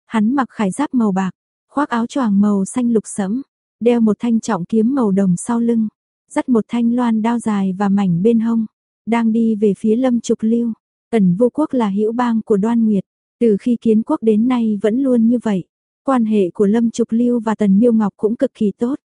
Hắn mặc khải giáp màu bạc, khoác áo choàng màu xanh lục sẫm, đeo một thanh trọng kiếm màu đồng sau lưng, dắt một thanh loan đao dài và mảnh bên hông, đang đi về phía Lâm Trục Lưu. Ẩn Vô Quốc là hữu bang của Đoan Nguyệt, từ khi kiến quốc đến nay vẫn luôn như vậy. Quan hệ của Lâm Trục Lưu và Tần Miêu Ngọc cũng cực kỳ tốt.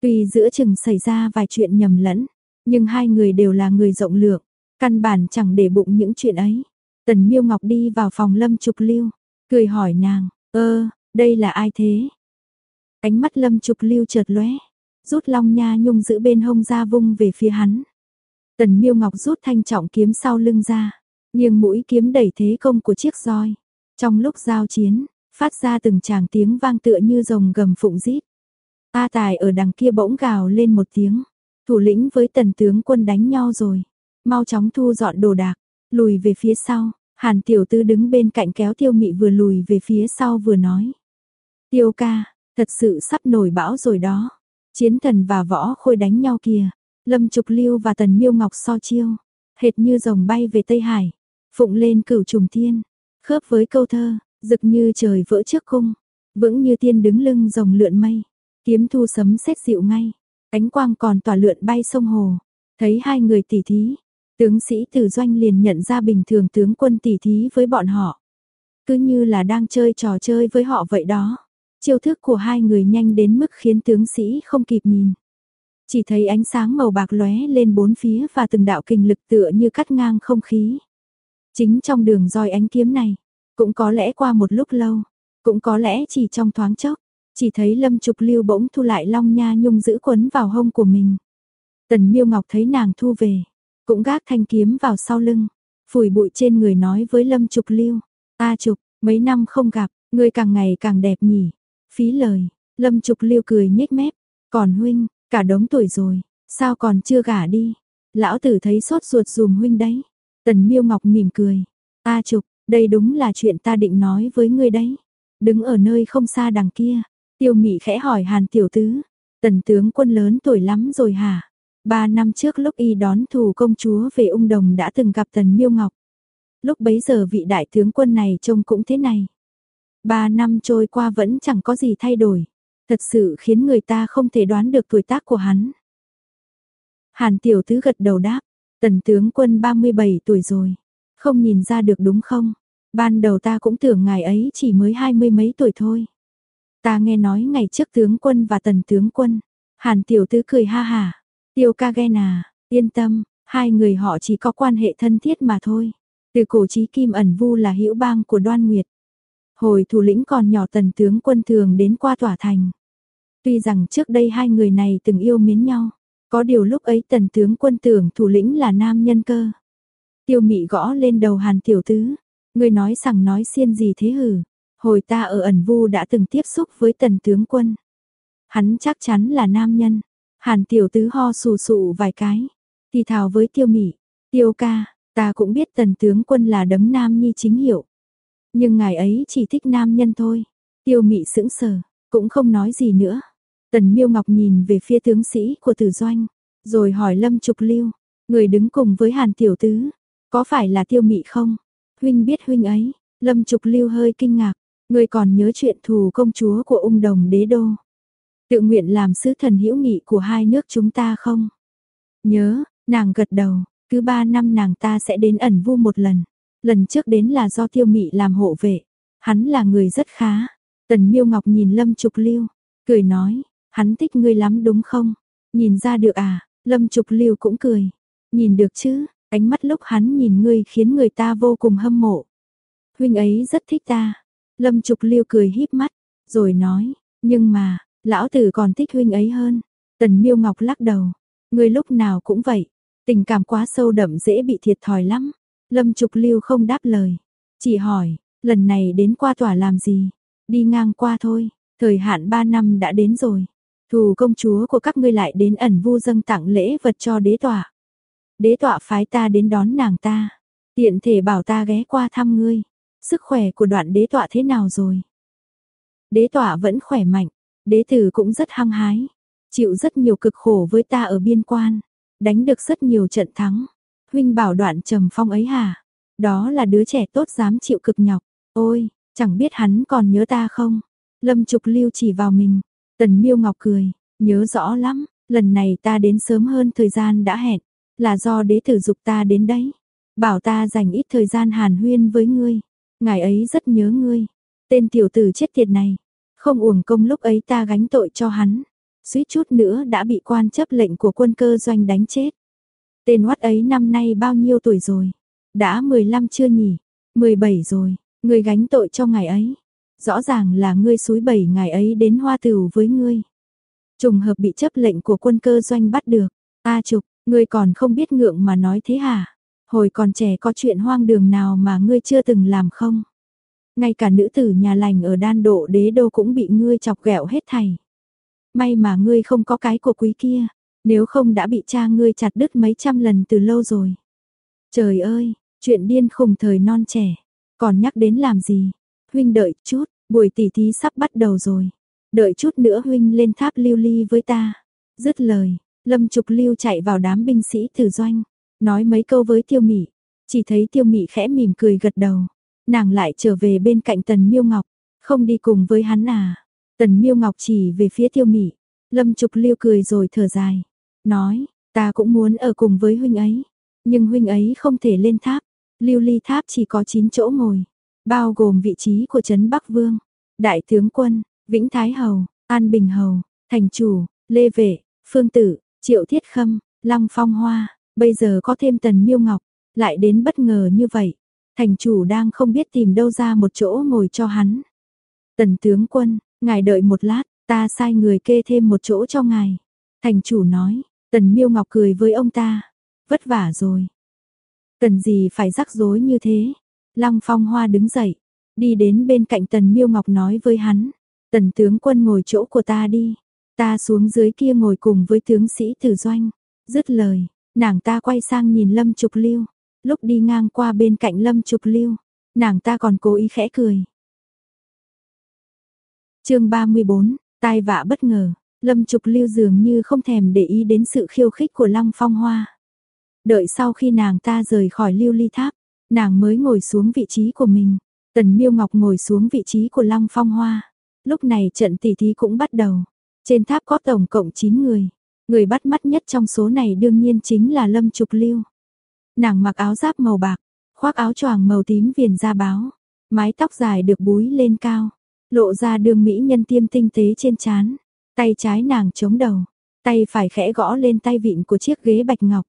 Tuy giữa chừng xảy ra vài chuyện nhầm lẫn, nhưng hai người đều là người rộng lượng, căn bản chẳng để bụng những chuyện ấy. Tần Miêu Ngọc đi vào phòng Lâm Trục Lưu, cười hỏi nàng, ơ, đây là ai thế? Ánh mắt lâm trục lưu chợt lóe, rút long nha nhung giữ bên hông ra vung về phía hắn. Tần miêu ngọc rút thanh trọng kiếm sau lưng ra, nghiêng mũi kiếm đẩy thế công của chiếc roi. Trong lúc giao chiến, phát ra từng tràng tiếng vang tựa như rồng gầm phụng rít. A tài ở đằng kia bỗng gào lên một tiếng, thủ lĩnh với tần tướng quân đánh nhau rồi, mau chóng thu dọn đồ đạc, lùi về phía sau. Hàn tiểu tư đứng bên cạnh kéo tiêu mị vừa lùi về phía sau vừa nói. Tiêu ca, thật sự sắp nổi bão rồi đó. Chiến thần và võ khôi đánh nhau kìa. Lâm Trục Lưu và Tần Miêu Ngọc so chiêu. Hệt như rồng bay về Tây Hải. Phụng lên cửu trùng thiên. Khớp với câu thơ, rực như trời vỡ trước cung. Vững như tiên đứng lưng rồng lượn mây. Kiếm thu sấm xét dịu ngay. Ánh quang còn tỏa lượn bay sông hồ. Thấy hai người tỉ thí, Tướng sĩ tử doanh liền nhận ra bình thường tướng quân tỉ thí với bọn họ. Cứ như là đang chơi trò chơi với họ vậy đó. Chiêu thức của hai người nhanh đến mức khiến tướng sĩ không kịp nhìn. Chỉ thấy ánh sáng màu bạc lóe lên bốn phía và từng đạo kinh lực tựa như cắt ngang không khí. Chính trong đường roi ánh kiếm này, cũng có lẽ qua một lúc lâu, cũng có lẽ chỉ trong thoáng chốc, chỉ thấy Lâm Trục Lưu bỗng thu lại Long Nha Nhung giữ quấn vào hông của mình. Tần Miêu Ngọc thấy nàng thu về, cũng gác thanh kiếm vào sau lưng, phủi bụi trên người nói với Lâm Trục Lưu, "A Trục, mấy năm không gặp, ngươi càng ngày càng đẹp nhỉ?" Phí lời, Lâm Trục Lưu cười nhếch mép, "Còn huynh, cả đống tuổi rồi, sao còn chưa gả đi?" Lão tử thấy sốt ruột dùm huynh đấy. Tần Miêu Ngọc mỉm cười, "A Trục, đây đúng là chuyện ta định nói với ngươi đấy." Đứng ở nơi không xa đằng kia, Tiêu Mị khẽ hỏi Hàn tiểu tứ, "Tần tướng quân lớn tuổi lắm rồi hả?" Ba năm trước lúc y đón thủ công chúa về ung đồng đã từng gặp Tần Miêu Ngọc. Lúc bấy giờ vị đại tướng quân này trông cũng thế này. Ba năm trôi qua vẫn chẳng có gì thay đổi. Thật sự khiến người ta không thể đoán được tuổi tác của hắn. Hàn tiểu tứ gật đầu đáp, tần tướng quân 37 tuổi rồi. Không nhìn ra được đúng không? Ban đầu ta cũng tưởng ngài ấy chỉ mới hai mươi mấy tuổi thôi. Ta nghe nói ngày trước tướng quân và tần tướng quân. Hàn tiểu tứ cười ha hà. Tiêu ca ghen à, yên tâm, hai người họ chỉ có quan hệ thân thiết mà thôi. Từ cổ chí Kim ẩn vu là hữu bang của đoan nguyệt. Hồi thủ lĩnh còn nhỏ tần tướng quân thường đến qua tỏa thành. Tuy rằng trước đây hai người này từng yêu mến nhau, có điều lúc ấy tần tướng quân tưởng thủ lĩnh là nam nhân cơ. Tiêu mị gõ lên đầu hàn tiểu tứ. Người nói rằng nói xiên gì thế hử. Hồi ta ở ẩn vu đã từng tiếp xúc với tần tướng quân. Hắn chắc chắn là nam nhân. Hàn tiểu tứ ho sù sụ vài cái. Thì thào với tiêu mị. Tiêu ca, ta cũng biết tần tướng quân là đấng nam nhi chính hiệu. Nhưng ngài ấy chỉ thích nam nhân thôi. Tiêu mị sững sờ, cũng không nói gì nữa. Tần miêu ngọc nhìn về phía tướng sĩ của tử doanh. Rồi hỏi lâm trục lưu. Người đứng cùng với hàn tiểu tứ. Có phải là tiêu mị không? Huynh biết huynh ấy. Lâm trục lưu hơi kinh ngạc. Người còn nhớ chuyện thù công chúa của ung đồng đế đô. Tự nguyện làm sứ thần hữu nghị của hai nước chúng ta không? Nhớ, nàng gật đầu, cứ ba năm nàng ta sẽ đến ẩn vu một lần. Lần trước đến là do tiêu mị làm hộ vệ. Hắn là người rất khá. Tần miêu ngọc nhìn lâm trục lưu, cười nói, hắn thích ngươi lắm đúng không? Nhìn ra được à? Lâm trục lưu cũng cười. Nhìn được chứ, ánh mắt lúc hắn nhìn ngươi khiến người ta vô cùng hâm mộ. Huynh ấy rất thích ta. Lâm trục lưu cười híp mắt, rồi nói, nhưng mà, lão tử còn thích huynh ấy hơn. Tần miêu ngọc lắc đầu, ngươi lúc nào cũng vậy. Tình cảm quá sâu đậm dễ bị thiệt thòi lắm. Lâm Trục Lưu không đáp lời, chỉ hỏi, lần này đến qua tòa làm gì? Đi ngang qua thôi, thời hạn 3 năm đã đến rồi. Thù công chúa của các ngươi lại đến ẩn vu dâng tặng lễ vật cho đế tọa. Đế tọa phái ta đến đón nàng ta, tiện thể bảo ta ghé qua thăm ngươi. Sức khỏe của đoạn đế tọa thế nào rồi? Đế tọa vẫn khỏe mạnh, đế tử cũng rất hăng hái, chịu rất nhiều cực khổ với ta ở biên quan, đánh được rất nhiều trận thắng. Huynh bảo đoạn trầm phong ấy hả? Đó là đứa trẻ tốt dám chịu cực nhọc. Ôi, chẳng biết hắn còn nhớ ta không? Lâm Trục Lưu chỉ vào mình. Tần Miêu Ngọc cười, nhớ rõ lắm, lần này ta đến sớm hơn thời gian đã hẹn, là do đế tử dục ta đến đấy. Bảo ta dành ít thời gian hàn huyên với ngươi, ngài ấy rất nhớ ngươi. Tên tiểu tử chết tiệt này, không uổng công lúc ấy ta gánh tội cho hắn. Suýt chút nữa đã bị quan chấp lệnh của quân cơ doanh đánh chết. Tên oát ấy năm nay bao nhiêu tuổi rồi? Đã 15 chưa nhỉ? 17 rồi, người gánh tội cho ngài ấy. Rõ ràng là ngươi suối bảy ngày ấy đến hoa tửu với ngươi. Trùng hợp bị chấp lệnh của quân cơ doanh bắt được. ta trục, ngươi còn không biết ngượng mà nói thế hả? Hồi còn trẻ có chuyện hoang đường nào mà ngươi chưa từng làm không? Ngay cả nữ tử nhà lành ở đan độ đế đô cũng bị ngươi chọc ghẹo hết thảy. May mà ngươi không có cái của quý kia, nếu không đã bị cha ngươi chặt đứt mấy trăm lần từ lâu rồi. Trời ơi, chuyện điên khùng thời non trẻ, còn nhắc đến làm gì? Huynh đợi chút, buổi tỉ thí sắp bắt đầu rồi. Đợi chút nữa huynh lên tháp lưu ly với ta. Dứt lời, Lâm Trục Lưu chạy vào đám binh sĩ thử doanh, nói mấy câu với Tiêu Mị. Chỉ thấy Tiêu Mị khẽ mỉm cười gật đầu. Nàng lại trở về bên cạnh Tần Miêu Ngọc, không đi cùng với hắn à? Tần Miêu Ngọc chỉ về phía Tiêu Mị. Lâm Trục Lưu cười rồi thở dài nói, ta cũng muốn ở cùng với huynh ấy, nhưng huynh ấy không thể lên tháp, lưu ly tháp chỉ có 9 chỗ ngồi, bao gồm vị trí của Trấn Bắc Vương, Đại Tướng Quân, Vĩnh Thái Hầu, An Bình Hầu, Thành Chủ, Lê Vệ, Phương Tử, Triệu Thiết Khâm, Lăng Phong Hoa, bây giờ có thêm Tần Miêu Ngọc, lại đến bất ngờ như vậy. Thành chủ đang không biết tìm đâu ra một chỗ ngồi cho hắn. Tần tướng quân, ngài đợi một lát, ta sai người kê thêm một chỗ cho ngài. Thành chủ nói, Tần Miêu Ngọc cười với ông ta. Vất vả rồi. Cần gì phải rắc rối như thế? Lăng Phong Hoa đứng dậy, đi đến bên cạnh Tần Miêu Ngọc nói với hắn. Tần tướng quân ngồi chỗ của ta đi. Ta xuống dưới kia ngồi cùng với tướng sĩ tử doanh. Dứt lời, nàng ta quay sang nhìn Lâm Trục Lưu. Lúc đi ngang qua bên cạnh Lâm Trục Lưu, nàng ta còn cố ý khẽ cười. chương 34, tai vạ bất ngờ. Lâm Trục Lưu dường như không thèm để ý đến sự khiêu khích của Lăng Phong Hoa. Đợi sau khi nàng ta rời khỏi lưu ly tháp, nàng mới ngồi xuống vị trí của mình. Tần Miêu Ngọc ngồi xuống vị trí của Lăng Phong Hoa. Lúc này trận tỷ thí cũng bắt đầu. Trên tháp có tổng cộng 9 người. Người bắt mắt nhất trong số này đương nhiên chính là Lâm Trục Lưu. Nàng mặc áo giáp màu bạc, khoác áo choàng màu tím viền da báo, mái tóc dài được búi lên cao, lộ ra đường mỹ nhân tiêm tinh tế trên trán. Tay trái nàng chống đầu, tay phải khẽ gõ lên tay vịn của chiếc ghế bạch ngọc.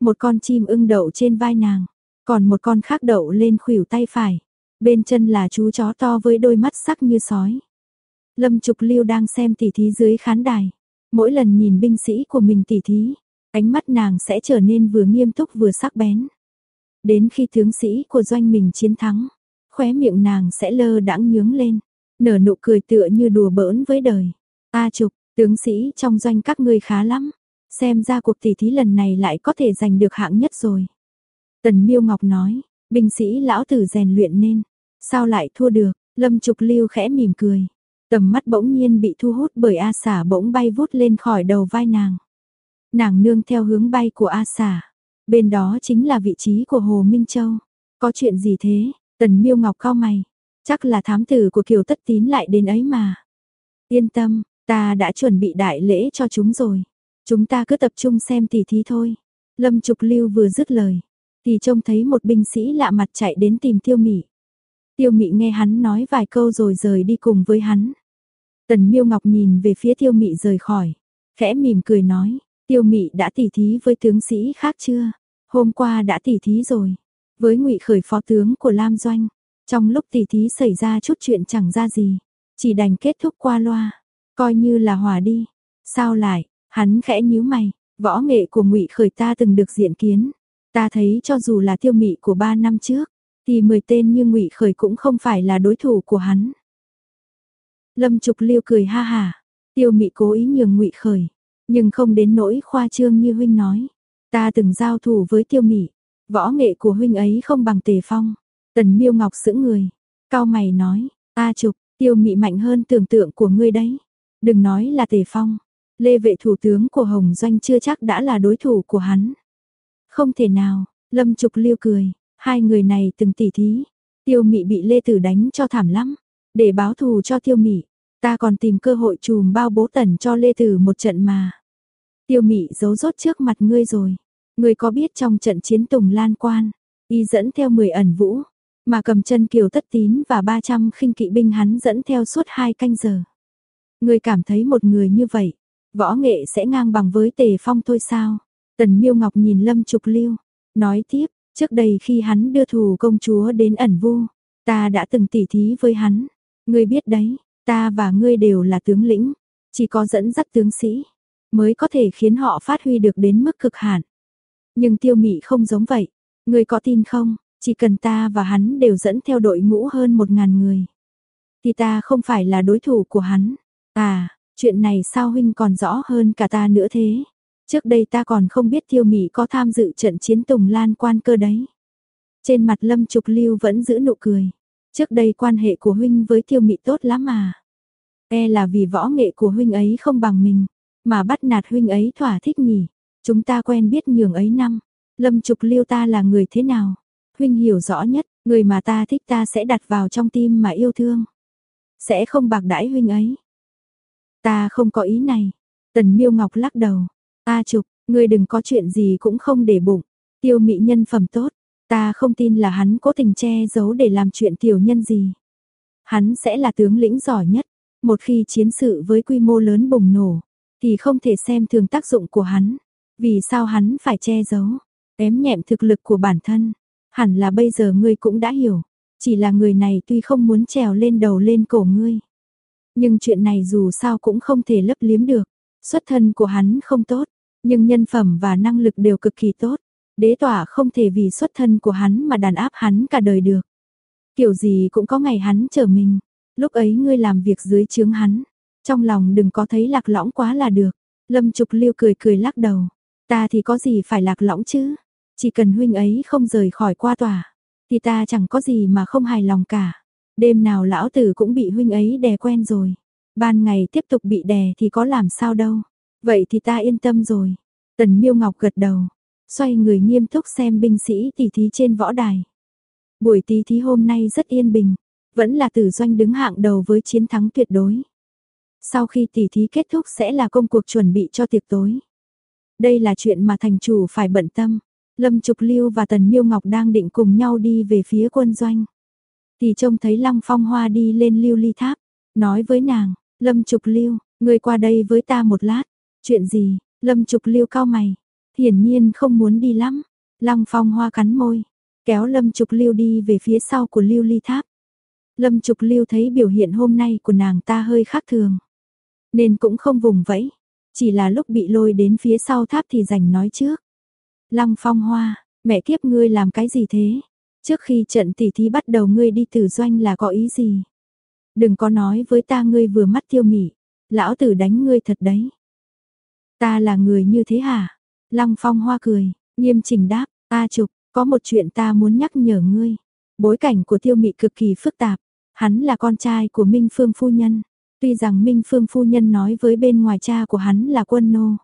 Một con chim ưng đậu trên vai nàng, còn một con khác đậu lên khuỷu tay phải. Bên chân là chú chó to với đôi mắt sắc như sói. Lâm Trục Lưu đang xem tỉ thí dưới khán đài. Mỗi lần nhìn binh sĩ của mình tỉ thí, ánh mắt nàng sẽ trở nên vừa nghiêm túc vừa sắc bén. Đến khi tướng sĩ của doanh mình chiến thắng, khóe miệng nàng sẽ lơ đãng nhướng lên, nở nụ cười tựa như đùa bỡn với đời. A Trục, tướng sĩ trong doanh các ngươi khá lắm, xem ra cuộc tỷ thí lần này lại có thể giành được hạng nhất rồi. Tần Miêu Ngọc nói, binh sĩ lão tử rèn luyện nên, sao lại thua được? Lâm Trục Lưu khẽ mỉm cười, tầm mắt bỗng nhiên bị thu hút bởi A Xả bỗng bay vút lên khỏi đầu vai nàng. Nàng nương theo hướng bay của A Xả, bên đó chính là vị trí của Hồ Minh Châu. Có chuyện gì thế? Tần Miêu Ngọc cao mày, chắc là thám tử của Kiều Tất Tín lại đến ấy mà. Yên tâm, ta đã chuẩn bị đại lễ cho chúng rồi. Chúng ta cứ tập trung xem tỉ thí thôi. Lâm Trục Lưu vừa dứt lời, thì trông thấy một binh sĩ lạ mặt chạy đến tìm Tiêu Mị. Tiêu Mị nghe hắn nói vài câu rồi rời đi cùng với hắn. Tần Miêu Ngọc nhìn về phía Tiêu Mị rời khỏi, khẽ mỉm cười nói, Tiêu Mị đã tỉ thí với tướng sĩ khác chưa? Hôm qua đã tỉ thí rồi, với Ngụy Khởi phó tướng của Lam Doanh. Trong lúc tỉ thí xảy ra chút chuyện chẳng ra gì, chỉ đành kết thúc qua loa, coi như là hòa đi. Sao lại? Hắn khẽ nhíu mày, võ nghệ của Ngụy Khởi ta từng được diện kiến, ta thấy cho dù là Tiêu Mị của ba năm trước, thì 10 tên như Ngụy Khởi cũng không phải là đối thủ của hắn. Lâm Trục Liêu cười ha hà, Tiêu Mị cố ý nhường Ngụy Khởi, nhưng không đến nỗi khoa trương như huynh nói. Ta từng giao thủ với Tiêu Mị, võ nghệ của huynh ấy không bằng Tề Phong. Tần Miêu Ngọc sững người, cao mày nói, ta Trục, Tiêu Mị mạnh hơn tưởng tượng của ngươi đấy. Đừng nói là Tề Phong, Lê vệ thủ tướng của Hồng Doanh chưa chắc đã là đối thủ của hắn." Không thể nào, Lâm Trục Liêu cười, hai người này từng tỉ thí, Tiêu Mị bị Lê Tử đánh cho thảm lắm, để báo thù cho Tiêu Mị, ta còn tìm cơ hội chùm bao bố tẩn cho Lê Tử một trận mà. Tiêu Mị giấu rốt trước mặt ngươi rồi, ngươi có biết trong trận chiến Tùng Lan Quan, y dẫn theo 10 ẩn vũ, mà cầm chân Kiều Tất Tín và 300 khinh kỵ binh hắn dẫn theo suốt hai canh giờ. Ngươi cảm thấy một người như vậy, võ nghệ sẽ ngang bằng với Tề Phong thôi sao? Tần Miêu Ngọc nhìn Lâm Trục Lưu, nói tiếp, trước đây khi hắn đưa thù công chúa đến ẩn vu, ta đã từng tỉ thí với hắn. Ngươi biết đấy, ta và ngươi đều là tướng lĩnh, chỉ có dẫn dắt tướng sĩ mới có thể khiến họ phát huy được đến mức cực hạn. Nhưng Tiêu Mị không giống vậy, ngươi có tin không? Chỉ cần ta và hắn đều dẫn theo đội ngũ hơn một ngàn người, thì ta không phải là đối thủ của hắn. À, chuyện này sao huynh còn rõ hơn cả ta nữa thế? Trước đây ta còn không biết Tiêu Mị có tham dự trận chiến Tùng Lan quan cơ đấy. Trên mặt Lâm Trục Lưu vẫn giữ nụ cười. Trước đây quan hệ của huynh với Tiêu Mị tốt lắm mà. E là vì võ nghệ của huynh ấy không bằng mình, mà bắt nạt huynh ấy thỏa thích nhỉ. Chúng ta quen biết nhường ấy năm. Lâm Trục Lưu ta là người thế nào? Huynh hiểu rõ nhất, người mà ta thích ta sẽ đặt vào trong tim mà yêu thương. Sẽ không bạc đãi huynh ấy. Ta không có ý này. Tần Miêu Ngọc lắc đầu. A Trục, ngươi đừng có chuyện gì cũng không để bụng. Tiêu mỹ nhân phẩm tốt, ta không tin là hắn cố tình che giấu để làm chuyện tiểu nhân gì. Hắn sẽ là tướng lĩnh giỏi nhất, một khi chiến sự với quy mô lớn bùng nổ, thì không thể xem thường tác dụng của hắn. Vì sao hắn phải che giấu, ém nhẹm thực lực của bản thân? Hẳn là bây giờ ngươi cũng đã hiểu, chỉ là người này tuy không muốn trèo lên đầu lên cổ ngươi. Nhưng chuyện này dù sao cũng không thể lấp liếm được, xuất thân của hắn không tốt, nhưng nhân phẩm và năng lực đều cực kỳ tốt. Đế tỏa không thể vì xuất thân của hắn mà đàn áp hắn cả đời được. Kiểu gì cũng có ngày hắn trở mình. Lúc ấy ngươi làm việc dưới chướng hắn. Trong lòng đừng có thấy lạc lõng quá là được. Lâm Trục Liêu cười cười lắc đầu. Ta thì có gì phải lạc lõng chứ. Chỉ cần huynh ấy không rời khỏi qua tòa. Thì ta chẳng có gì mà không hài lòng cả. Đêm nào lão tử cũng bị huynh ấy đè quen rồi. Ban ngày tiếp tục bị đè thì có làm sao đâu. Vậy thì ta yên tâm rồi. Tần Miêu Ngọc gật đầu, xoay người nghiêm túc xem binh sĩ tỷ thí trên võ đài. Buổi tỷ thí hôm nay rất yên bình, vẫn là Tử Doanh đứng hạng đầu với chiến thắng tuyệt đối. Sau khi tỷ thí kết thúc sẽ là công cuộc chuẩn bị cho tiệc tối. Đây là chuyện mà thành chủ phải bận tâm. Lâm Trục Lưu và Tần Miêu Ngọc đang định cùng nhau đi về phía quân doanh. Thì trông thấy Lăng Phong Hoa đi lên lưu ly tháp, nói với nàng, Lâm Trục Lưu, người qua đây với ta một lát. Chuyện gì? Lâm Trục Lưu cao mày, hiển nhiên không muốn đi lắm. Lăng Phong Hoa cắn môi, kéo Lâm Trục Lưu đi về phía sau của Lưu Ly Tháp. Lâm Trục Lưu thấy biểu hiện hôm nay của nàng ta hơi khác thường, nên cũng không vùng vẫy, chỉ là lúc bị lôi đến phía sau tháp thì rảnh nói trước. Lăng phong hoa, mẹ kiếp ngươi làm cái gì thế? Trước khi trận tỉ thí bắt đầu ngươi đi tử doanh là có ý gì? Đừng có nói với ta ngươi vừa mắt tiêu mị, lão tử đánh ngươi thật đấy. Ta là người như thế hả? Lăng phong hoa cười, nghiêm chỉnh đáp, ta trục, có một chuyện ta muốn nhắc nhở ngươi. Bối cảnh của tiêu mị cực kỳ phức tạp, hắn là con trai của Minh Phương Phu Nhân. Tuy rằng Minh Phương Phu Nhân nói với bên ngoài cha của hắn là quân nô.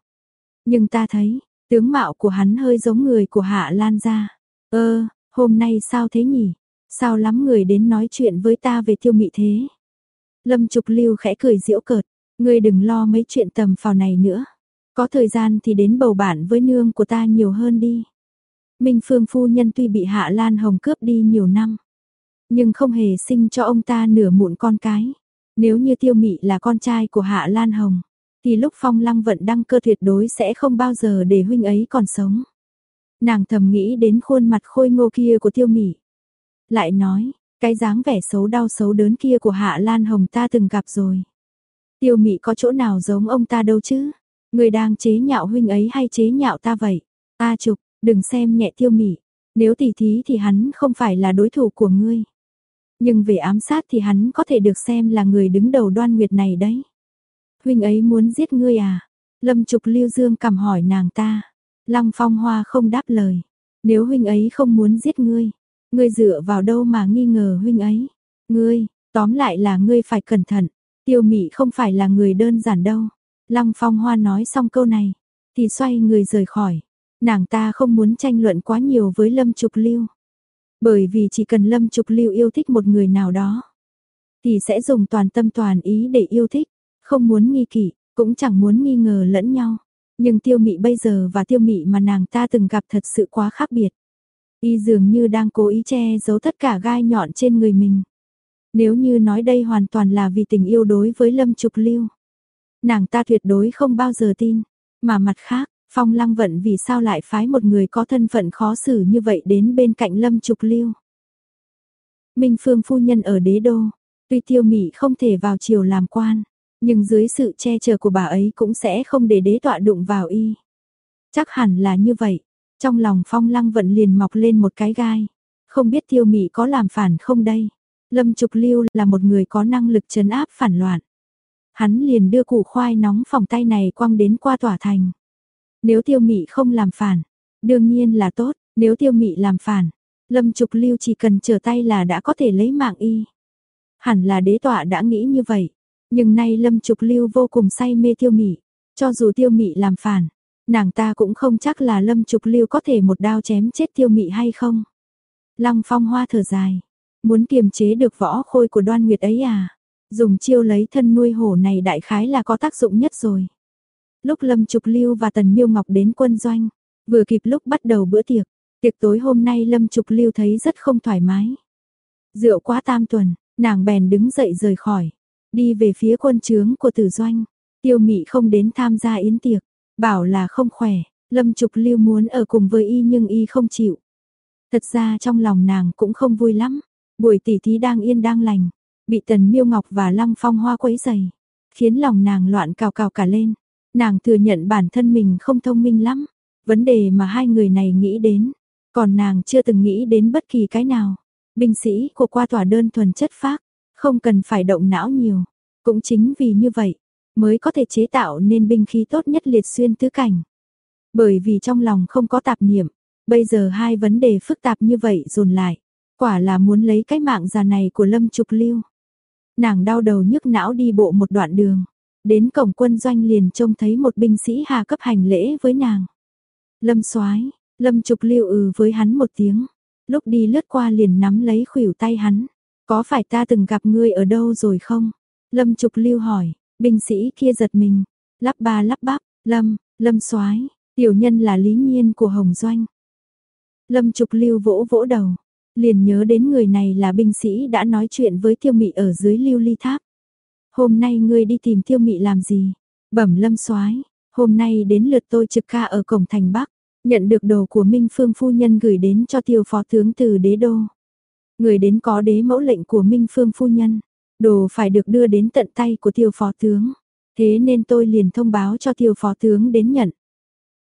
Nhưng ta thấy, tướng mạo của hắn hơi giống người của Hạ Lan gia. Ơ, hôm nay sao thế nhỉ? Sao lắm người đến nói chuyện với ta về tiêu mị thế? Lâm Trục Lưu khẽ cười giễu cợt, ngươi đừng lo mấy chuyện tầm phào này nữa. Có thời gian thì đến bầu bạn với nương của ta nhiều hơn đi. Minh Phương phu nhân tuy bị Hạ Lan Hồng cướp đi nhiều năm, nhưng không hề sinh cho ông ta nửa muộn con cái. Nếu như Tiêu Mị là con trai của Hạ Lan Hồng, thì lúc Phong Lăng vận đăng cơ tuyệt đối sẽ không bao giờ để huynh ấy còn sống. Nàng thầm nghĩ đến khuôn mặt khôi ngô kia của Tiêu Mị, lại nói, cái dáng vẻ xấu đau xấu đớn kia của Hạ Lan Hồng ta từng gặp rồi. Tiêu Mị có chỗ nào giống ông ta đâu chứ? Người đang chế nhạo huynh ấy hay chế nhạo ta vậy? A Trục, đừng xem nhẹ Tiêu mỉ. nếu tỷ thí thì hắn không phải là đối thủ của ngươi. Nhưng về ám sát thì hắn có thể được xem là người đứng đầu đoan nguyệt này đấy. Huynh ấy muốn giết ngươi à? Lâm Trục Lưu Dương cầm hỏi nàng ta. Lăng Phong Hoa không đáp lời. Nếu huynh ấy không muốn giết ngươi, ngươi dựa vào đâu mà nghi ngờ huynh ấy? Ngươi, tóm lại là ngươi phải cẩn thận. Tiêu Mị không phải là người đơn giản đâu. Lăng Phong Hoa nói xong câu này, thì xoay người rời khỏi. Nàng ta không muốn tranh luận quá nhiều với Lâm Trục Lưu. Bởi vì chỉ cần Lâm Trục Lưu yêu thích một người nào đó, thì sẽ dùng toàn tâm toàn ý để yêu thích, không muốn nghi kỵ, cũng chẳng muốn nghi ngờ lẫn nhau. Nhưng tiêu mị bây giờ và tiêu mị mà nàng ta từng gặp thật sự quá khác biệt. Y dường như đang cố ý che giấu tất cả gai nhọn trên người mình. Nếu như nói đây hoàn toàn là vì tình yêu đối với Lâm Trục Lưu. Nàng ta tuyệt đối không bao giờ tin. Mà mặt khác, Phong Lăng Vận vì sao lại phái một người có thân phận khó xử như vậy đến bên cạnh Lâm Trục Lưu. Minh Phương phu nhân ở đế đô, tuy tiêu mị không thể vào triều làm quan, nhưng dưới sự che chở của bà ấy cũng sẽ không để đế tọa đụng vào y. Chắc hẳn là như vậy, trong lòng Phong Lăng Vận liền mọc lên một cái gai, không biết tiêu mị có làm phản không đây. Lâm Trục Lưu là một người có năng lực trấn áp phản loạn. Hắn liền đưa củ khoai nóng phòng tay này quăng đến qua tỏa thành. Nếu tiêu mị không làm phản, đương nhiên là tốt, nếu tiêu mị làm phản, lâm trục lưu chỉ cần trở tay là đã có thể lấy mạng y. Hẳn là đế tọa đã nghĩ như vậy, nhưng nay lâm trục lưu vô cùng say mê tiêu mị, cho dù tiêu mị làm phản, nàng ta cũng không chắc là lâm trục lưu có thể một đao chém chết tiêu mị hay không. Lăng phong hoa thở dài, muốn kiềm chế được võ khôi của đoan nguyệt ấy à, dùng chiêu lấy thân nuôi hổ này đại khái là có tác dụng nhất rồi. Lúc Lâm Trục Lưu và Tần Miêu Ngọc đến quân doanh, vừa kịp lúc bắt đầu bữa tiệc, tiệc tối hôm nay Lâm Trục Lưu thấy rất không thoải mái. Rượu quá tam tuần, nàng bèn đứng dậy rời khỏi, đi về phía quân trướng của tử doanh. Tiêu Mị không đến tham gia yến tiệc, bảo là không khỏe, Lâm Trục Lưu muốn ở cùng với y nhưng y không chịu. Thật ra trong lòng nàng cũng không vui lắm, buổi tỷ thí đang yên đang lành, bị Tần Miêu Ngọc và Lăng Phong Hoa quấy rầy, khiến lòng nàng loạn cào cào cả lên. Nàng thừa nhận bản thân mình không thông minh lắm, vấn đề mà hai người này nghĩ đến, còn nàng chưa từng nghĩ đến bất kỳ cái nào. Binh sĩ của qua tòa đơn thuần chất phác, không cần phải động não nhiều. Cũng chính vì như vậy, mới có thể chế tạo nên binh khí tốt nhất liệt xuyên tứ cảnh. Bởi vì trong lòng không có tạp niệm, bây giờ hai vấn đề phức tạp như vậy dồn lại, quả là muốn lấy cái mạng già này của Lâm Trục Lưu. Nàng đau đầu nhức não đi bộ một đoạn đường, Đến cổng quân doanh liền trông thấy một binh sĩ hà cấp hành lễ với nàng. Lâm soái Lâm trục lưu ừ với hắn một tiếng. Lúc đi lướt qua liền nắm lấy khuỷu tay hắn. Có phải ta từng gặp ngươi ở đâu rồi không? Lâm trục lưu hỏi, binh sĩ kia giật mình. Lắp ba lắp bắp, Lâm, Lâm soái tiểu nhân là lý nhiên của Hồng Doanh. Lâm trục lưu vỗ vỗ đầu, liền nhớ đến người này là binh sĩ đã nói chuyện với tiêu mị ở dưới lưu ly tháp. Hôm nay ngươi đi tìm tiêu mị làm gì? Bẩm lâm soái hôm nay đến lượt tôi trực ca ở cổng thành Bắc, nhận được đồ của Minh Phương Phu Nhân gửi đến cho tiêu phó tướng từ đế đô. Người đến có đế mẫu lệnh của Minh Phương Phu Nhân, đồ phải được đưa đến tận tay của tiêu phó tướng. Thế nên tôi liền thông báo cho tiêu phó tướng đến nhận.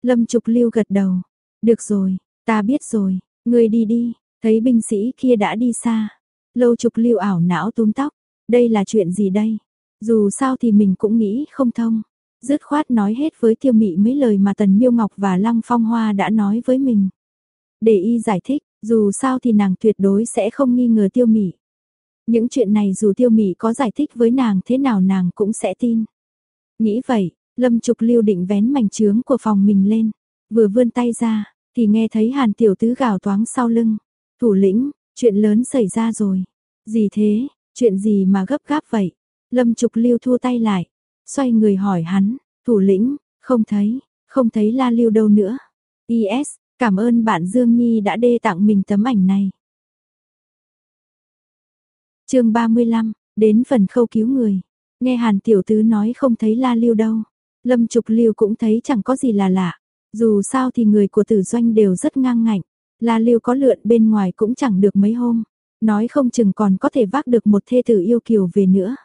Lâm Trục Lưu gật đầu. Được rồi, ta biết rồi, ngươi đi đi, thấy binh sĩ kia đã đi xa. Lâu Trục Lưu ảo não túm tóc, đây là chuyện gì đây? Dù sao thì mình cũng nghĩ không thông. Dứt khoát nói hết với tiêu mị mấy lời mà Tần Miêu Ngọc và Lăng Phong Hoa đã nói với mình. Để y giải thích, dù sao thì nàng tuyệt đối sẽ không nghi ngờ tiêu mị. Những chuyện này dù tiêu mị có giải thích với nàng thế nào nàng cũng sẽ tin. Nghĩ vậy, Lâm Trục Lưu định vén mảnh trướng của phòng mình lên, vừa vươn tay ra, thì nghe thấy Hàn Tiểu Tứ gào toáng sau lưng. Thủ lĩnh, chuyện lớn xảy ra rồi. Gì thế, chuyện gì mà gấp gáp vậy? Lâm Trục Lưu thua tay lại, xoay người hỏi hắn, thủ lĩnh, không thấy, không thấy La Lưu đâu nữa. Is, cảm ơn bạn Dương Nhi đã đê tặng mình tấm ảnh này. chương 35, đến phần khâu cứu người. Nghe Hàn Tiểu Tứ nói không thấy La Lưu đâu. Lâm Trục Lưu cũng thấy chẳng có gì là lạ. Dù sao thì người của tử doanh đều rất ngang ngạnh. La Lưu có lượn bên ngoài cũng chẳng được mấy hôm. Nói không chừng còn có thể vác được một thê tử yêu kiều về nữa.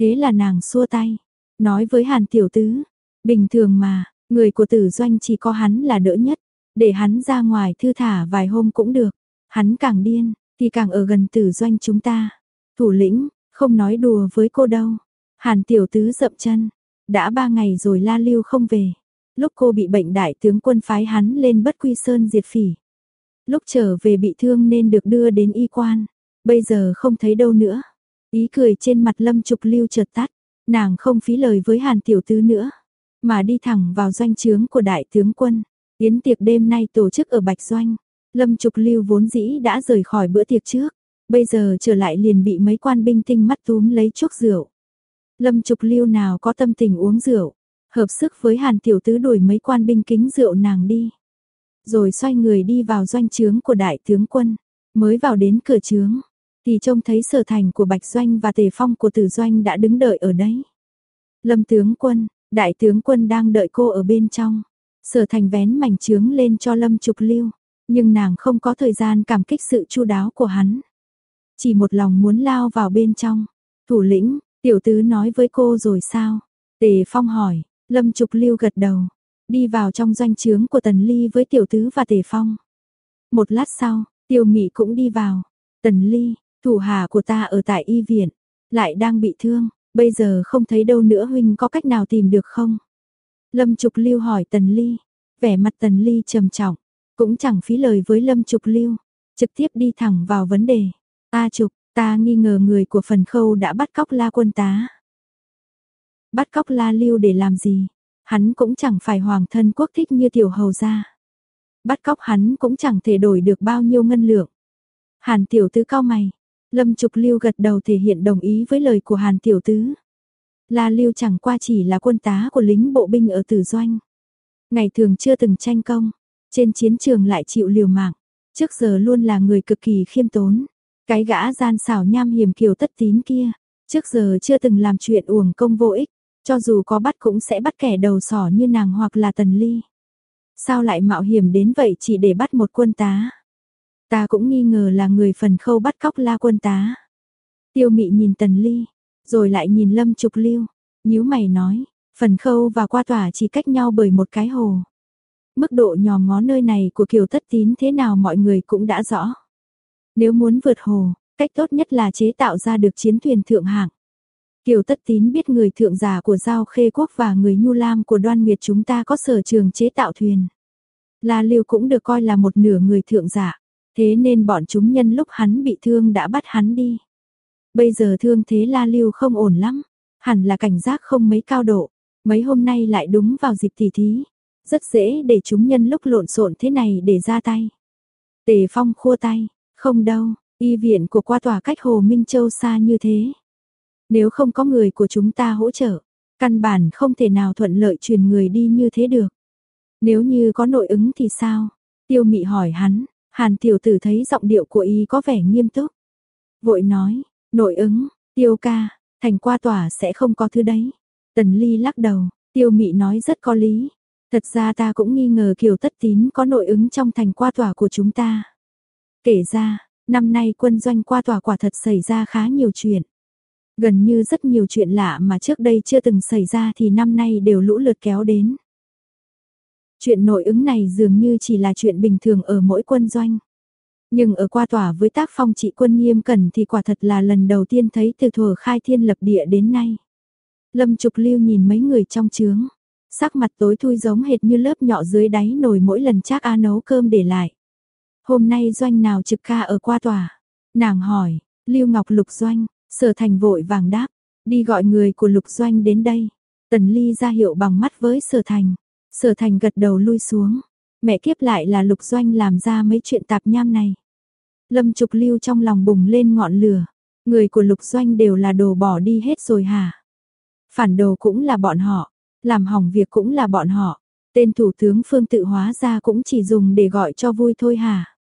Thế là nàng xua tay. Nói với Hàn Tiểu Tứ. Bình thường mà, người của tử doanh chỉ có hắn là đỡ nhất. Để hắn ra ngoài thư thả vài hôm cũng được. Hắn càng điên, thì càng ở gần tử doanh chúng ta. Thủ lĩnh, không nói đùa với cô đâu. Hàn Tiểu Tứ dậm chân. Đã ba ngày rồi La Lưu không về. Lúc cô bị bệnh đại tướng quân phái hắn lên bất quy sơn diệt phỉ. Lúc trở về bị thương nên được đưa đến y quan. Bây giờ không thấy đâu nữa. Ý cười trên mặt lâm trục lưu chợt tắt. Nàng không phí lời với hàn tiểu tứ nữa. Mà đi thẳng vào doanh trướng của đại tướng quân. Yến tiệc đêm nay tổ chức ở Bạch Doanh. Lâm trục lưu vốn dĩ đã rời khỏi bữa tiệc trước. Bây giờ trở lại liền bị mấy quan binh tinh mắt túm lấy chuốc rượu. Lâm trục lưu nào có tâm tình uống rượu, hợp sức với hàn tiểu tứ đuổi mấy quan binh kính rượu nàng đi. Rồi xoay người đi vào doanh trướng của đại tướng quân, mới vào đến cửa trướng, thì trông thấy sở thành của Bạch Doanh và tề phong của tử doanh đã đứng đợi ở đấy. Lâm tướng quân, đại tướng quân đang đợi cô ở bên trong. Sở thành vén mảnh trướng lên cho Lâm Trục Lưu, nhưng nàng không có thời gian cảm kích sự chu đáo của hắn. Chỉ một lòng muốn lao vào bên trong. Thủ lĩnh, Tiểu tứ nói với cô rồi sao? Tề Phong hỏi, Lâm Trục Lưu gật đầu, đi vào trong doanh trướng của Tần Ly với Tiểu tứ và Tề Phong. Một lát sau, Tiêu Mị cũng đi vào. Tần Ly, thủ hà của ta ở tại y viện, lại đang bị thương, bây giờ không thấy đâu nữa huynh có cách nào tìm được không? Lâm Trục Lưu hỏi Tần Ly, vẻ mặt Tần Ly trầm trọng, cũng chẳng phí lời với Lâm Trục Lưu, trực tiếp đi thẳng vào vấn đề. ta Trục, Ta nghi ngờ người của phần khâu đã bắt cóc la quân tá. Bắt cóc la lưu để làm gì? Hắn cũng chẳng phải hoàng thân quốc thích như tiểu hầu gia. Bắt cóc hắn cũng chẳng thể đổi được bao nhiêu ngân lượng. Hàn tiểu tứ cao mày. Lâm trục lưu gật đầu thể hiện đồng ý với lời của hàn tiểu tứ. La lưu chẳng qua chỉ là quân tá của lính bộ binh ở tử doanh. Ngày thường chưa từng tranh công, trên chiến trường lại chịu liều mạng, trước giờ luôn là người cực kỳ khiêm tốn. Cái gã gian xảo nham hiểm kiều tất tín kia, trước giờ chưa từng làm chuyện uổng công vô ích, cho dù có bắt cũng sẽ bắt kẻ đầu sỏ như nàng hoặc là tần ly. Sao lại mạo hiểm đến vậy chỉ để bắt một quân tá? Ta cũng nghi ngờ là người phần khâu bắt cóc la quân tá. Tiêu mị nhìn tần ly, rồi lại nhìn lâm trục lưu, nhíu mày nói, phần khâu và qua tỏa chỉ cách nhau bởi một cái hồ. Mức độ nhòm ngó nơi này của kiều tất tín thế nào mọi người cũng đã rõ. Nếu muốn vượt hồ, cách tốt nhất là chế tạo ra được chiến thuyền thượng hạng. Kiều Tất Tín biết người thượng giả của Giao Khê Quốc và người Nhu Lam của Đoan Nguyệt chúng ta có sở trường chế tạo thuyền. La Lưu cũng được coi là một nửa người thượng giả, thế nên bọn chúng nhân lúc hắn bị thương đã bắt hắn đi. Bây giờ thương thế La Lưu không ổn lắm, hẳn là cảnh giác không mấy cao độ, mấy hôm nay lại đúng vào dịp tỉ thí, rất dễ để chúng nhân lúc lộn xộn thế này để ra tay. Tề Phong khua tay, không đâu, y viện của qua tòa cách Hồ Minh Châu xa như thế. Nếu không có người của chúng ta hỗ trợ, căn bản không thể nào thuận lợi truyền người đi như thế được. Nếu như có nội ứng thì sao? Tiêu mị hỏi hắn, hàn tiểu tử thấy giọng điệu của y có vẻ nghiêm túc. Vội nói, nội ứng, tiêu ca, thành qua tòa sẽ không có thứ đấy. Tần ly lắc đầu, tiêu mị nói rất có lý. Thật ra ta cũng nghi ngờ kiều tất tín có nội ứng trong thành qua tòa của chúng ta. Kể ra, năm nay quân doanh qua tòa quả thật xảy ra khá nhiều chuyện. Gần như rất nhiều chuyện lạ mà trước đây chưa từng xảy ra thì năm nay đều lũ lượt kéo đến. Chuyện nội ứng này dường như chỉ là chuyện bình thường ở mỗi quân doanh. Nhưng ở qua tòa với tác phong trị quân nghiêm cẩn thì quả thật là lần đầu tiên thấy từ thuở khai thiên lập địa đến nay. Lâm Trục Lưu nhìn mấy người trong trướng, sắc mặt tối thui giống hệt như lớp nhọ dưới đáy nồi mỗi lần chắc A nấu cơm để lại. Hôm nay doanh nào trực ca ở qua tòa? Nàng hỏi, Lưu Ngọc Lục Doanh, Sở Thành vội vàng đáp, đi gọi người của Lục Doanh đến đây. Tần Ly ra hiệu bằng mắt với Sở Thành. Sở Thành gật đầu lui xuống. Mẹ kiếp lại là Lục Doanh làm ra mấy chuyện tạp nham này. Lâm Trục Lưu trong lòng bùng lên ngọn lửa. Người của Lục Doanh đều là đồ bỏ đi hết rồi hả? Phản đồ cũng là bọn họ, làm hỏng việc cũng là bọn họ. Tên thủ tướng Phương tự hóa ra cũng chỉ dùng để gọi cho vui thôi hả?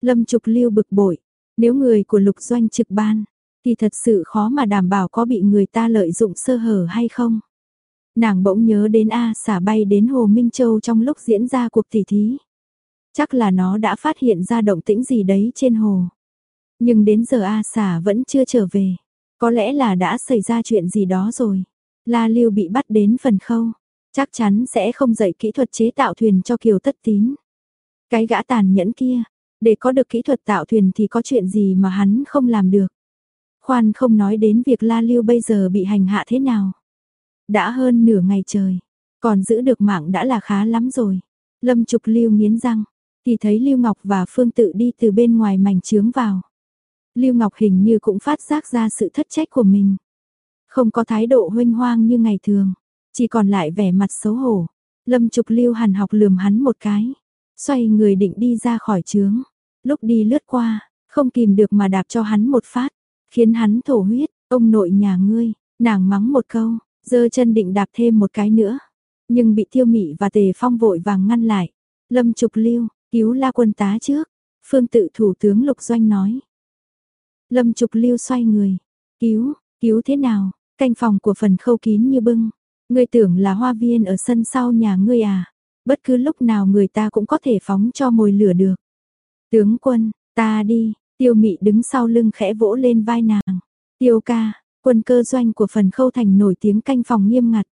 Lâm Trục Lưu bực bội, nếu người của Lục Doanh trực ban, thì thật sự khó mà đảm bảo có bị người ta lợi dụng sơ hở hay không. Nàng bỗng nhớ đến A xả bay đến Hồ Minh Châu trong lúc diễn ra cuộc tỷ thí. Chắc là nó đã phát hiện ra động tĩnh gì đấy trên hồ. Nhưng đến giờ A xả vẫn chưa trở về. Có lẽ là đã xảy ra chuyện gì đó rồi. La Lưu bị bắt đến phần khâu. Chắc chắn sẽ không dạy kỹ thuật chế tạo thuyền cho Kiều Tất Tín. Cái gã tàn nhẫn kia, để có được kỹ thuật tạo thuyền thì có chuyện gì mà hắn không làm được. Khoan không nói đến việc La Lưu bây giờ bị hành hạ thế nào. Đã hơn nửa ngày trời, còn giữ được mạng đã là khá lắm rồi. Lâm Trục Lưu nghiến răng, thì thấy Lưu Ngọc và Phương Tự đi từ bên ngoài mảnh trướng vào. Lưu Ngọc hình như cũng phát giác ra sự thất trách của mình. Không có thái độ huynh hoang như ngày thường, chỉ còn lại vẻ mặt xấu hổ. Lâm Trục Lưu hàn học lườm hắn một cái, xoay người định đi ra khỏi trướng. Lúc đi lướt qua, không kìm được mà đạp cho hắn một phát, khiến hắn thổ huyết, ông nội nhà ngươi, nàng mắng một câu, giơ chân định đạp thêm một cái nữa, nhưng bị Tiêu Mị và Tề Phong vội vàng ngăn lại. Lâm Trục Lưu, cứu La Quân tá trước. Phương tự thủ tướng Lục Doanh nói. Lâm Trục Lưu xoay người, cứu, cứu thế nào? Canh phòng của phần khâu kín như bưng. Ngươi tưởng là hoa viên ở sân sau nhà ngươi à? Bất cứ lúc nào người ta cũng có thể phóng cho mồi lửa được. Tướng quân, ta đi, tiêu mị đứng sau lưng khẽ vỗ lên vai nàng. Tiêu ca, quân cơ doanh của phần khâu thành nổi tiếng canh phòng nghiêm ngặt.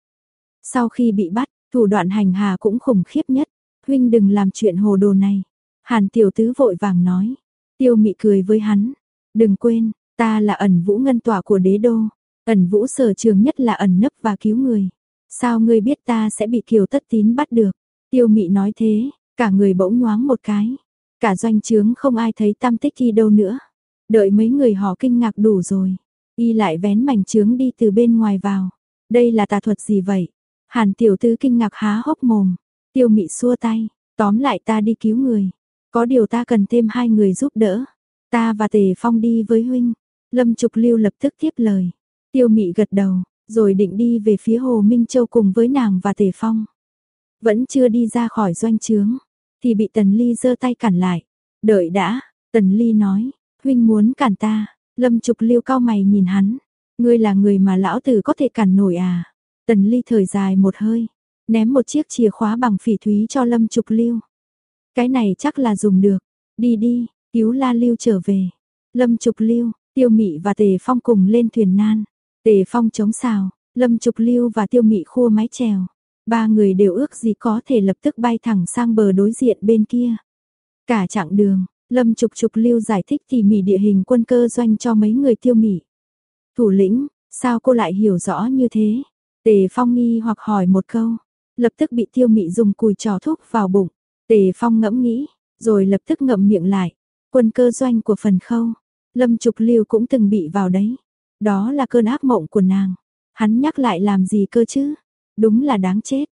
Sau khi bị bắt, thủ đoạn hành hà cũng khủng khiếp nhất. Huynh đừng làm chuyện hồ đồ này. Hàn tiểu tứ vội vàng nói. Tiêu mị cười với hắn. Đừng quên, ta là ẩn vũ ngân tỏa của đế đô. Ẩn vũ sở trường nhất là ẩn nấp và cứu người. Sao ngươi biết ta sẽ bị kiều tất tín bắt được? Tiêu mị nói thế, cả người bỗng nhoáng một cái. Cả doanh trướng không ai thấy tam tích y đâu nữa. Đợi mấy người họ kinh ngạc đủ rồi. Y lại vén mảnh trướng đi từ bên ngoài vào. Đây là tà thuật gì vậy? Hàn tiểu tứ kinh ngạc há hốc mồm. Tiêu mị xua tay. Tóm lại ta đi cứu người. Có điều ta cần thêm hai người giúp đỡ. Ta và tề phong đi với huynh. Lâm Trục Lưu lập tức tiếp lời. Tiêu mị gật đầu, rồi định đi về phía Hồ Minh Châu cùng với nàng và Tề Phong. Vẫn chưa đi ra khỏi doanh trướng, thì bị Tần Ly giơ tay cản lại. Đợi đã, Tần Ly nói, huynh muốn cản ta, Lâm Trục Liêu cao mày nhìn hắn. Ngươi là người mà lão tử có thể cản nổi à? Tần Ly thở dài một hơi, ném một chiếc chìa khóa bằng phỉ thúy cho Lâm Trục Liêu. Cái này chắc là dùng được. Đi đi, cứu La Liêu trở về. Lâm Trục Liêu, Tiêu Mị và Tề Phong cùng lên thuyền nan. Tề Phong chống xào, Lâm Trục Lưu và Tiêu Mị khua mái chèo. Ba người đều ước gì có thể lập tức bay thẳng sang bờ đối diện bên kia. Cả chặng đường, Lâm Trục Trục Lưu giải thích tỉ mỉ địa hình quân cơ doanh cho mấy người Tiêu mỉ Thủ lĩnh, sao cô lại hiểu rõ như thế? Tề Phong nghi hoặc hỏi một câu, lập tức bị Tiêu Mị dùng cùi trò thuốc vào bụng. Tề Phong ngẫm nghĩ, rồi lập tức ngậm miệng lại. Quân cơ doanh của phần khâu, Lâm Trục Lưu cũng từng bị vào đấy. Đó là cơn ác mộng của nàng. Hắn nhắc lại làm gì cơ chứ? Đúng là đáng chết.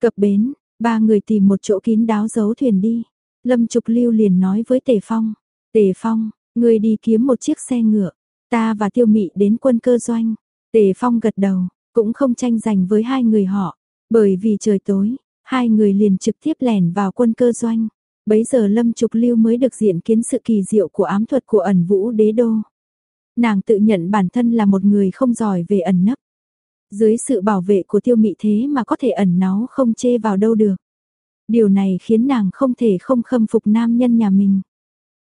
Cập bến, ba người tìm một chỗ kín đáo giấu thuyền đi. Lâm Trục Lưu liền nói với Tề Phong. Tề Phong, người đi kiếm một chiếc xe ngựa. Ta và Tiêu Mị đến quân cơ doanh. Tề Phong gật đầu, cũng không tranh giành với hai người họ. Bởi vì trời tối, hai người liền trực tiếp lẻn vào quân cơ doanh. Bấy giờ Lâm Trục Lưu mới được diện kiến sự kỳ diệu của ám thuật của ẩn vũ đế đô. Nàng tự nhận bản thân là một người không giỏi về ẩn nấp. Dưới sự bảo vệ của tiêu mị thế mà có thể ẩn náu không chê vào đâu được. Điều này khiến nàng không thể không khâm phục nam nhân nhà mình.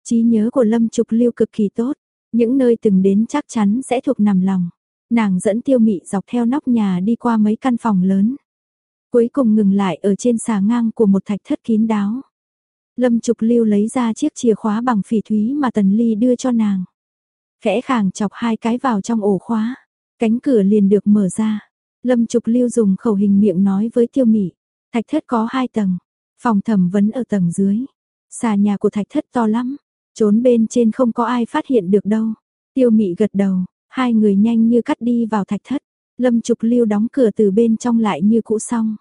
trí nhớ của Lâm Trục Lưu cực kỳ tốt. Những nơi từng đến chắc chắn sẽ thuộc nằm lòng. Nàng dẫn tiêu mị dọc theo nóc nhà đi qua mấy căn phòng lớn. Cuối cùng ngừng lại ở trên xà ngang của một thạch thất kín đáo. Lâm Trục Lưu lấy ra chiếc chìa khóa bằng phỉ thúy mà Tần Ly đưa cho nàng. Khẽ khàng chọc hai cái vào trong ổ khóa. Cánh cửa liền được mở ra. Lâm Trục Lưu dùng khẩu hình miệng nói với Tiêu Mị. Thạch thất có hai tầng. Phòng thẩm vấn ở tầng dưới. Xà nhà của thạch thất to lắm. Trốn bên trên không có ai phát hiện được đâu. Tiêu Mị gật đầu. Hai người nhanh như cắt đi vào thạch thất. Lâm Trục Lưu đóng cửa từ bên trong lại như cũ xong.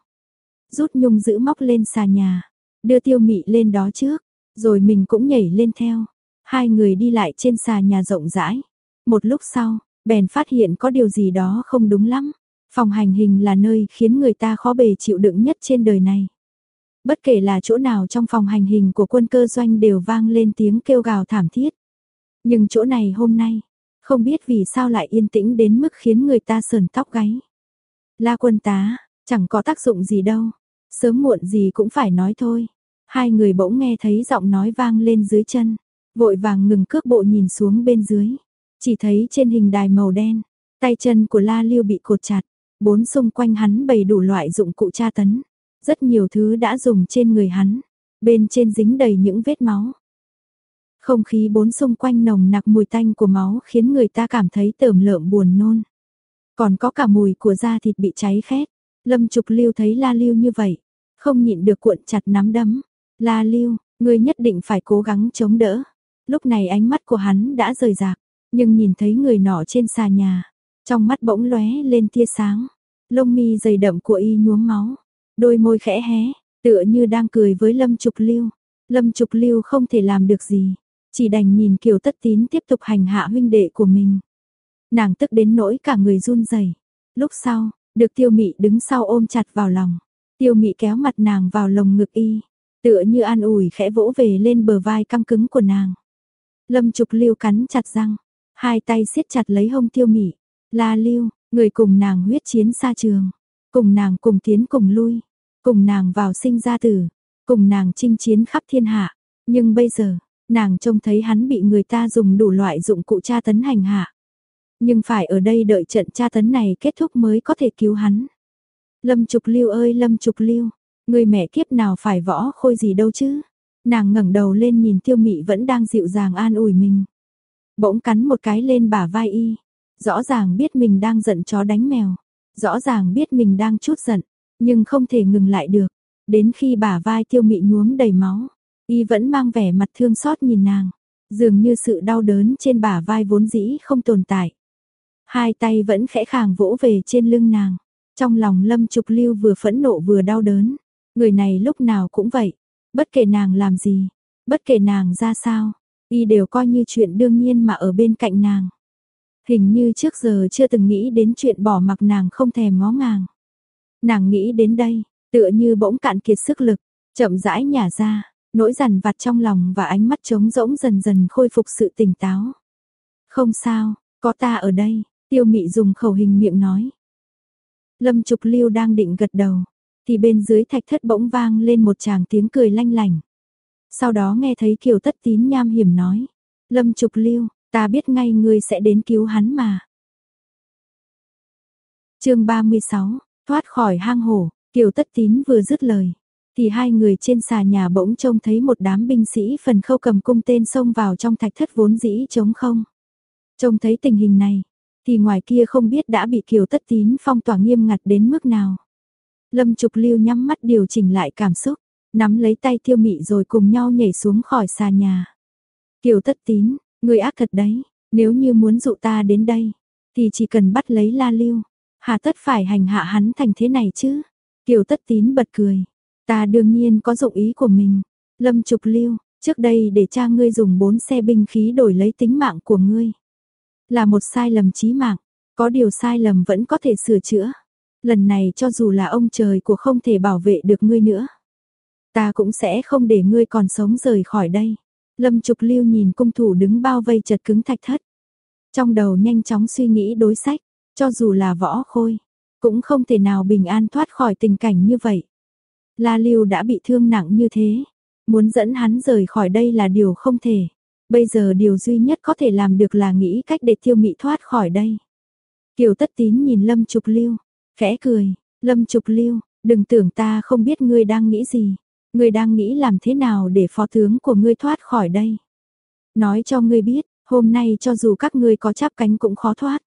Rút nhung giữ móc lên xà nhà. Đưa tiêu mị lên đó trước. Rồi mình cũng nhảy lên theo. Hai người đi lại trên xà nhà rộng rãi. Một lúc sau, bèn phát hiện có điều gì đó không đúng lắm. Phòng hành hình là nơi khiến người ta khó bề chịu đựng nhất trên đời này. Bất kể là chỗ nào trong phòng hành hình của quân cơ doanh đều vang lên tiếng kêu gào thảm thiết. Nhưng chỗ này hôm nay, không biết vì sao lại yên tĩnh đến mức khiến người ta sờn tóc gáy. La quân tá, chẳng có tác dụng gì đâu, sớm muộn gì cũng phải nói thôi. Hai người bỗng nghe thấy giọng nói vang lên dưới chân, vội vàng ngừng cước bộ nhìn xuống bên dưới. Chỉ thấy trên hình đài màu đen, tay chân của La Liêu bị cột chặt, bốn xung quanh hắn bày đủ loại dụng cụ tra tấn. Rất nhiều thứ đã dùng trên người hắn, bên trên dính đầy những vết máu. Không khí bốn xung quanh nồng nặc mùi tanh của máu khiến người ta cảm thấy tởm lợm buồn nôn. Còn có cả mùi của da thịt bị cháy khét. Lâm Trục Lưu thấy La Lưu như vậy, không nhịn được cuộn chặt nắm đấm. La Lưu, ngươi nhất định phải cố gắng chống đỡ. Lúc này ánh mắt của hắn đã rời rạc, nhưng nhìn thấy người nọ trên xà nhà, trong mắt bỗng lóe lên tia sáng. Lông mi dày đậm của y nhuốm máu, đôi môi khẽ hé, tựa như đang cười với Lâm Trục Lưu. Lâm Trục Lưu không thể làm được gì, chỉ đành nhìn Kiều Tất Tín tiếp tục hành hạ huynh đệ của mình. Nàng tức đến nỗi cả người run rẩy. Lúc sau, được Tiêu Mị đứng sau ôm chặt vào lòng. Tiêu Mị kéo mặt nàng vào lồng ngực y, tựa như an ủi khẽ vỗ về lên bờ vai căng cứng của nàng. Lâm Trục Lưu cắn chặt răng, hai tay siết chặt lấy hông Tiêu Mị. La Lưu, người cùng nàng huyết chiến xa trường, cùng nàng cùng tiến cùng lui, cùng nàng vào sinh ra tử, cùng nàng chinh chiến khắp thiên hạ. Nhưng bây giờ, Nàng trông thấy hắn bị người ta dùng đủ loại dụng cụ tra tấn hành hạ. Nhưng phải ở đây đợi trận tra tấn này kết thúc mới có thể cứu hắn. Lâm Trục Lưu ơi Lâm Trục Lưu, người mẹ kiếp nào phải võ khôi gì đâu chứ. Nàng ngẩng đầu lên nhìn tiêu mị vẫn đang dịu dàng an ủi mình. Bỗng cắn một cái lên bả vai y. Rõ ràng biết mình đang giận chó đánh mèo. Rõ ràng biết mình đang chút giận. Nhưng không thể ngừng lại được. Đến khi bả vai tiêu mị nhuốm đầy máu. Y vẫn mang vẻ mặt thương xót nhìn nàng, dường như sự đau đớn trên bả vai vốn dĩ không tồn tại. Hai tay vẫn khẽ khàng vỗ về trên lưng nàng, trong lòng Lâm Trục Lưu vừa phẫn nộ vừa đau đớn, người này lúc nào cũng vậy, bất kể nàng làm gì, bất kể nàng ra sao, y đều coi như chuyện đương nhiên mà ở bên cạnh nàng. Hình như trước giờ chưa từng nghĩ đến chuyện bỏ mặc nàng không thèm ngó ngàng. Nàng nghĩ đến đây, tựa như bỗng cạn kiệt sức lực, chậm rãi nhả ra, Nỗi dằn vặt trong lòng và ánh mắt trống rỗng dần dần khôi phục sự tỉnh táo. Không sao, có ta ở đây, tiêu mị dùng khẩu hình miệng nói. Lâm Trục Lưu đang định gật đầu, thì bên dưới thạch thất bỗng vang lên một chàng tiếng cười lanh lành. Sau đó nghe thấy Kiều Tất Tín nham hiểm nói, Lâm Trục Lưu, ta biết ngay ngươi sẽ đến cứu hắn mà. chương 36, thoát khỏi hang hổ, Kiều Tất Tín vừa dứt lời, thì hai người trên xà nhà bỗng trông thấy một đám binh sĩ phần khâu cầm cung tên xông vào trong thạch thất vốn dĩ trống không. Trông thấy tình hình này, thì ngoài kia không biết đã bị kiều tất tín phong tỏa nghiêm ngặt đến mức nào. Lâm Trục Lưu nhắm mắt điều chỉnh lại cảm xúc, nắm lấy tay tiêu mị rồi cùng nhau nhảy xuống khỏi xà nhà. Kiều tất tín, người ác thật đấy, nếu như muốn dụ ta đến đây, thì chỉ cần bắt lấy la lưu, hà tất phải hành hạ hắn thành thế này chứ. Kiều tất tín bật cười, Ta đương nhiên có dụng ý của mình. Lâm Trục Lưu, trước đây để cha ngươi dùng bốn xe binh khí đổi lấy tính mạng của ngươi. Là một sai lầm chí mạng, có điều sai lầm vẫn có thể sửa chữa. Lần này cho dù là ông trời của không thể bảo vệ được ngươi nữa. Ta cũng sẽ không để ngươi còn sống rời khỏi đây. Lâm Trục Lưu nhìn cung thủ đứng bao vây chật cứng thạch thất. Trong đầu nhanh chóng suy nghĩ đối sách, cho dù là võ khôi, cũng không thể nào bình an thoát khỏi tình cảnh như vậy. La Lưu đã bị thương nặng như thế, muốn dẫn hắn rời khỏi đây là điều không thể. Bây giờ điều duy nhất có thể làm được là nghĩ cách để tiêu mị thoát khỏi đây. Kiều tất tín nhìn Lâm Trục Lưu, khẽ cười, Lâm Trục Lưu, đừng tưởng ta không biết ngươi đang nghĩ gì. Ngươi đang nghĩ làm thế nào để phó tướng của ngươi thoát khỏi đây. Nói cho ngươi biết, hôm nay cho dù các ngươi có chắp cánh cũng khó thoát.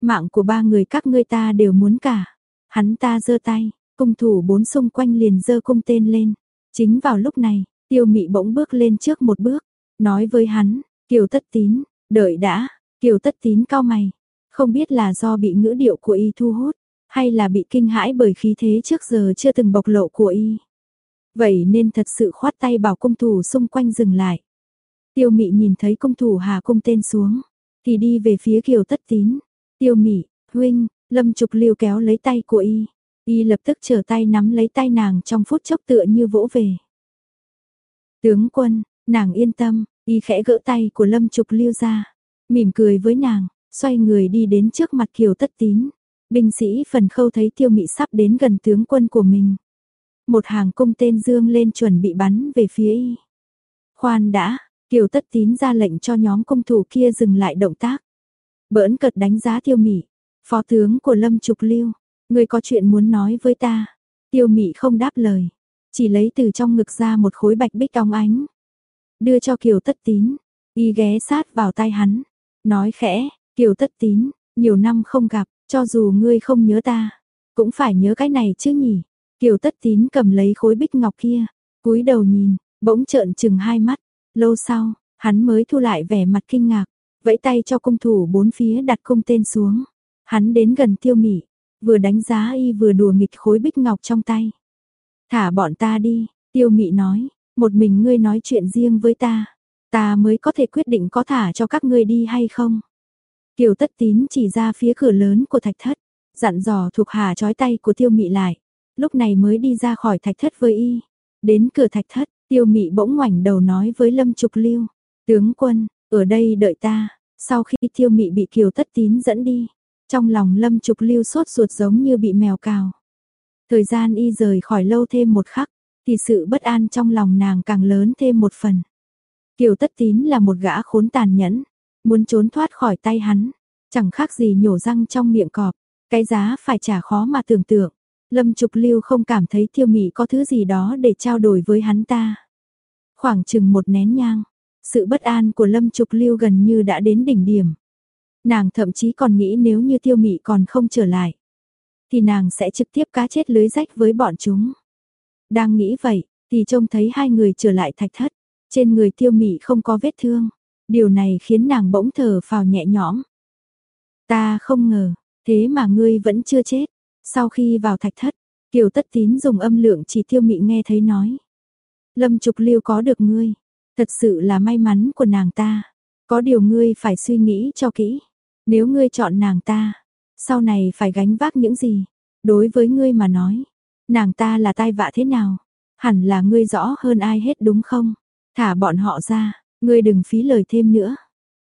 Mạng của ba người các ngươi ta đều muốn cả. Hắn ta giơ tay, cung thủ bốn xung quanh liền giơ cung tên lên. Chính vào lúc này, tiêu mị bỗng bước lên trước một bước, nói với hắn, kiều tất tín, đợi đã, kiều tất tín cao mày. Không biết là do bị ngữ điệu của y thu hút, hay là bị kinh hãi bởi khí thế trước giờ chưa từng bộc lộ của y. Vậy nên thật sự khoát tay bảo công thủ xung quanh dừng lại. Tiêu mị nhìn thấy công thủ hà cung tên xuống, thì đi về phía kiều tất tín. Tiêu mị, huynh, lâm trục liêu kéo lấy tay của y. Y lập tức trở tay nắm lấy tay nàng trong phút chốc tựa như vỗ về. Tướng quân, nàng yên tâm, y khẽ gỡ tay của lâm trục liêu ra. Mỉm cười với nàng, xoay người đi đến trước mặt kiều tất tín. Binh sĩ phần khâu thấy tiêu mị sắp đến gần tướng quân của mình. Một hàng cung tên dương lên chuẩn bị bắn về phía y. Khoan đã, kiều tất tín ra lệnh cho nhóm công thủ kia dừng lại động tác. Bỡn cật đánh giá tiêu mị, phó tướng của lâm trục lưu, người có chuyện muốn nói với ta. Tiêu mị không đáp lời, chỉ lấy từ trong ngực ra một khối bạch bích óng ánh. Đưa cho kiều tất tín, y ghé sát vào tai hắn, nói khẽ, kiều tất tín, nhiều năm không gặp, cho dù ngươi không nhớ ta, cũng phải nhớ cái này chứ nhỉ. Kiều Tất Tín cầm lấy khối bích ngọc kia, cúi đầu nhìn, bỗng trợn trừng hai mắt, lâu sau, hắn mới thu lại vẻ mặt kinh ngạc, vẫy tay cho cung thủ bốn phía đặt cung tên xuống. Hắn đến gần Tiêu Mị, vừa đánh giá y vừa đùa nghịch khối bích ngọc trong tay. "Thả bọn ta đi." Tiêu Mị nói, "Một mình ngươi nói chuyện riêng với ta, ta mới có thể quyết định có thả cho các ngươi đi hay không." Kiều Tất Tín chỉ ra phía cửa lớn của thạch thất, dặn dò thuộc hạ trói tay của Tiêu Mị lại, lúc này mới đi ra khỏi thạch thất với y. Đến cửa thạch thất, Tiêu Mị bỗng ngoảnh đầu nói với Lâm Trục Lưu, "Tướng quân, ở đây đợi ta." Sau khi Tiêu Mị bị Kiều Tất Tín dẫn đi, trong lòng Lâm Trục Lưu sốt ruột giống như bị mèo cào. Thời gian y rời khỏi lâu thêm một khắc, thì sự bất an trong lòng nàng càng lớn thêm một phần. Kiều Tất Tín là một gã khốn tàn nhẫn, muốn trốn thoát khỏi tay hắn, chẳng khác gì nhổ răng trong miệng cọp, cái giá phải trả khó mà tưởng tượng. Lâm Trục Lưu không cảm thấy Tiêu Mị có thứ gì đó để trao đổi với hắn ta. Khoảng chừng một nén nhang, sự bất an của Lâm Trục Lưu gần như đã đến đỉnh điểm. Nàng thậm chí còn nghĩ nếu như Tiêu Mị còn không trở lại, thì nàng sẽ trực tiếp cá chết lưới rách với bọn chúng. Đang nghĩ vậy, thì trông thấy hai người trở lại thạch thất, trên người Tiêu Mị không có vết thương. Điều này khiến nàng bỗng thở phào nhẹ nhõm. Ta không ngờ, thế mà ngươi vẫn chưa chết. Sau khi vào thạch thất, Kiều Tất Tín dùng âm lượng chỉ tiêu mị nghe thấy nói. Lâm Trục lưu có được ngươi, thật sự là may mắn của nàng ta. Có điều ngươi phải suy nghĩ cho kỹ. Nếu ngươi chọn nàng ta, sau này phải gánh vác những gì? Đối với ngươi mà nói, nàng ta là tai vạ thế nào? Hẳn là ngươi rõ hơn ai hết đúng không? Thả bọn họ ra, Ngươi đừng phí lời thêm nữa,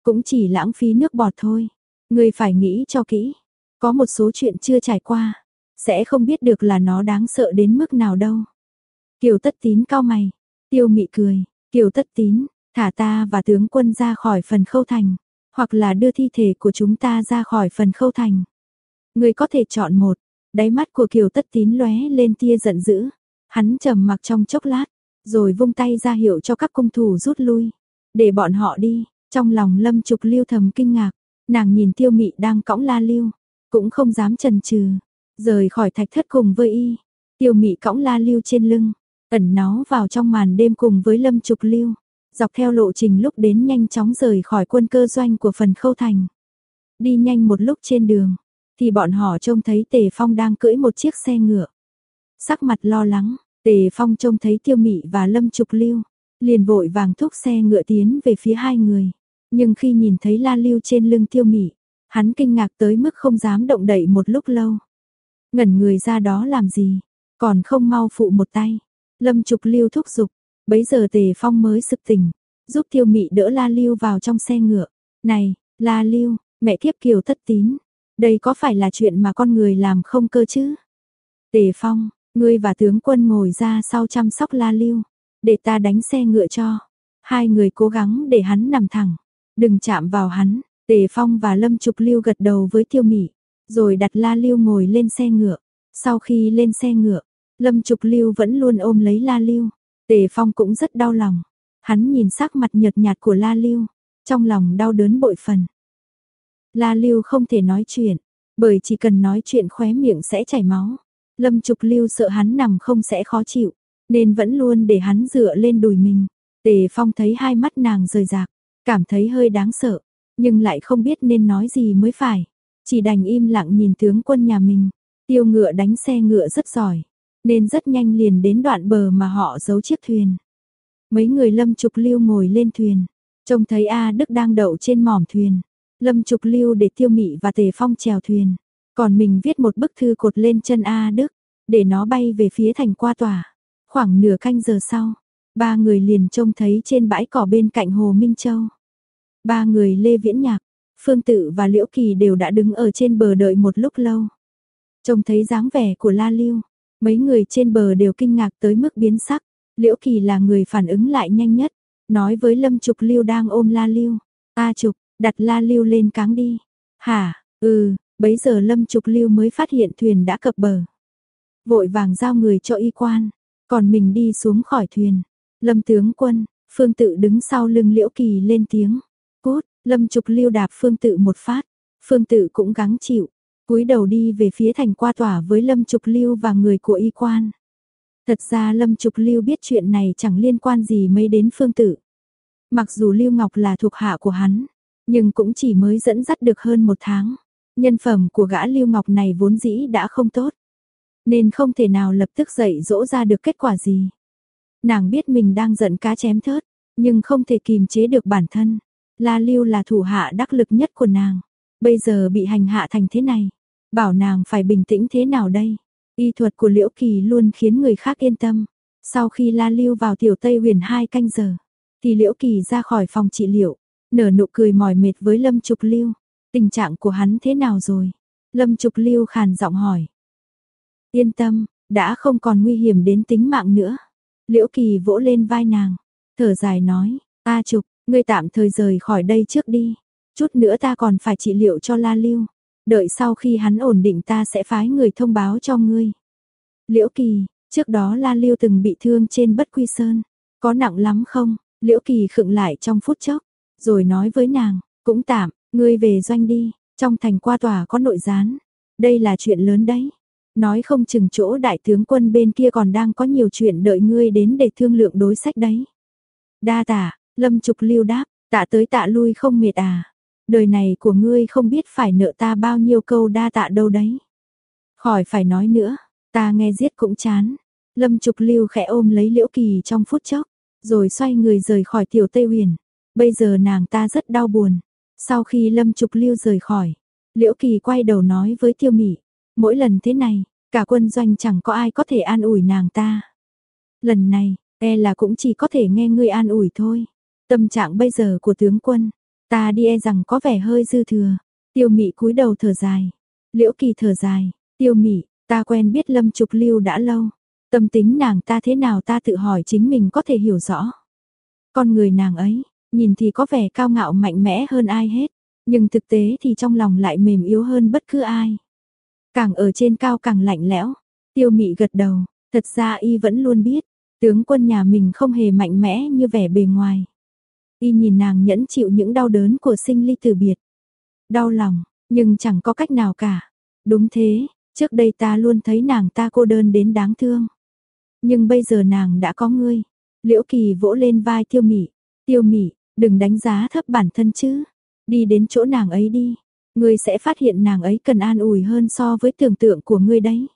cũng chỉ lãng phí nước bọt thôi. Ngươi phải nghĩ cho kỹ, có một số chuyện chưa trải qua, sẽ không biết được là nó đáng sợ đến mức nào đâu. Kiều Tất Tín cao mày, Tiêu Mị cười, Kiều Tất Tín, thả ta và tướng quân ra khỏi phần khâu thành, hoặc là đưa thi thể của chúng ta ra khỏi phần khâu thành. Ngươi có thể chọn một. Đáy mắt của Kiều Tất Tín lóe lên tia giận dữ. Hắn trầm mặc trong chốc lát, rồi vung tay ra hiệu cho các cung thủ rút lui. Để bọn họ đi, trong lòng lâm trục lưu thầm kinh ngạc, nàng nhìn tiêu mị đang cõng la lưu, cũng không dám chần chừ rời khỏi thạch thất cùng với y. Tiêu mị cõng la lưu trên lưng, ẩn nó vào trong màn đêm cùng với lâm trục lưu, dọc theo lộ trình lúc đến nhanh chóng rời khỏi quân cơ doanh của phần khâu thành. Đi nhanh một lúc trên đường, thì bọn họ trông thấy Tề Phong đang cưỡi một chiếc xe ngựa. Sắc mặt lo lắng, Tề Phong trông thấy Tiêu Mị và Lâm Trục Lưu, liền vội vàng thúc xe ngựa tiến về phía hai người. Nhưng khi nhìn thấy la lưu trên lưng tiêu mị, hắn kinh ngạc tới mức không dám động đậy một lúc lâu. Ngẩn người ra đó làm gì, còn không mau phụ một tay. Lâm trục lưu thúc giục, bấy giờ tề phong mới sực tỉnh, giúp tiêu mị đỡ la lưu vào trong xe ngựa. Này, la lưu, mẹ thiếp kiều thất tín, đây có phải là chuyện mà con người làm không cơ chứ? Tề phong, ngươi và tướng quân ngồi ra sau chăm sóc la lưu. Để ta đánh xe ngựa cho. Hai người cố gắng để hắn nằm thẳng, đừng chạm vào hắn. Tề Phong và Lâm Trục Lưu gật đầu với Tiêu Mị, rồi đặt La Lưu ngồi lên xe ngựa. Sau khi lên xe ngựa, Lâm Trục Lưu vẫn luôn ôm lấy La Lưu. Tề Phong cũng rất đau lòng. Hắn nhìn sắc mặt nhợt nhạt của La Lưu, trong lòng đau đớn bội phần. La Lưu không thể nói chuyện, bởi chỉ cần nói chuyện khóe miệng sẽ chảy máu. Lâm Trục Lưu sợ hắn nằm không sẽ khó chịu, nên vẫn luôn để hắn dựa lên đùi mình. Tề Phong thấy hai mắt nàng rời rạc, cảm thấy hơi đáng sợ, nhưng lại không biết nên nói gì mới phải. Chỉ đành im lặng nhìn tướng quân nhà mình. Tiêu ngựa đánh xe ngựa rất giỏi, nên rất nhanh liền đến đoạn bờ mà họ giấu chiếc thuyền. Mấy người Lâm Trục Lưu ngồi lên thuyền, trông thấy A Đức đang đậu trên mỏm thuyền. Lâm Trục Lưu để Tiêu Mị và Tề Phong chèo thuyền, còn mình viết một bức thư cột lên chân A Đức, để nó bay về phía thành qua tòa. Khoảng nửa canh giờ sau, ba người liền trông thấy trên bãi cỏ bên cạnh Hồ Minh Châu. Ba người Lê Viễn Nhạc, Phương Tự và Liễu Kỳ đều đã đứng ở trên bờ đợi một lúc lâu. Trông thấy dáng vẻ của La Lưu, mấy người trên bờ đều kinh ngạc tới mức biến sắc. Liễu Kỳ là người phản ứng lại nhanh nhất, nói với Lâm Trục Lưu đang ôm La Lưu. A Trục, đặt La Lưu lên cáng đi. Hả, ừ, bấy giờ Lâm Trục Lưu mới phát hiện thuyền đã cập bờ. Vội vàng giao người cho y quan, còn mình đi xuống khỏi thuyền. Lâm tướng quân, Phương Tự đứng sau lưng Liễu Kỳ lên tiếng. Cốt, Lâm Trục Lưu đạp Phương Tự một phát. Phương Tự cũng gắng chịu, cúi đầu đi về phía thành qua tỏa với Lâm Trục Lưu và người của y quan. Thật ra Lâm Trục Lưu biết chuyện này chẳng liên quan gì mấy đến Phương Tử. Mặc dù Lưu Ngọc là thuộc hạ của hắn, nhưng cũng chỉ mới dẫn dắt được hơn một tháng. Nhân phẩm của gã Lưu Ngọc này vốn dĩ đã không tốt, nên không thể nào lập tức dạy dỗ ra được kết quả gì. Nàng biết mình đang giận cá chém thớt, nhưng không thể kìm chế được bản thân. La Lưu là thủ hạ đắc lực nhất của nàng, bây giờ bị hành hạ thành thế này, bảo nàng phải bình tĩnh thế nào đây? Y thuật của Liễu Kỳ luôn khiến người khác yên tâm. Sau khi La Lưu vào tiểu Tây Huyền hai canh giờ, thì Liễu Kỳ ra khỏi phòng trị liệu, nở nụ cười mỏi mệt với Lâm Trục Lưu. Tình trạng của hắn thế nào rồi? Lâm Trục Lưu khàn giọng hỏi. Yên tâm, đã không còn nguy hiểm đến tính mạng nữa. Liễu Kỳ vỗ lên vai nàng, thở dài nói, Ta Trục, ngươi tạm thời rời khỏi đây trước đi, chút nữa ta còn phải trị liệu cho La Lưu." Đợi sau khi hắn ổn định ta sẽ phái người thông báo cho ngươi. Liễu Kỳ, trước đó La Lưu từng bị thương trên bất quy sơn. Có nặng lắm không? Liễu Kỳ khựng lại trong phút chốc. Rồi nói với nàng, cũng tạm, ngươi về doanh đi. Trong thành qua tòa có nội gián. Đây là chuyện lớn đấy. Nói không chừng chỗ đại tướng quân bên kia còn đang có nhiều chuyện đợi ngươi đến để thương lượng đối sách đấy. Đa tả, lâm trục lưu đáp, tạ tới tạ lui không mệt à. Đời này của ngươi không biết phải nợ ta bao nhiêu câu đa tạ đâu đấy. Khỏi phải nói nữa, ta nghe giết cũng chán. Lâm Trục Lưu khẽ ôm lấy Liễu Kỳ trong phút chốc, rồi xoay người rời khỏi tiểu Tây Huyền. Bây giờ nàng ta rất đau buồn. Sau khi Lâm Trục Lưu rời khỏi, Liễu Kỳ quay đầu nói với Tiêu Mị, mỗi lần thế này, cả quân doanh chẳng có ai có thể an ủi nàng ta. Lần này, e là cũng chỉ có thể nghe ngươi an ủi thôi. Tâm trạng bây giờ của tướng quân, Ta đi e rằng có vẻ hơi dư thừa. Tiêu mị cúi đầu thở dài. Liễu kỳ thở dài. Tiêu mị, ta quen biết lâm trục lưu đã lâu. Tâm tính nàng ta thế nào ta tự hỏi chính mình có thể hiểu rõ. Con người nàng ấy, nhìn thì có vẻ cao ngạo mạnh mẽ hơn ai hết. Nhưng thực tế thì trong lòng lại mềm yếu hơn bất cứ ai. Càng ở trên cao càng lạnh lẽo. Tiêu mị gật đầu, thật ra y vẫn luôn biết, tướng quân nhà mình không hề mạnh mẽ như vẻ bề ngoài. Y nhìn nàng nhẫn chịu những đau đớn của sinh ly từ biệt. Đau lòng, nhưng chẳng có cách nào cả. Đúng thế, trước đây ta luôn thấy nàng ta cô đơn đến đáng thương. Nhưng bây giờ nàng đã có ngươi. Liễu Kỳ vỗ lên vai Tiêu Mị, "Tiêu Mị, đừng đánh giá thấp bản thân chứ. Đi đến chỗ nàng ấy đi, ngươi sẽ phát hiện nàng ấy cần an ủi hơn so với tưởng tượng của ngươi đấy."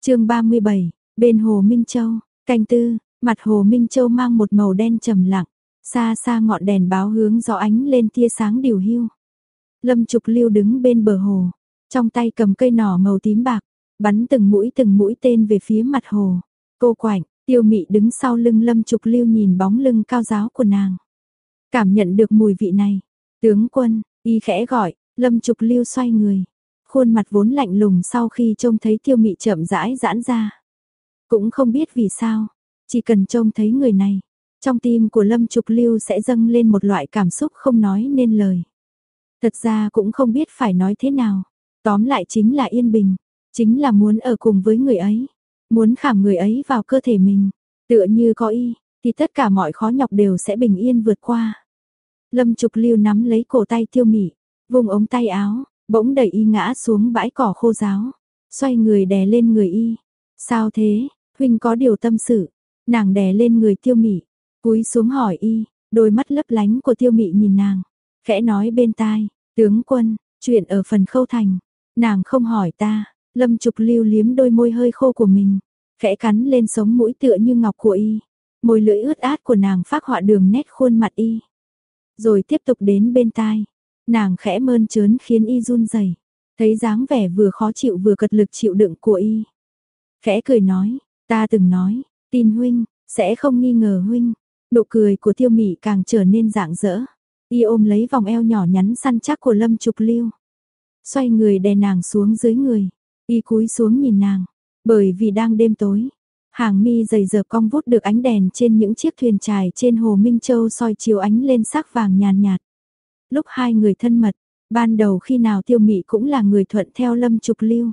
Chương 37, bên hồ Minh Châu, canh tư, Mặt hồ Minh Châu mang một màu đen trầm lặng, xa xa ngọn đèn báo hướng gió ánh lên tia sáng điều hưu. Lâm Trục Lưu đứng bên bờ hồ, trong tay cầm cây nỏ màu tím bạc, bắn từng mũi từng mũi tên về phía mặt hồ. Cô quạnh, tiêu mị đứng sau lưng Lâm Trục Lưu nhìn bóng lưng cao giáo của nàng. Cảm nhận được mùi vị này, tướng quân, y khẽ gọi, Lâm Trục Lưu xoay người. Khuôn mặt vốn lạnh lùng sau khi trông thấy tiêu mị chậm rãi giãn ra. Cũng không biết vì sao, chỉ cần trông thấy người này, trong tim của Lâm Trục Lưu sẽ dâng lên một loại cảm xúc không nói nên lời. Thật ra cũng không biết phải nói thế nào. Tóm lại chính là yên bình, chính là muốn ở cùng với người ấy, muốn khảm người ấy vào cơ thể mình, tựa như có y, thì tất cả mọi khó nhọc đều sẽ bình yên vượt qua. Lâm Trục Lưu nắm lấy cổ tay Tiêu Mị, vùng ống tay áo, bỗng đẩy y ngã xuống bãi cỏ khô ráo, xoay người đè lên người y. "Sao thế? Huynh có điều tâm sự?" Nàng đè lên người Tiêu Mị, cúi xuống hỏi y, đôi mắt lấp lánh của Tiêu Mị nhìn nàng, khẽ nói bên tai, "Tướng quân, chuyện ở phần Khâu thành." Nàng không hỏi ta, Lâm Trục Lưu liếm đôi môi hơi khô của mình, khẽ cắn lên sống mũi tựa như ngọc của y. Môi lưỡi ướt át của nàng phác họa đường nét khuôn mặt y. Rồi tiếp tục đến bên tai, nàng khẽ mơn trớn khiến y run rẩy. Thấy dáng vẻ vừa khó chịu vừa cật lực chịu đựng của y. Khẽ cười nói, ta từng nói, tin huynh, sẽ không nghi ngờ huynh. Nụ cười của tiêu mị càng trở nên rạng rỡ. Y ôm lấy vòng eo nhỏ nhắn săn chắc của Lâm Trục Lưu. Xoay người đè nàng xuống dưới người. Y cúi xuống nhìn nàng. Bởi vì đang đêm tối. Hàng mi dày dợp cong vút được ánh đèn trên những chiếc thuyền trài trên hồ Minh Châu soi chiếu ánh lên sắc vàng nhàn nhạt, Lúc hai người thân mật, ban đầu khi nào tiêu mị cũng là người thuận theo lâm trục lưu.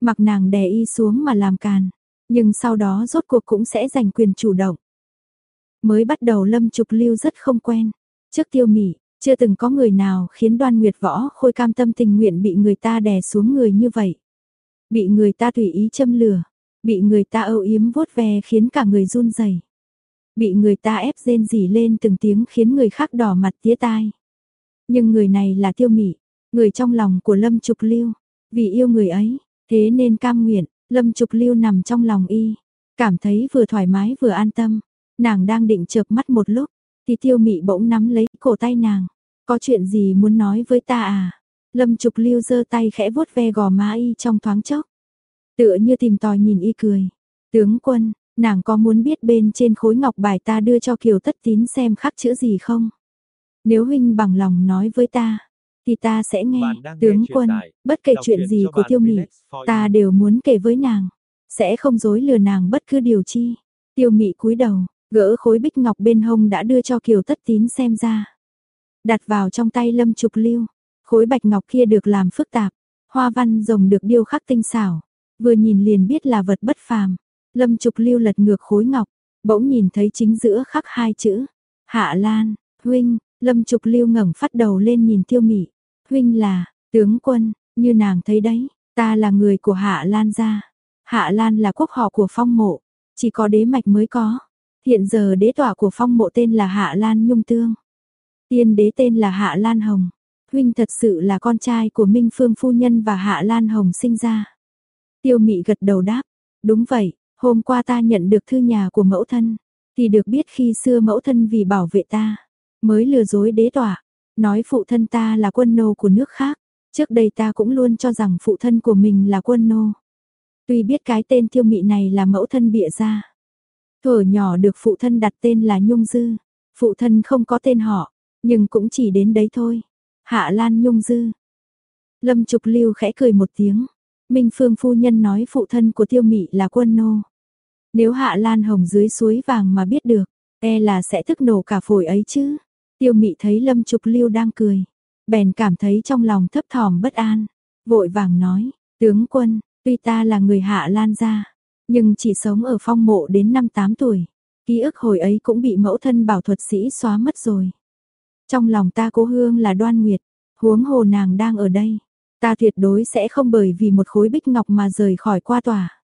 Mặc nàng đè y xuống mà làm càn, nhưng sau đó rốt cuộc cũng sẽ giành quyền chủ động. Mới bắt đầu lâm trục lưu rất không quen. Trước tiêu mỉ chưa từng có người nào khiến đoan nguyệt võ khôi cam tâm tình nguyện bị người ta đè xuống người như vậy. Bị người ta tùy ý châm lửa, bị người ta âu yếm vuốt ve khiến cả người run rẩy. Bị người ta ép rên rỉ lên từng tiếng khiến người khác đỏ mặt tía tai. Nhưng người này là tiêu mị, người trong lòng của Lâm Trục Lưu, vì yêu người ấy, thế nên cam nguyện, Lâm Trục Lưu nằm trong lòng y, cảm thấy vừa thoải mái vừa an tâm. Nàng đang định chợp mắt một lúc, thì tiêu mị bỗng nắm lấy cổ tay nàng. Có chuyện gì muốn nói với ta à? Lâm Trục Lưu giơ tay khẽ vuốt ve gò má y trong thoáng chốc. Tựa như tìm tòi nhìn y cười. Tướng quân, nàng có muốn biết bên trên khối ngọc bài ta đưa cho Kiều Tất Tín xem khắc chữ gì không? Nếu huynh bằng lòng nói với ta, thì ta sẽ nghe. Tướng quân, bất kể chuyện gì của tiêu mị, ta đều muốn kể với nàng. Sẽ không dối lừa nàng bất cứ điều chi. Tiêu mị cúi đầu, gỡ khối bích ngọc bên hông đã đưa cho Kiều Tất Tín xem ra. Đặt vào trong tay lâm trục lưu. Khối bạch ngọc kia được làm phức tạp. Hoa văn rồng được điêu khắc tinh xảo. Vừa nhìn liền biết là vật bất phàm. Lâm trục lưu lật ngược khối ngọc. Bỗng nhìn thấy chính giữa khắc hai chữ. Hạ Lan, huynh, Lâm Trục Lưu ngẩng phát đầu lên nhìn Tiêu Mị, "Huynh là tướng quân, như nàng thấy đấy, ta là người của Hạ Lan gia. Hạ Lan là quốc họ của Phong Mộ, chỉ có đế mạch mới có. Hiện giờ đế tọa của Phong Mộ tên là Hạ Lan Nhung Tương, tiên đế tên là Hạ Lan Hồng. Huynh thật sự là con trai của Minh Phương phu nhân và Hạ Lan Hồng sinh ra." Tiêu Mị gật đầu đáp, "Đúng vậy, hôm qua ta nhận được thư nhà của mẫu thân, thì được biết khi xưa mẫu thân vì bảo vệ ta, mới lừa dối đế tỏa, nói phụ thân ta là quân nô của nước khác, trước đây ta cũng luôn cho rằng phụ thân của mình là quân nô. Tuy biết cái tên tiêu mị này là mẫu thân bịa ra. Thở nhỏ được phụ thân đặt tên là Nhung Dư, phụ thân không có tên họ, nhưng cũng chỉ đến đấy thôi. Hạ Lan Nhung Dư. Lâm Trục Lưu khẽ cười một tiếng. Minh Phương phu nhân nói phụ thân của Tiêu Mị là quân nô. Nếu Hạ Lan Hồng dưới suối vàng mà biết được, e là sẽ thức nổ cả phổi ấy chứ. Tiêu mị thấy Lâm Trục Lưu đang cười, bèn cảm thấy trong lòng thấp thỏm bất an, vội vàng nói, tướng quân, tuy ta là người hạ lan gia, nhưng chỉ sống ở phong mộ đến năm 8 tuổi, ký ức hồi ấy cũng bị mẫu thân bảo thuật sĩ xóa mất rồi. Trong lòng ta cố hương là đoan nguyệt, huống hồ nàng đang ở đây, ta tuyệt đối sẽ không bởi vì một khối bích ngọc mà rời khỏi qua tòa.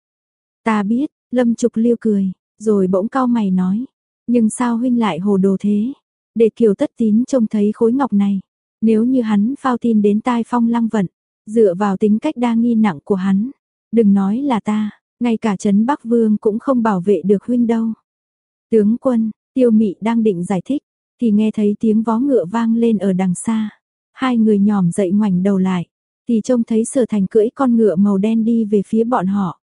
Ta biết, Lâm Trục Lưu cười, rồi bỗng cao mày nói, nhưng sao huynh lại hồ đồ thế? Để Kiều Tất Tín trông thấy khối ngọc này, nếu như hắn phao tin đến tai phong lăng vận, dựa vào tính cách đa nghi nặng của hắn, đừng nói là ta, ngay cả Trấn Bắc Vương cũng không bảo vệ được huynh đâu. Tướng quân, tiêu mị đang định giải thích, thì nghe thấy tiếng vó ngựa vang lên ở đằng xa. Hai người nhòm dậy ngoảnh đầu lại, thì trông thấy sở thành cưỡi con ngựa màu đen đi về phía bọn họ.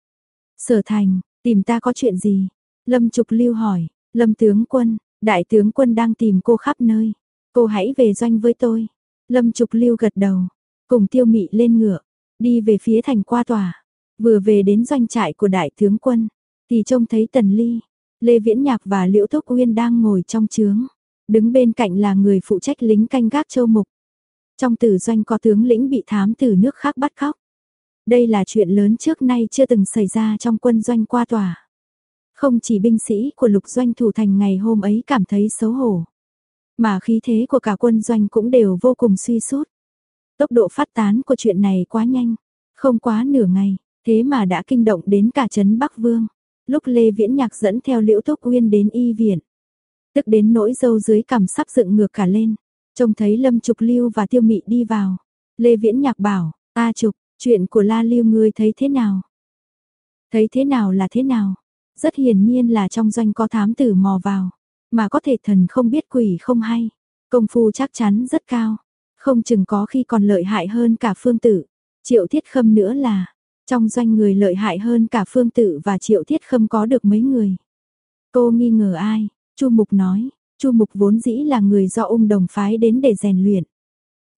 Sở thành, tìm ta có chuyện gì? Lâm Trục Lưu hỏi, Lâm tướng quân, Đại tướng quân đang tìm cô khắp nơi. Cô hãy về doanh với tôi. Lâm Trục Lưu gật đầu, cùng Tiêu Mị lên ngựa, đi về phía thành qua tòa. Vừa về đến doanh trại của đại tướng quân, thì trông thấy Tần Ly. Lê Viễn Nhạc và Liễu Thúc Uyên đang ngồi trong trướng. Đứng bên cạnh là người phụ trách lính canh gác châu mục. Trong tử doanh có tướng lĩnh bị thám từ nước khác bắt khóc. Đây là chuyện lớn trước nay chưa từng xảy ra trong quân doanh qua tòa. Không chỉ binh sĩ của lục doanh thủ thành ngày hôm ấy cảm thấy xấu hổ, mà khí thế của cả quân doanh cũng đều vô cùng suy sút. Tốc độ phát tán của chuyện này quá nhanh, không quá nửa ngày, thế mà đã kinh động đến cả trấn Bắc Vương. Lúc Lê Viễn Nhạc dẫn theo Liễu Thúc Uyên đến y viện, tức đến nỗi dâu dưới cằm sắp dựng ngược cả lên, trông thấy Lâm Trục Lưu và Tiêu Mị đi vào. Lê Viễn Nhạc bảo, "A Trục, chuyện của La Lưu ngươi thấy thế nào?" Thấy thế nào là thế nào? Rất hiển nhiên là trong doanh có thám tử mò vào, mà có thể thần không biết quỷ không hay, công phu chắc chắn rất cao, không chừng có khi còn lợi hại hơn cả phương tử. Triệu Thiết Khâm nữa là, trong doanh người lợi hại hơn cả phương tử và Triệu Thiết Khâm có được mấy người. Cô nghi ngờ ai? Chu Mục nói, Chu Mục vốn dĩ là người do ung đồng phái đến để rèn luyện.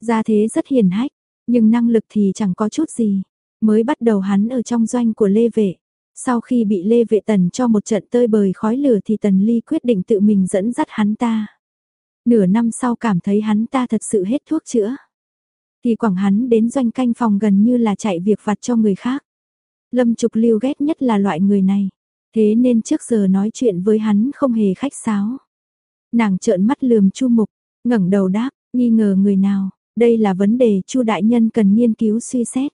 Gia thế rất hiền hách, nhưng năng lực thì chẳng có chút gì. Mới bắt đầu hắn ở trong doanh của Lê Vệ, sau khi bị Lê Vệ Tần cho một trận tơi bời khói lửa thì Tần Ly quyết định tự mình dẫn dắt hắn ta. Nửa năm sau cảm thấy hắn ta thật sự hết thuốc chữa. Thì quảng hắn đến doanh canh phòng gần như là chạy việc vặt cho người khác. Lâm Trục Lưu ghét nhất là loại người này. Thế nên trước giờ nói chuyện với hắn không hề khách sáo. Nàng trợn mắt lườm Chu Mục, ngẩng đầu đáp, nghi ngờ người nào, đây là vấn đề Chu đại nhân cần nghiên cứu suy xét.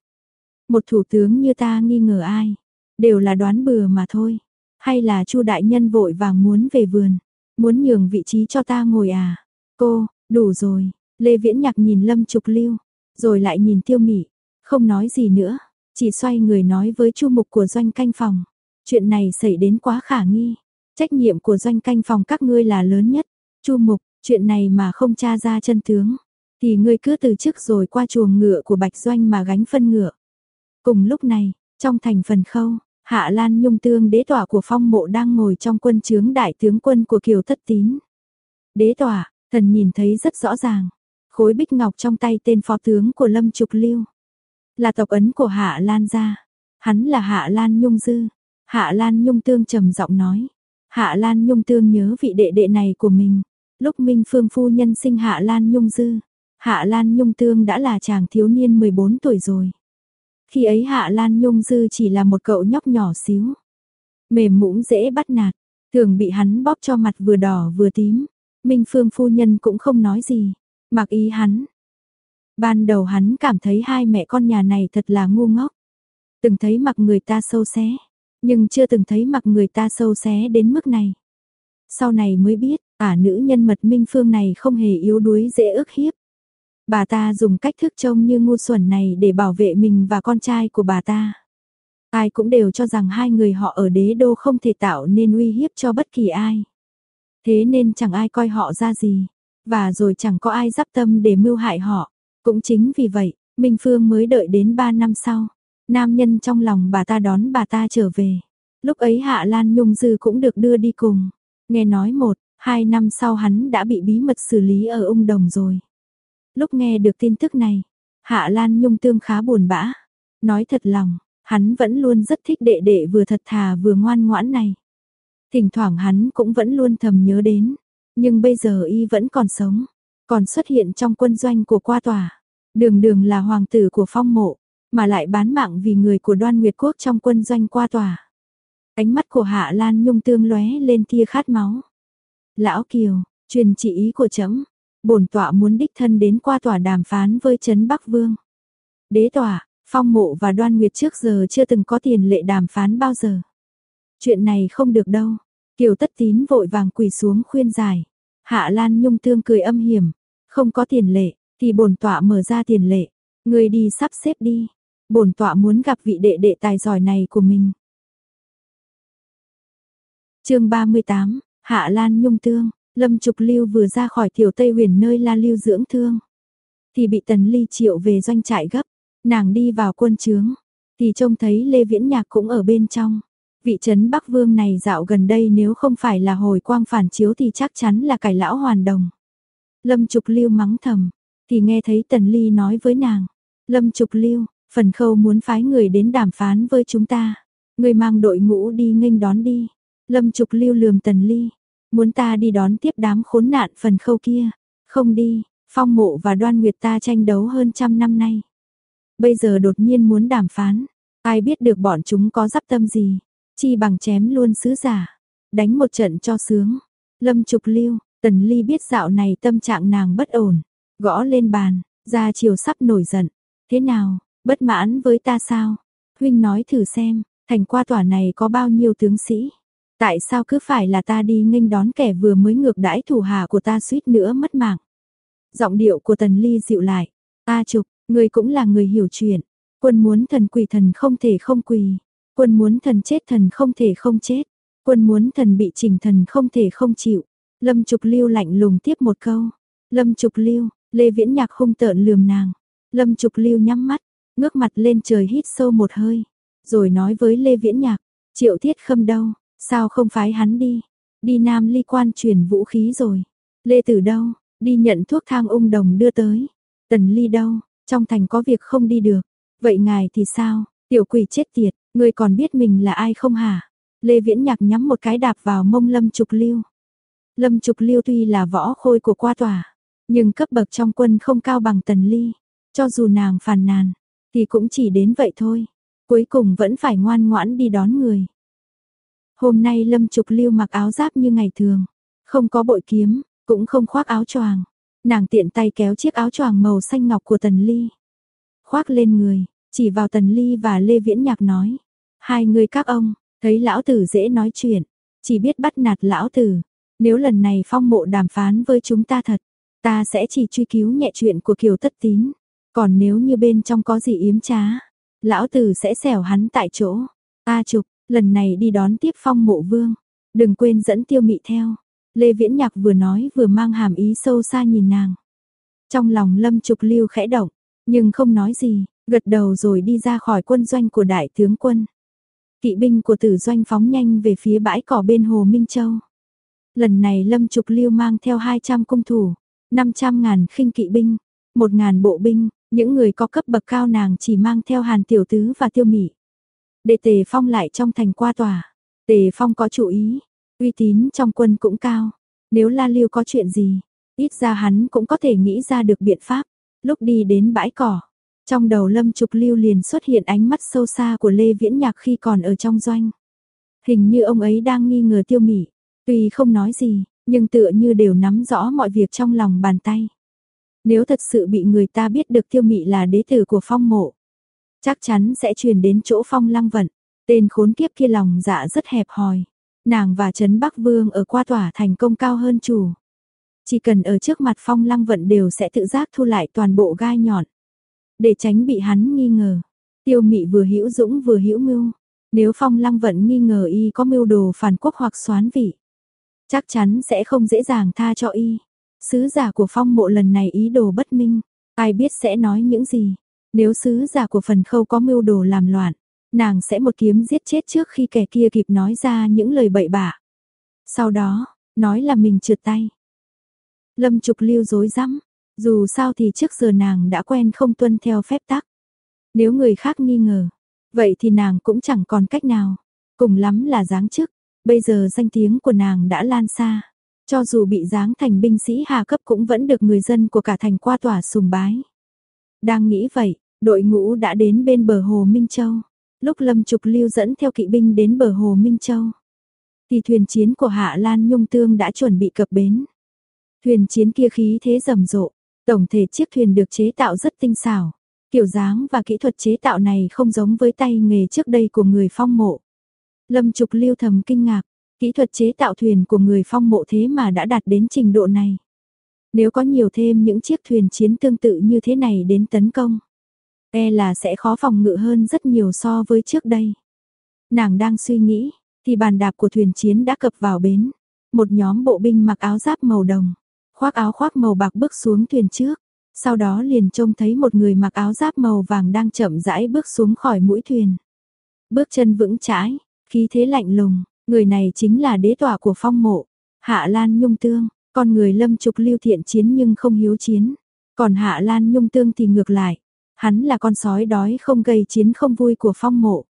Một thủ tướng như ta nghi ngờ ai? Đều là đoán bừa mà thôi. Hay là Chu đại nhân vội vàng muốn về vườn, muốn nhường vị trí cho ta ngồi à? Cô, đủ rồi. Lê Viễn Nhạc nhìn Lâm Trục Lưu, rồi lại nhìn Tiêu Mị, không nói gì nữa, chỉ xoay người nói với Chu mục của doanh canh phòng. Chuyện này xảy đến quá khả nghi, trách nhiệm của doanh canh phòng các ngươi là lớn nhất. Chu mục, chuyện này mà không tra ra chân tướng, thì ngươi cứ từ chức rồi qua chuồng ngựa của Bạch Doanh mà gánh phân ngựa. Cùng lúc này, trong thành phần khâu, Hạ Lan Nhung Tương đế tỏa của phong mộ đang ngồi trong quân chướng đại tướng quân của Kiều Thất Tín. Đế tỏa, thần nhìn thấy rất rõ ràng, khối bích ngọc trong tay tên phó tướng của Lâm Trục Lưu. Là tộc ấn của Hạ Lan gia. Hắn là Hạ Lan Nhung Dư. Hạ Lan Nhung Tương trầm giọng nói. Hạ Lan Nhung Tương nhớ vị đệ đệ này của mình. Lúc Minh Phương phu nhân sinh Hạ Lan Nhung Dư, Hạ Lan Nhung Tương đã là chàng thiếu niên 14 tuổi rồi. Khi ấy Hạ Lan Nhung Dư chỉ là một cậu nhóc nhỏ xíu. Mềm mũm dễ bắt nạt, thường bị hắn bóp cho mặt vừa đỏ vừa tím. Minh Phương phu nhân cũng không nói gì, mặc ý hắn. Ban đầu hắn cảm thấy hai mẹ con nhà này thật là ngu ngốc. Từng thấy mặc người ta sâu xé, nhưng chưa từng thấy mặc người ta sâu xé đến mức này. Sau này mới biết, ả nữ nhân mật Minh Phương này không hề yếu đuối dễ ức hiếp. Bà ta dùng cách thức trông như ngu xuẩn này để bảo vệ mình và con trai của bà ta. Ai cũng đều cho rằng hai người họ ở đế đô không thể tạo nên uy hiếp cho bất kỳ ai. Thế nên chẳng ai coi họ ra gì, và rồi chẳng có ai giáp tâm để mưu hại họ. Cũng chính vì vậy, Minh Phương mới đợi đến 3 năm sau. Nam nhân trong lòng bà ta đón bà ta trở về. Lúc ấy Hạ Lan Nhung Dư cũng được đưa đi cùng. Nghe nói một, hai năm sau hắn đã bị bí mật xử lý ở ung đồng rồi. Lúc nghe được tin tức này, Hạ Lan Nhung Tương khá buồn bã. Nói thật lòng, hắn vẫn luôn rất thích đệ đệ vừa thật thà vừa ngoan ngoãn này. Thỉnh thoảng hắn cũng vẫn luôn thầm nhớ đến, nhưng bây giờ y vẫn còn sống, còn xuất hiện trong quân doanh của qua tòa. Đường đường là hoàng tử của phong mộ, mà lại bán mạng vì người của đoan nguyệt quốc trong quân doanh qua tòa. Ánh mắt của Hạ Lan Nhung tương lóe lên tia khát máu. Lão Kiều, truyền chỉ ý của chấm, bổn tọa muốn đích thân đến qua tòa đàm phán với Trấn Bắc Vương. Đế tòa, phong mộ và đoan nguyệt trước giờ chưa từng có tiền lệ đàm phán bao giờ. Chuyện này không được đâu. Kiều tất tín vội vàng quỳ xuống khuyên giải. Hạ Lan Nhung tương cười âm hiểm. Không có tiền lệ, thì bổn tọa mở ra tiền lệ. Người đi sắp xếp đi. Bổn tọa muốn gặp vị đệ đệ tài giỏi này của mình. chương 38, Hạ Lan Nhung Tương, Lâm Trục Lưu vừa ra khỏi tiểu Tây huyền nơi La Lưu dưỡng thương. Thì bị Tần Ly triệu về doanh trại gấp. Nàng đi vào quân trướng. Thì trông thấy Lê Viễn Nhạc cũng ở bên trong. Vị trấn Bắc Vương này dạo gần đây nếu không phải là hồi quang phản chiếu thì chắc chắn là cải lão hoàn đồng. Lâm Trục Lưu mắng thầm, thì nghe thấy Tần Ly nói với nàng, Lâm Trục Lưu, phần khâu muốn phái người đến đàm phán với chúng ta, người mang đội ngũ đi nghênh đón đi. Lâm Trục Lưu lườm Tần Ly, muốn ta đi đón tiếp đám khốn nạn phần khâu kia, không đi, Phong Mộ và Đoan Nguyệt ta tranh đấu hơn trăm năm nay. Bây giờ đột nhiên muốn đàm phán, ai biết được bọn chúng có dắp tâm gì, chi bằng chém luôn sứ giả, đánh một trận cho sướng. Lâm Trục Lưu, Tần Ly biết dạo này tâm trạng nàng bất ổn, gõ lên bàn, ra chiều sắp nổi giận. Thế nào, bất mãn với ta sao? Huynh nói thử xem, thành qua tòa này có bao nhiêu tướng sĩ? Tại sao cứ phải là ta đi nghênh đón kẻ vừa mới ngược đãi thủ hạ của ta suýt nữa mất mạng? Giọng điệu của Tần Ly dịu lại. A Trục, người cũng là người hiểu chuyện. Quân muốn thần quỳ thần không thể không quỳ. Quân muốn thần chết thần không thể không chết. Quân muốn thần bị trình thần không thể không chịu. Lâm Trục Lưu lạnh lùng tiếp một câu. Lâm Trục Lưu, Lê Viễn Nhạc hung tợn lườm nàng. Lâm Trục Lưu nhắm mắt, ngước mặt lên trời hít sâu một hơi, rồi nói với Lê Viễn Nhạc, Triệu Thiết Khâm đâu, sao không phái hắn đi? Đi Nam Ly quan chuyển vũ khí rồi. Lê Tử đâu? Đi nhận thuốc thang ung đồng đưa tới. Tần Ly đâu? Trong thành có việc không đi được. Vậy ngài thì sao? Tiểu quỷ chết tiệt, ngươi còn biết mình là ai không hả? Lê Viễn Nhạc nhắm một cái đạp vào mông Lâm Trục Lưu. Lâm Trục Lưu tuy là võ khôi của qua tòa, nhưng cấp bậc trong quân không cao bằng Tần Ly. Cho dù nàng phàn nàn, thì cũng chỉ đến vậy thôi. Cuối cùng vẫn phải ngoan ngoãn đi đón người. Hôm nay Lâm Trục Lưu mặc áo giáp như ngày thường, không có bội kiếm, cũng không khoác áo choàng. Nàng tiện tay kéo chiếc áo choàng màu xanh ngọc của Tần Ly. Khoác lên người, chỉ vào Tần Ly và Lê Viễn Nhạc nói. Hai người các ông, thấy lão tử dễ nói chuyện, chỉ biết bắt nạt lão tử. Nếu lần này phong mộ đàm phán với chúng ta thật, ta sẽ chỉ truy cứu nhẹ chuyện của Kiều Tất Tín. Còn nếu như bên trong có gì yếm trá, lão tử sẽ xẻo hắn tại chỗ. A Trục, lần này đi đón tiếp phong mộ vương, đừng quên dẫn tiêu mị theo. Lê Viễn Nhạc vừa nói vừa mang hàm ý sâu xa nhìn nàng. Trong lòng Lâm Trục Lưu khẽ động, nhưng không nói gì, gật đầu rồi đi ra khỏi quân doanh của đại tướng quân. Kỵ binh của tử doanh phóng nhanh về phía bãi cỏ bên hồ Minh Châu. Lần này Lâm Trục Lưu mang theo 200 cung thủ, 500 ngàn khinh kỵ binh, 1 ngàn bộ binh, những người có cấp bậc cao nàng chỉ mang theo Hàn Tiểu Tứ và Tiêu Mị. Để Tề Phong lại trong thành qua tòa. Tề Phong có chủ ý, uy tín trong quân cũng cao. Nếu La Lưu có chuyện gì, ít ra hắn cũng có thể nghĩ ra được biện pháp. Lúc đi đến bãi cỏ, trong đầu Lâm Trục Lưu liền xuất hiện ánh mắt sâu xa của Lê Viễn Nhạc khi còn ở trong doanh. Hình như ông ấy đang nghi ngờ Tiêu Mị, tuy không nói gì, nhưng tựa như đều nắm rõ mọi việc trong lòng bàn tay. Nếu thật sự bị người ta biết được tiêu mị là đế tử của phong mộ, chắc chắn sẽ truyền đến chỗ phong lăng vận. Tên khốn kiếp kia lòng dạ rất hẹp hòi. Nàng và Trấn Bắc Vương ở qua tỏa thành công cao hơn chủ. Chỉ cần ở trước mặt phong lăng vận đều sẽ tự giác thu lại toàn bộ gai nhọn. Để tránh bị hắn nghi ngờ. Tiêu mị vừa hữu dũng vừa hữu mưu. Nếu phong lăng vận nghi ngờ y có mưu đồ phản quốc hoặc xoán vị. Chắc chắn sẽ không dễ dàng tha cho y. Sứ giả của phong mộ lần này ý đồ bất minh, ai biết sẽ nói những gì. Nếu sứ giả của phần khâu có mưu đồ làm loạn, nàng sẽ một kiếm giết chết trước khi kẻ kia kịp nói ra những lời bậy bạ. Sau đó, nói là mình trượt tay. Lâm Trục Lưu dối rắm, dù sao thì trước giờ nàng đã quen không tuân theo phép tắc. Nếu người khác nghi ngờ, vậy thì nàng cũng chẳng còn cách nào, cùng lắm là giáng chức, bây giờ danh tiếng của nàng đã lan xa. Cho dù bị giáng thành binh sĩ hạ cấp cũng vẫn được người dân của cả thành qua tỏa sùng bái. Đang nghĩ vậy, đội ngũ đã đến bên bờ hồ Minh Châu. Lúc Lâm Trục Lưu dẫn theo kỵ binh đến bờ hồ Minh Châu, thì thuyền chiến của Hạ Lan Nhung Tương đã chuẩn bị cập bến. Thuyền chiến kia khí thế rầm rộ, tổng thể chiếc thuyền được chế tạo rất tinh xảo. Kiểu dáng và kỹ thuật chế tạo này không giống với tay nghề trước đây của người phong mộ. Lâm Trục Lưu thầm kinh ngạc, Kỹ thuật chế tạo thuyền của người phong mộ thế mà đã đạt đến trình độ này. Nếu có nhiều thêm những chiếc thuyền chiến tương tự như thế này đến tấn công, e là sẽ khó phòng ngự hơn rất nhiều so với trước đây. Nàng đang suy nghĩ, thì bàn đạp của thuyền chiến đã cập vào bến. Một nhóm bộ binh mặc áo giáp màu đồng, khoác áo khoác màu bạc bước xuống thuyền trước. Sau đó liền trông thấy một người mặc áo giáp màu vàng đang chậm rãi bước xuống khỏi mũi thuyền. Bước chân vững chãi, khí thế lạnh lùng, Người này chính là đế tỏa của phong mộ, Hạ Lan Nhung Tương, con người lâm trục lưu thiện chiến nhưng không hiếu chiến. Còn Hạ Lan Nhung Tương thì ngược lại, hắn là con sói đói không gây chiến không vui của phong mộ.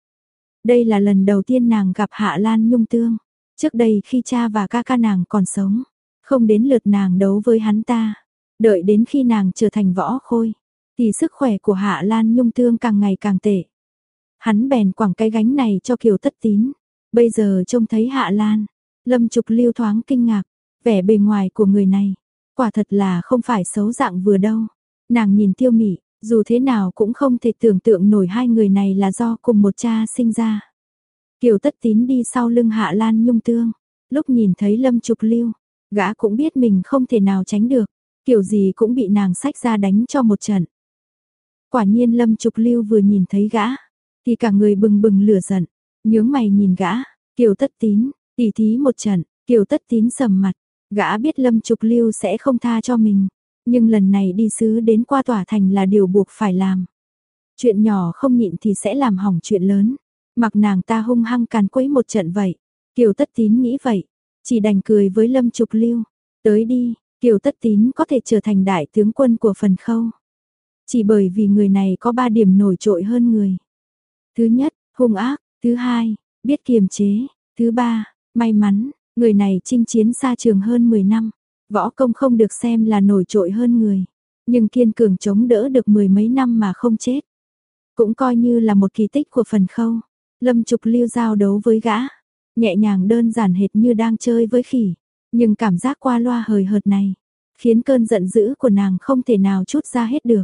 Đây là lần đầu tiên nàng gặp Hạ Lan Nhung Tương. Trước đây khi cha và ca ca nàng còn sống, không đến lượt nàng đấu với hắn ta. Đợi đến khi nàng trở thành võ khôi, thì sức khỏe của Hạ Lan Nhung Tương càng ngày càng tệ. Hắn bèn quẳng cái gánh này cho Kiều Tất Tín. Bây giờ trông thấy Hạ Lan, Lâm Trục Lưu thoáng kinh ngạc, vẻ bề ngoài của người này, quả thật là không phải xấu dạng vừa đâu. Nàng nhìn Tiêu Mị, dù thế nào cũng không thể tưởng tượng nổi hai người này là do cùng một cha sinh ra. Kiều Tất Tín đi sau lưng Hạ Lan Nhung Tương, lúc nhìn thấy Lâm Trục Lưu, gã cũng biết mình không thể nào tránh được, kiểu gì cũng bị nàng sách ra đánh cho một trận. Quả nhiên Lâm Trục Lưu vừa nhìn thấy gã, thì cả người bừng bừng lửa giận, nhướng mày nhìn gã, Kiều Tất Tín, tỉ thí một trận, Kiều Tất Tín sầm mặt, gã biết Lâm Trục Lưu sẽ không tha cho mình, nhưng lần này đi sứ đến qua tòa thành là điều buộc phải làm. Chuyện nhỏ không nhịn thì sẽ làm hỏng chuyện lớn, mặc nàng ta hung hăng càn quấy một trận vậy. Kiều Tất Tín nghĩ vậy, chỉ đành cười với Lâm Trục Lưu, tới đi, Kiều Tất Tín có thể trở thành đại tướng quân của phần khâu. Chỉ bởi vì người này có ba điểm nổi trội hơn người. Thứ nhất, hung ác, thứ hai, biết kiềm chế, thứ ba, may mắn, người này chinh chiến xa trường hơn 10 năm, võ công không được xem là nổi trội hơn người, nhưng kiên cường chống đỡ được mười mấy năm mà không chết. Cũng coi như là một kỳ tích của phần khâu. Lâm Trục Lưu giao đấu với gã, nhẹ nhàng đơn giản hệt như đang chơi với khỉ, nhưng cảm giác qua loa hời hợt này, khiến cơn giận dữ của nàng không thể nào chút ra hết được.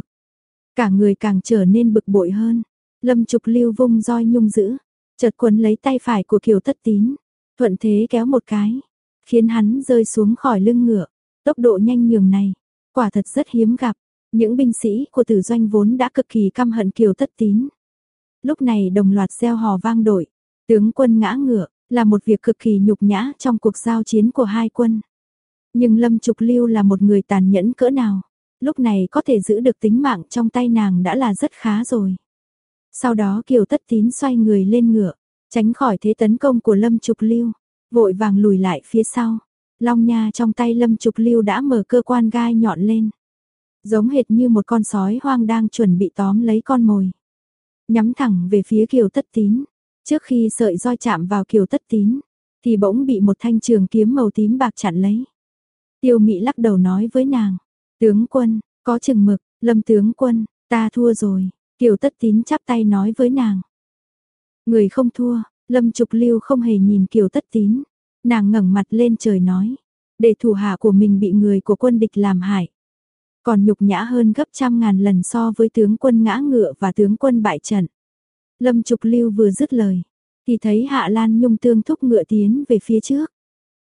Cả người càng trở nên bực bội hơn. Lâm Trục Lưu vung roi nhung dữ, chợt quấn lấy tay phải của Kiều Tất Tín, thuận thế kéo một cái, khiến hắn rơi xuống khỏi lưng ngựa. Tốc độ nhanh nhường này, quả thật rất hiếm gặp. Những binh sĩ của tử doanh vốn đã cực kỳ căm hận Kiều Tất Tín. Lúc này đồng loạt gieo hò vang đội, tướng quân ngã ngựa, là một việc cực kỳ nhục nhã trong cuộc giao chiến của hai quân. Nhưng Lâm Trục Lưu là một người tàn nhẫn cỡ nào, lúc này có thể giữ được tính mạng trong tay nàng đã là rất khá rồi. Sau đó Kiều Tất Tín xoay người lên ngựa, tránh khỏi thế tấn công của Lâm Trục Lưu, vội vàng lùi lại phía sau. Long nha trong tay Lâm Trục Lưu đã mở cơ quan gai nhọn lên. Giống hệt như một con sói hoang đang chuẩn bị tóm lấy con mồi. Nhắm thẳng về phía Kiều Tất Tín. Trước khi sợi roi chạm vào Kiều Tất Tín, thì bỗng bị một thanh trường kiếm màu tím bạc chặn lấy. Tiêu mỹ lắc đầu nói với nàng, tướng quân, có chừng mực, lâm tướng quân, ta thua rồi. Kiều Tất Tín chắp tay nói với nàng. Người không thua, Lâm Trục Lưu không hề nhìn Kiều Tất Tín. Nàng ngẩng mặt lên trời nói, để thủ hạ của mình bị người của quân địch làm hại. Còn nhục nhã hơn gấp trăm ngàn lần so với tướng quân ngã ngựa và tướng quân bại trận. Lâm Trục Lưu vừa dứt lời, thì thấy Hạ Lan Nhung tương thúc ngựa tiến về phía trước.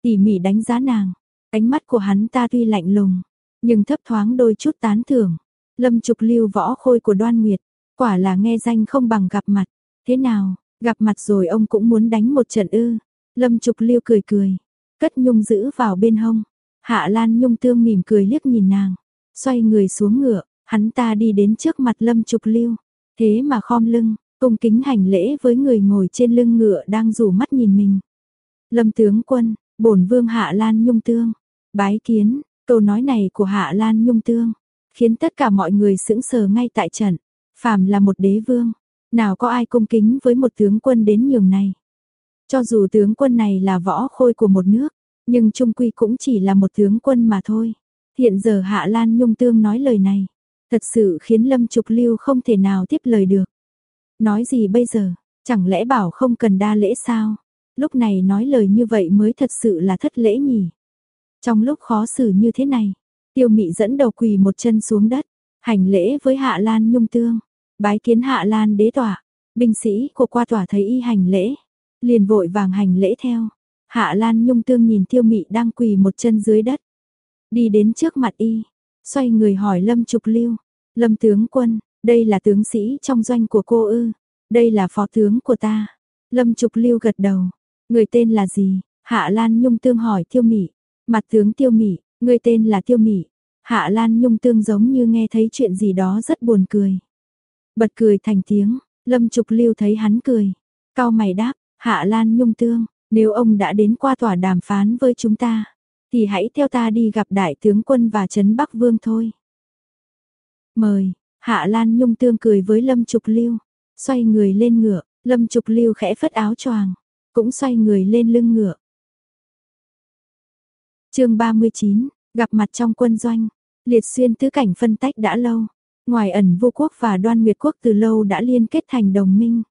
Tỉ mỉ đánh giá nàng, ánh mắt của hắn ta tuy lạnh lùng, nhưng thấp thoáng đôi chút tán thưởng. Lâm Trục Lưu võ khôi của Đoan Nguyệt, quả là nghe danh không bằng gặp mặt. Thế nào, gặp mặt rồi ông cũng muốn đánh một trận ư? Lâm Trục Lưu cười cười, cất nhung giữ vào bên hông. Hạ Lan Nhung tương mỉm cười liếc nhìn nàng, xoay người xuống ngựa, hắn ta đi đến trước mặt Lâm Trục Lưu, thế mà khom lưng, cung kính hành lễ với người ngồi trên lưng ngựa đang rủ mắt nhìn mình. Lâm tướng quân, bổn vương Hạ Lan Nhung tương, bái kiến, câu nói này của Hạ Lan Nhung tương, khiến tất cả mọi người sững sờ ngay tại trận. Phàm là một đế vương, nào có ai cung kính với một tướng quân đến nhường này. Cho dù tướng quân này là võ khôi của một nước, nhưng trung quy cũng chỉ là một tướng quân mà thôi. Hiện giờ Hạ Lan Nhung Tương nói lời này, thật sự khiến Lâm Trục Lưu không thể nào tiếp lời được. Nói gì bây giờ, chẳng lẽ bảo không cần đa lễ sao? Lúc này nói lời như vậy mới thật sự là thất lễ nhỉ. Trong lúc khó xử như thế này, tiêu mị dẫn đầu quỳ một chân xuống đất, hành lễ với Hạ Lan Nhung Tương, bái kiến Hạ Lan đế tỏa, binh sĩ của qua tỏa thấy y hành lễ, liền vội vàng hành lễ theo. Hạ Lan Nhung Tương nhìn Tiêu Mị đang quỳ một chân dưới đất, đi đến trước mặt y, xoay người hỏi Lâm Trục Lưu, "Lâm tướng quân, đây là tướng sĩ trong doanh của cô ư? Đây là phó tướng của ta." Lâm Trục Lưu gật đầu, "Người tên là gì?" Hạ Lan Nhung Tương hỏi Tiêu Mị. "Mặt tướng Tiêu Mị, người tên là Tiêu Mị." Hạ Lan Nhung Tương giống như nghe thấy chuyện gì đó rất buồn cười. Bật cười thành tiếng, Lâm Trục Lưu thấy hắn cười, cao mày đáp, Hạ Lan Nhung Tương, nếu ông đã đến qua tòa đàm phán với chúng ta, thì hãy theo ta đi gặp đại tướng quân và trấn Bắc Vương thôi. Mời, Hạ Lan Nhung Tương cười với Lâm Trục Lưu, xoay người lên ngựa, Lâm Trục Lưu khẽ phất áo choàng, cũng xoay người lên lưng ngựa. chương 39, gặp mặt trong quân doanh, liệt xuyên tứ cảnh phân tách đã lâu. Ngoài ẩn vô quốc và đoan nguyệt quốc từ lâu đã liên kết thành đồng minh.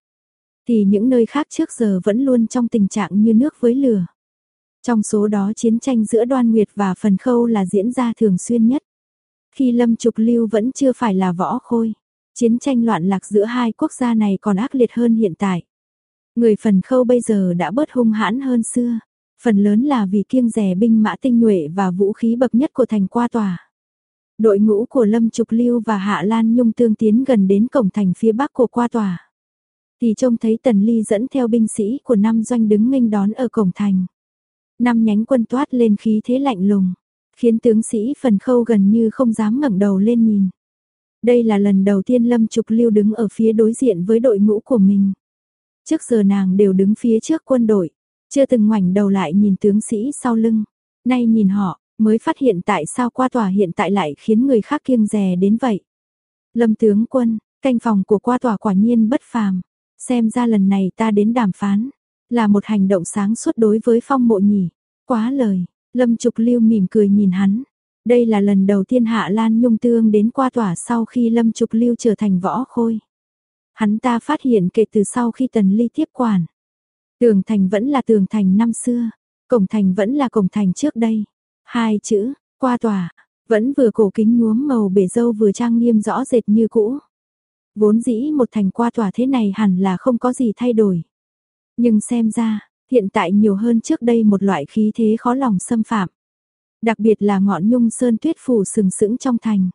Thì những nơi khác trước giờ vẫn luôn trong tình trạng như nước với lửa. Trong số đó chiến tranh giữa đoan nguyệt và phần khâu là diễn ra thường xuyên nhất. Khi lâm trục lưu vẫn chưa phải là võ khôi, chiến tranh loạn lạc giữa hai quốc gia này còn ác liệt hơn hiện tại. Người phần khâu bây giờ đã bớt hung hãn hơn xưa, phần lớn là vì kiêng rẻ binh mã tinh nhuệ và vũ khí bậc nhất của thành qua tòa. Đội ngũ của Lâm Trục Lưu và Hạ Lan Nhung tương tiến gần đến cổng thành phía bắc của qua tòa. Thì trông thấy Tần Ly dẫn theo binh sĩ của năm doanh đứng nghênh đón ở cổng thành. Năm nhánh quân toát lên khí thế lạnh lùng, khiến tướng sĩ phần khâu gần như không dám ngẩng đầu lên nhìn. Đây là lần đầu tiên Lâm Trục Lưu đứng ở phía đối diện với đội ngũ của mình. Trước giờ nàng đều đứng phía trước quân đội, chưa từng ngoảnh đầu lại nhìn tướng sĩ sau lưng. Nay nhìn họ, mới phát hiện tại sao qua tòa hiện tại lại khiến người khác kiêng rè đến vậy. Lâm tướng quân, canh phòng của qua tòa quả nhiên bất phàm. Xem ra lần này ta đến đàm phán, là một hành động sáng suốt đối với phong mộ nhỉ. Quá lời, Lâm Trục Lưu mỉm cười nhìn hắn. Đây là lần đầu tiên Hạ Lan Nhung Tương đến qua tòa sau khi Lâm Trục Lưu trở thành võ khôi. Hắn ta phát hiện kể từ sau khi Tần Ly tiếp quản. Tường thành vẫn là tường thành năm xưa, cổng thành vẫn là cổng thành trước đây. Hai chữ, qua tòa, vẫn vừa cổ kính nhuốm màu bể dâu vừa trang nghiêm rõ rệt như cũ. Vốn dĩ một thành qua tòa thế này hẳn là không có gì thay đổi. Nhưng xem ra, hiện tại nhiều hơn trước đây một loại khí thế khó lòng xâm phạm. Đặc biệt là ngọn nhung sơn tuyết phủ sừng sững trong thành.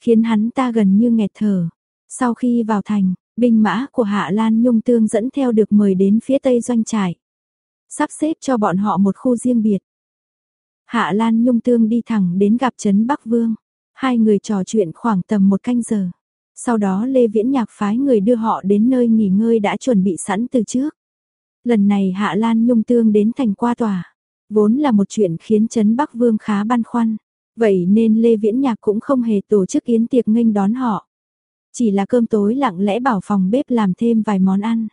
Khiến hắn ta gần như nghẹt thở. Sau khi vào thành, binh mã của Hạ Lan Nhung Tương dẫn theo được mời đến phía tây doanh trại. Sắp xếp cho bọn họ một khu riêng biệt. Hạ Lan Nhung Tương đi thẳng đến gặp Trấn Bắc Vương. Hai người trò chuyện khoảng tầm một canh giờ. Sau đó Lê Viễn Nhạc phái người đưa họ đến nơi nghỉ ngơi đã chuẩn bị sẵn từ trước. Lần này Hạ Lan Nhung Tương đến thành qua tòa. Vốn là một chuyện khiến Trấn Bắc Vương khá băn khoăn. Vậy nên Lê Viễn Nhạc cũng không hề tổ chức yến tiệc nghênh đón họ. Chỉ là cơm tối lặng lẽ bảo phòng bếp làm thêm vài món ăn.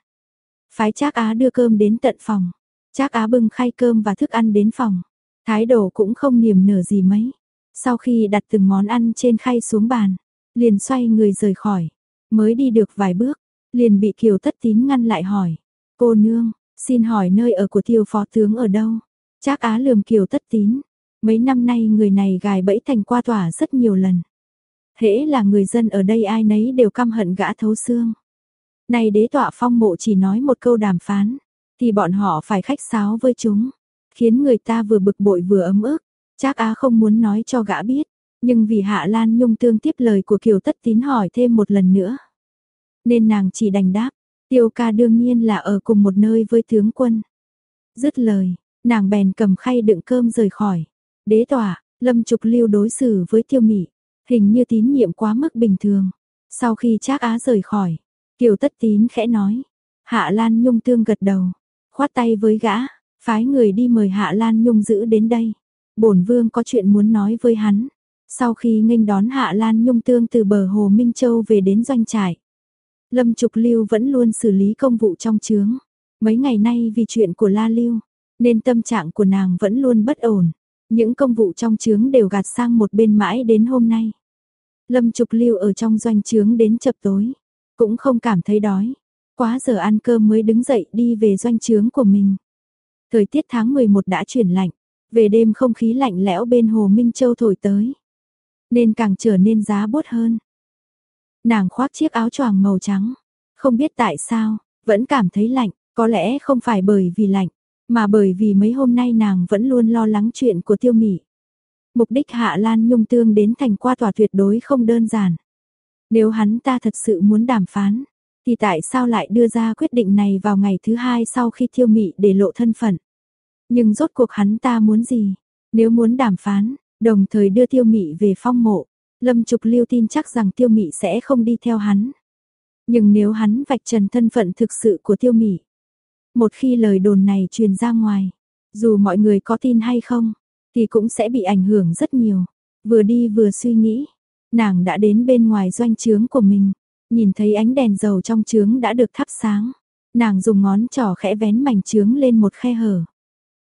Phái Trác Á đưa cơm đến tận phòng. Trác Á bưng khay cơm và thức ăn đến phòng. Thái độ cũng không niềm nở gì mấy. Sau khi đặt từng món ăn trên khay xuống bàn, liền xoay người rời khỏi. Mới đi được vài bước, liền bị Kiều Tất Tín ngăn lại hỏi. Cô nương, xin hỏi nơi ở của tiêu phó tướng ở đâu? Trác Á lườm Kiều Tất Tín. Mấy năm nay người này gài bẫy thành qua tỏa rất nhiều lần. Hễ là người dân ở đây ai nấy đều căm hận gã thấu xương. Này đế tọa phong mộ chỉ nói một câu đàm phán, thì bọn họ phải khách sáo với chúng khiến người ta vừa bực bội vừa ấm ức. Trác Á không muốn nói cho gã biết, nhưng vì Hạ Lan Nhung tương tiếp lời của Kiều Tất Tín hỏi thêm một lần nữa. Nên nàng chỉ đành đáp, tiêu ca đương nhiên là ở cùng một nơi với tướng quân. Dứt lời, nàng bèn cầm khay đựng cơm rời khỏi. Đế tòa, lâm trục lưu đối xử với tiêu mị, hình như tín nhiệm quá mức bình thường. Sau khi Trác Á rời khỏi, Kiều Tất Tín khẽ nói, Hạ Lan Nhung tương gật đầu, khoát tay với gã, Phái người đi mời Hạ Lan Nhung giữ đến đây. Bổn vương có chuyện muốn nói với hắn. Sau khi nghênh đón Hạ Lan Nhung tương từ bờ hồ Minh Châu về đến doanh trại. Lâm Trục Lưu vẫn luôn xử lý công vụ trong trướng. Mấy ngày nay vì chuyện của La Lưu, nên tâm trạng của nàng vẫn luôn bất ổn. Những công vụ trong trướng đều gạt sang một bên mãi đến hôm nay. Lâm Trục Lưu ở trong doanh trướng đến chập tối, cũng không cảm thấy đói. Quá giờ ăn cơm mới đứng dậy đi về doanh trướng của mình. Thời tiết tháng 11 đã chuyển lạnh, về đêm không khí lạnh lẽo bên hồ Minh Châu thổi tới, nên càng trở nên giá bút hơn. Nàng khoác chiếc áo choàng màu trắng, không biết tại sao, vẫn cảm thấy lạnh, có lẽ không phải bởi vì lạnh, mà bởi vì mấy hôm nay nàng vẫn luôn lo lắng chuyện của tiêu mỉ. Mục đích Hạ Lan Nhung Tương đến thành qua tòa tuyệt đối không đơn giản. Nếu hắn ta thật sự muốn đàm phán, thì tại sao lại đưa ra quyết định này vào ngày thứ hai sau khi thiêu mị để lộ thân phận? Nhưng rốt cuộc hắn ta muốn gì? Nếu muốn đàm phán, đồng thời đưa tiêu mị về phong mộ, Lâm Trục Lưu tin chắc rằng tiêu mị sẽ không đi theo hắn. Nhưng nếu hắn vạch trần thân phận thực sự của tiêu mị, một khi lời đồn này truyền ra ngoài, dù mọi người có tin hay không, thì cũng sẽ bị ảnh hưởng rất nhiều. Vừa đi vừa suy nghĩ, nàng đã đến bên ngoài doanh trướng của mình, Nhìn thấy ánh đèn dầu trong trướng đã được thắp sáng, nàng dùng ngón trỏ khẽ vén mảnh trướng lên một khe hở.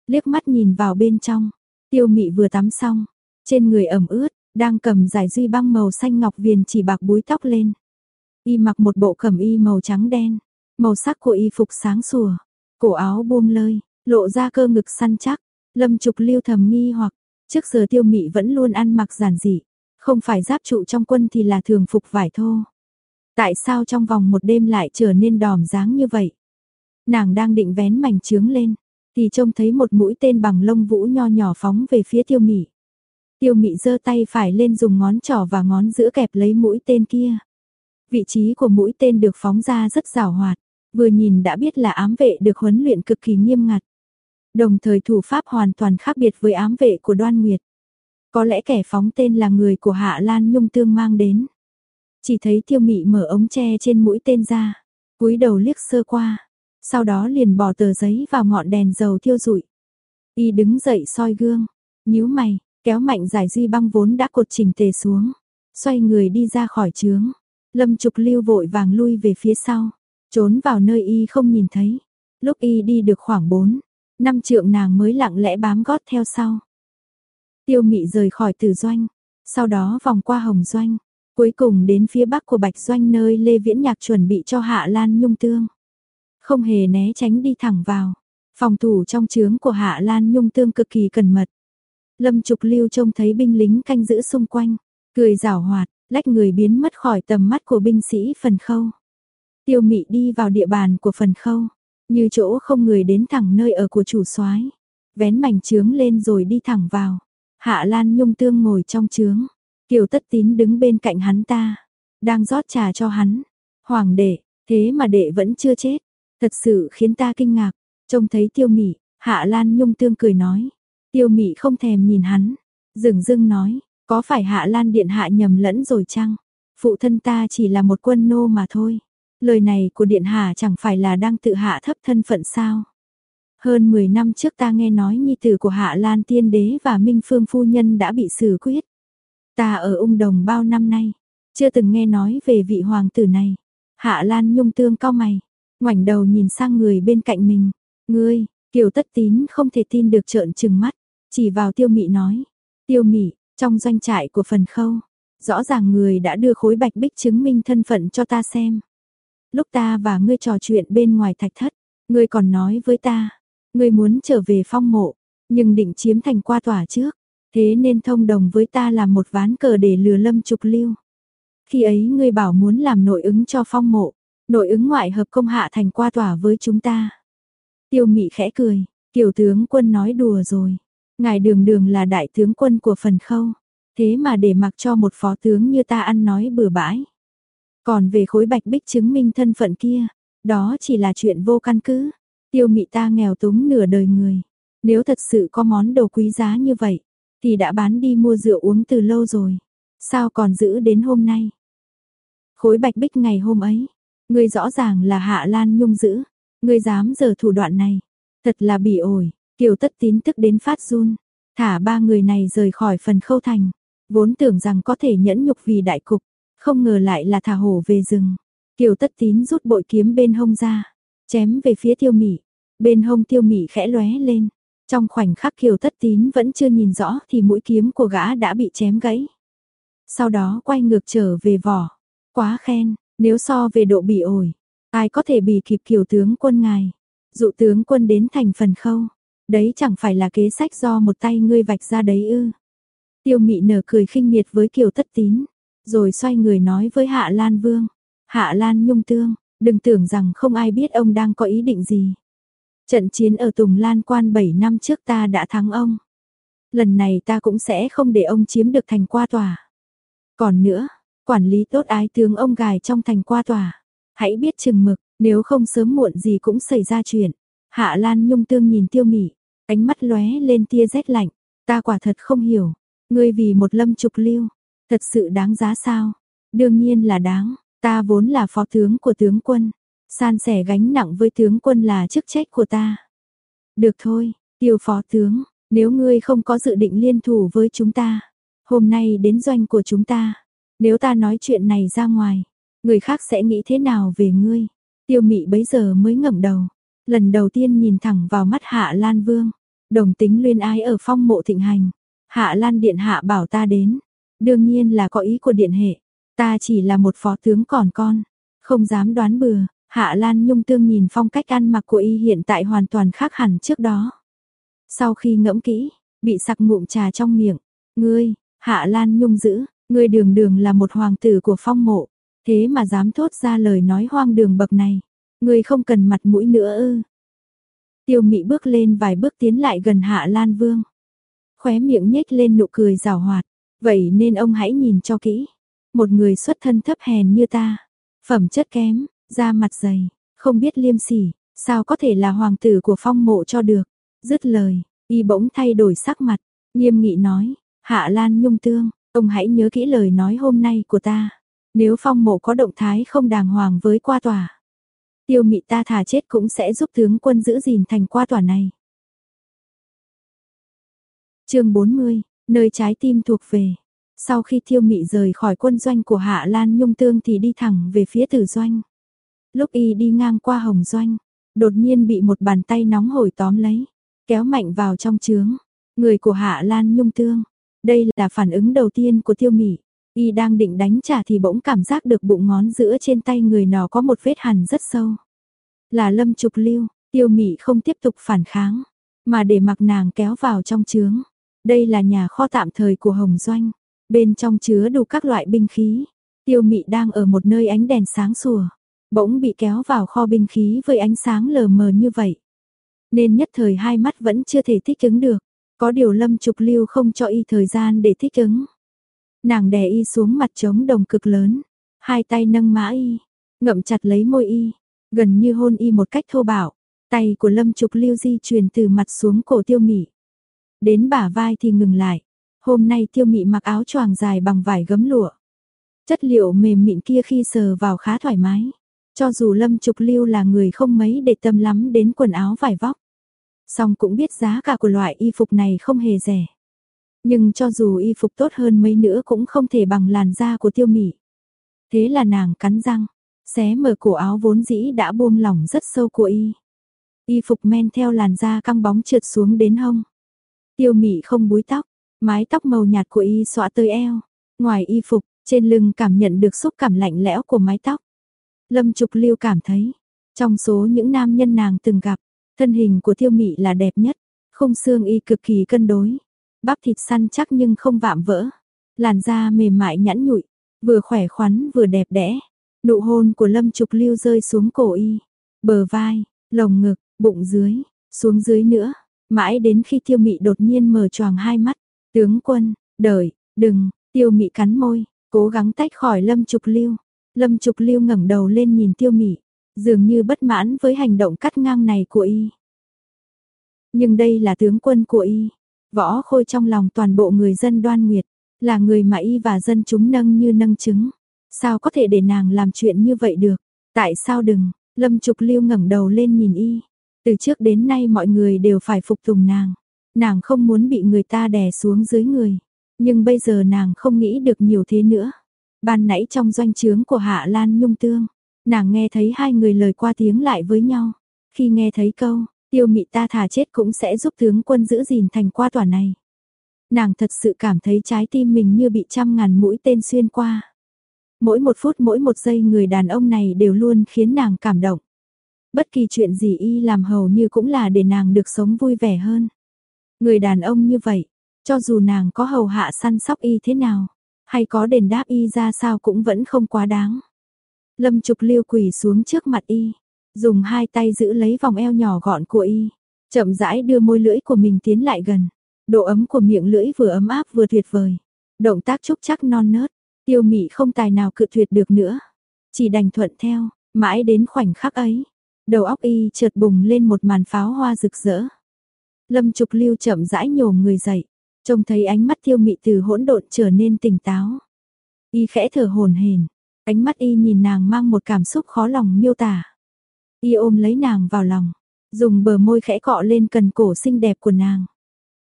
Liếc mắt nhìn vào bên trong, Tiêu mị vừa tắm xong, trên người ẩm ướt, đang cầm giải duy băng màu xanh ngọc viền chỉ bạc búi tóc lên. Y mặc một bộ cẩm y màu trắng đen, màu sắc của y phục sáng sủa, cổ áo buông lơi, lộ ra cơ ngực săn chắc, lâm trục lưu thầm nghi hoặc, trước giờ tiêu mị vẫn luôn ăn mặc giản dị, không phải giáp trụ trong quân thì là thường phục vải thô. Tại sao trong vòng một đêm lại trở nên đòm dáng như vậy? Nàng đang định vén mảnh trướng lên, thì trông thấy một mũi tên bằng lông vũ nho nhỏ phóng về phía tiêu mị. Tiêu mị giơ tay phải lên dùng ngón trỏ và ngón giữa kẹp lấy mũi tên kia. Vị trí của mũi tên được phóng ra rất rào hoạt, vừa nhìn đã biết là ám vệ được huấn luyện cực kỳ nghiêm ngặt. Đồng thời thủ pháp hoàn toàn khác biệt với ám vệ của đoan nguyệt. Có lẽ kẻ phóng tên là người của Hạ Lan Nhung Tương mang đến. Chỉ thấy tiêu mị mở ống tre trên mũi tên ra, cúi đầu liếc sơ qua, sau đó liền bỏ tờ giấy vào ngọn đèn dầu thiêu rụi. Y đứng dậy soi gương, nhíu mày, kéo mạnh giải duy băng vốn đã cột chỉnh tề xuống, xoay người đi ra khỏi trướng. Lâm Trục Lưu vội vàng lui về phía sau, trốn vào nơi y không nhìn thấy. Lúc y đi được khoảng 4, năm trượng nàng mới lặng lẽ bám gót theo sau. Tiêu Mị rời khỏi Tử Doanh, sau đó vòng qua Hồng Doanh, cuối cùng đến phía bắc của Bạch Doanh nơi Lê Viễn Nhạc chuẩn bị cho Hạ Lan Nhung Tương. Không hề né tránh đi thẳng vào, phòng thủ trong trướng của Hạ Lan Nhung Tương cực kỳ cẩn mật. Lâm Trục Lưu trông thấy binh lính canh giữ xung quanh, cười rảo hoạt, lách người biến mất khỏi tầm mắt của binh sĩ phần khâu. Tiêu Mị đi vào địa bàn của phần khâu, như chỗ không người đến thẳng nơi ở của chủ soái, vén mảnh trướng lên rồi đi thẳng vào. Hạ Lan Nhung Tương ngồi trong trướng, Kiều Tất Tín đứng bên cạnh hắn ta, đang rót trà cho hắn. Hoàng đệ, thế mà đệ vẫn chưa chết, thật sự khiến ta kinh ngạc. Trông thấy Tiêu Mị, Hạ Lan Nhung Tương cười nói, Tiêu Mị không thèm nhìn hắn, dừng dưng nói, có phải Hạ Lan Điện Hạ nhầm lẫn rồi chăng? Phụ thân ta chỉ là một quân nô mà thôi. Lời này của Điện Hạ chẳng phải là đang tự hạ thấp thân phận sao? Hơn 10 năm trước ta nghe nói nhi tử của Hạ Lan Tiên Đế và Minh Phương Phu Nhân đã bị xử quyết. Ta ở ung đồng bao năm nay, chưa từng nghe nói về vị hoàng tử này. Hạ Lan nhung tương cao mày, ngoảnh đầu nhìn sang người bên cạnh mình. Ngươi, Kiều Tất Tín không thể tin được trợn trừng mắt, chỉ vào tiêu mị nói. Tiêu mị, trong doanh trại của phần khâu, rõ ràng người đã đưa khối bạch bích chứng minh thân phận cho ta xem. Lúc ta và ngươi trò chuyện bên ngoài thạch thất, ngươi còn nói với ta, ngươi muốn trở về phong mộ, nhưng định chiếm thành qua tòa trước, thế nên thông đồng với ta làm một ván cờ để lừa lâm trục lưu. Khi ấy ngươi bảo muốn làm nội ứng cho phong mộ, nội ứng ngoại hợp công hạ thành qua tỏa với chúng ta. Tiêu mị khẽ cười, kiểu tướng quân nói đùa rồi. Ngài đường đường là đại tướng quân của phần khâu. Thế mà để mặc cho một phó tướng như ta ăn nói bừa bãi. Còn về khối bạch bích chứng minh thân phận kia, đó chỉ là chuyện vô căn cứ. Tiêu mị ta nghèo túng nửa đời người. Nếu thật sự có món đồ quý giá như vậy, thì đã bán đi mua rượu uống từ lâu rồi. Sao còn giữ đến hôm nay? Khối bạch bích ngày hôm ấy, ngươi rõ ràng là Hạ Lan Nhung giữ, ngươi dám giở thủ đoạn này, thật là bỉ ổi. Kiều Tất Tín tức đến phát run, thả ba người này rời khỏi phần khâu thành, vốn tưởng rằng có thể nhẫn nhục vì đại cục, không ngờ lại là thả hổ về rừng. Kiều Tất Tín rút bội kiếm bên hông ra, chém về phía Tiêu Mị. Bên hông Tiêu Mị khẽ lóe lên, trong khoảnh khắc Kiều Tất Tín vẫn chưa nhìn rõ thì mũi kiếm của gã đã bị chém gãy. Sau đó quay ngược trở về vỏ. Quá khen, nếu so về độ bị ổi, ai có thể bì kịp Kiều tướng quân ngài. Dụ tướng quân đến thành phần khâu, đấy chẳng phải là kế sách do một tay ngươi vạch ra đấy ư. Tiêu mị nở cười khinh miệt với Kiều Tất Tín, rồi xoay người nói với Hạ Lan Vương. Hạ Lan Nhung Tương, đừng tưởng rằng không ai biết ông đang có ý định gì. Trận chiến ở Tùng Lan Quan 7 năm trước ta đã thắng ông. Lần này ta cũng sẽ không để ông chiếm được thành qua tòa. Còn nữa, quản lý tốt ái tướng ông gài trong thành qua tòa. Hãy biết chừng mực, nếu không sớm muộn gì cũng xảy ra chuyện. Hạ Lan Nhung Tương nhìn tiêu mỉ, ánh mắt lóe lên tia rét lạnh. Ta quả thật không hiểu, ngươi vì một lâm trục lưu, thật sự đáng giá sao? Đương nhiên là đáng, ta vốn là phó tướng của tướng quân, San sẻ gánh nặng với tướng quân là chức trách của ta. Được thôi, tiêu phó tướng, nếu ngươi không có dự định liên thủ với chúng ta, hôm nay đến doanh của chúng ta, nếu ta nói chuyện này ra ngoài, người khác sẽ nghĩ thế nào về ngươi? Tiêu mị bấy giờ mới ngẩng đầu, lần đầu tiên nhìn thẳng vào mắt Hạ Lan Vương. Đồng tính luyên ái ở phong mộ thịnh hành. Hạ Lan Điện Hạ bảo ta đến. Đương nhiên là có ý của Điện Hệ. Ta chỉ là một phó tướng còn con. Không dám đoán bừa. Hạ Lan Nhung Tương nhìn phong cách ăn mặc của y hiện tại hoàn toàn khác hẳn trước đó. Sau khi ngẫm kỹ, bị sặc ngụm trà trong miệng. Ngươi, Hạ Lan Nhung giữ, ngươi đường đường là một hoàng tử của phong mộ. Thế mà dám thốt ra lời nói hoang đường bậc này. Ngươi không cần mặt mũi nữa ư. Tiêu mị bước lên vài bước tiến lại gần Hạ Lan Vương. Khóe miệng nhếch lên nụ cười rào hoạt. Vậy nên ông hãy nhìn cho kỹ. Một người xuất thân thấp hèn như ta. Phẩm chất kém, da mặt dày, không biết liêm sỉ, sao có thể là hoàng tử của phong mộ cho được. Dứt lời, y bỗng thay đổi sắc mặt, nghiêm nghị nói, Hạ Lan Nhung Tương, ông hãy nhớ kỹ lời nói hôm nay của ta. Nếu phong mộ có động thái không đàng hoàng với qua tòa, tiêu mị ta thà chết cũng sẽ giúp tướng quân giữ gìn thành qua tòa này. chương 40, nơi trái tim thuộc về. Sau khi tiêu mị rời khỏi quân doanh của Hạ Lan Nhung Tương thì đi thẳng về phía tử doanh. Lúc y đi ngang qua hồng doanh, đột nhiên bị một bàn tay nóng hổi tóm lấy, kéo mạnh vào trong trướng. Người của Hạ Lan Nhung Tương. Đây là phản ứng đầu tiên của tiêu mị. Y đang định đánh trả thì bỗng cảm giác được bụng ngón giữa trên tay người nó có một vết hằn rất sâu. Là lâm trục lưu, tiêu mị không tiếp tục phản kháng, mà để mặc nàng kéo vào trong trướng. Đây là nhà kho tạm thời của Hồng Doanh, bên trong chứa đủ các loại binh khí. Tiêu mị đang ở một nơi ánh đèn sáng sủa, bỗng bị kéo vào kho binh khí với ánh sáng lờ mờ như vậy. Nên nhất thời hai mắt vẫn chưa thể thích ứng được, có điều lâm trục lưu không cho y thời gian để thích ứng. Nàng đè y xuống mặt trống đồng cực lớn, hai tay nâng mã y, ngậm chặt lấy môi y, gần như hôn y một cách thô bạo. Tay của lâm trục lưu di chuyển từ mặt xuống cổ tiêu mị. Đến bả vai thì ngừng lại. Hôm nay tiêu mị mặc áo choàng dài bằng vải gấm lụa. Chất liệu mềm mịn kia khi sờ vào khá thoải mái. Cho dù Lâm Trục Lưu là người không mấy để tâm lắm đến quần áo vải vóc. Song cũng biết giá cả của loại y phục này không hề rẻ. Nhưng cho dù y phục tốt hơn mấy nữa cũng không thể bằng làn da của tiêu mỉ. Thế là nàng cắn răng, xé mở cổ áo vốn dĩ đã buông lỏng rất sâu của y. Y phục men theo làn da căng bóng trượt xuống đến hông. Tiêu mị không búi tóc, mái tóc màu nhạt của y xõa tới eo. Ngoài y phục, trên lưng cảm nhận được xúc cảm lạnh lẽo của mái tóc. Lâm Trục Lưu cảm thấy, trong số những nam nhân nàng từng gặp, thân hình của Tiêu Mị là đẹp nhất, khung xương y cực kỳ cân đối, bắp thịt săn chắc nhưng không vạm vỡ, làn da mềm mại nhẵn nhụi, vừa khỏe khoắn vừa đẹp đẽ. Nụ hôn của Lâm Trục Lưu rơi xuống cổ y, bờ vai, lồng ngực, bụng dưới, xuống dưới nữa, mãi đến khi Tiêu Mị đột nhiên mở choàng hai mắt, "Tướng quân, đợi, đừng." Tiêu Mị cắn môi, cố gắng tách khỏi Lâm Trục Lưu. Lâm Trục Lưu ngẩng đầu lên nhìn Tiêu Mị, dường như bất mãn với hành động cắt ngang này của y. Nhưng đây là tướng quân của y, võ khôi trong lòng toàn bộ người dân đoan nguyệt, là người mà y và dân chúng nâng như nâng trứng. Sao có thể để nàng làm chuyện như vậy được? Tại sao đừng? Lâm Trục Lưu ngẩng đầu lên nhìn y. Từ trước đến nay mọi người đều phải phục tùng nàng. Nàng không muốn bị người ta đè xuống dưới người. Nhưng bây giờ nàng không nghĩ được nhiều thế nữa. Ban nãy trong doanh trướng của Hạ Lan Nhung Tương, nàng nghe thấy hai người lời qua tiếng lại với nhau. Khi nghe thấy câu, tiêu mị ta thà chết cũng sẽ giúp tướng quân giữ gìn thành qua tòa này. Nàng thật sự cảm thấy trái tim mình như bị trăm ngàn mũi tên xuyên qua. Mỗi một phút mỗi một giây người đàn ông này đều luôn khiến nàng cảm động. Bất kỳ chuyện gì y làm hầu như cũng là để nàng được sống vui vẻ hơn. Người đàn ông như vậy, cho dù nàng có hầu hạ săn sóc y thế nào, hay có đền đáp y ra sao cũng vẫn không quá đáng. Lâm Trục Liêu quỳ xuống trước mặt y, dùng hai tay giữ lấy vòng eo nhỏ gọn của y, chậm rãi đưa môi lưỡi của mình tiến lại gần. Độ ấm của miệng lưỡi vừa ấm áp vừa tuyệt vời. Động tác trúc chắc non nớt, tiêu mị không tài nào cự tuyệt được nữa. Chỉ đành thuận theo, mãi đến khoảnh khắc ấy. Đầu óc y chợt bùng lên một màn pháo hoa rực rỡ. Lâm Trục Lưu chậm rãi nhổm người dậy, Trông thấy ánh mắt tiêu mị từ hỗn độn trở nên tỉnh táo. Y khẽ thở hồn hển, ánh mắt y nhìn nàng mang một cảm xúc khó lòng miêu tả. Y ôm lấy nàng vào lòng, dùng bờ môi khẽ cọ lên cần cổ xinh đẹp của nàng.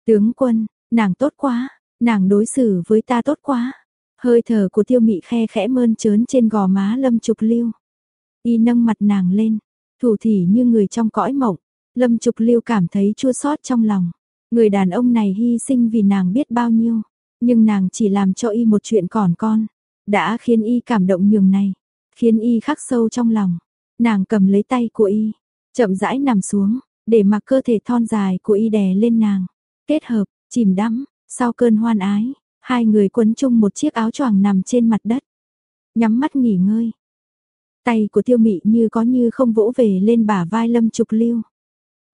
Tướng quân, nàng tốt quá, nàng đối xử với ta tốt quá. Hơi thở của tiêu mị khe khẽ mơn trớn trên gò má lâm trục lưu. Y nâng mặt nàng lên, thủ thỉ như người trong cõi mộng. Lâm trục lưu cảm thấy chua xót trong lòng. Người đàn ông này hy sinh vì nàng biết bao nhiêu, nhưng nàng chỉ làm cho y một chuyện còn con, đã khiến y cảm động nhường này, khiến y khắc sâu trong lòng. Nàng cầm lấy tay của y, chậm rãi nằm xuống, để mặc cơ thể thon dài của y đè lên nàng, kết hợp, chìm đắm, sau cơn hoan ái, hai người quấn chung một chiếc áo choàng nằm trên mặt đất, nhắm mắt nghỉ ngơi. Tay của tiêu mị như có như không vỗ về lên bả vai lâm trục lưu.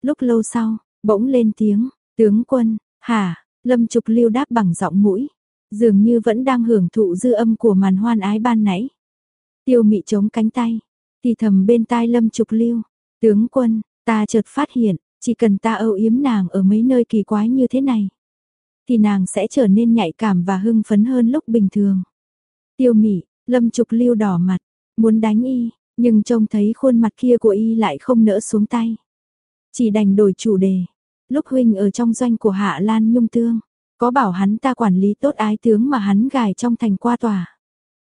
Lúc lâu sau, bỗng lên tiếng, tướng quân, hả, lâm trục lưu đáp bằng giọng mũi, dường như vẫn đang hưởng thụ dư âm của màn hoan ái ban nãy. Tiêu mị chống cánh tay, thì thầm bên tai lâm trục lưu, tướng quân, ta chợt phát hiện, chỉ cần ta âu yếm nàng ở mấy nơi kỳ quái như thế này, thì nàng sẽ trở nên nhạy cảm và hưng phấn hơn lúc bình thường. Tiêu mị, lâm trục lưu đỏ mặt, muốn đánh y, nhưng trông thấy khuôn mặt kia của y lại không nỡ xuống tay. Chỉ đành đổi chủ đề. Lúc huynh ở trong doanh của Hạ Lan Nhung Tương, có bảo hắn ta quản lý tốt ái tướng mà hắn gài trong thành qua tòa.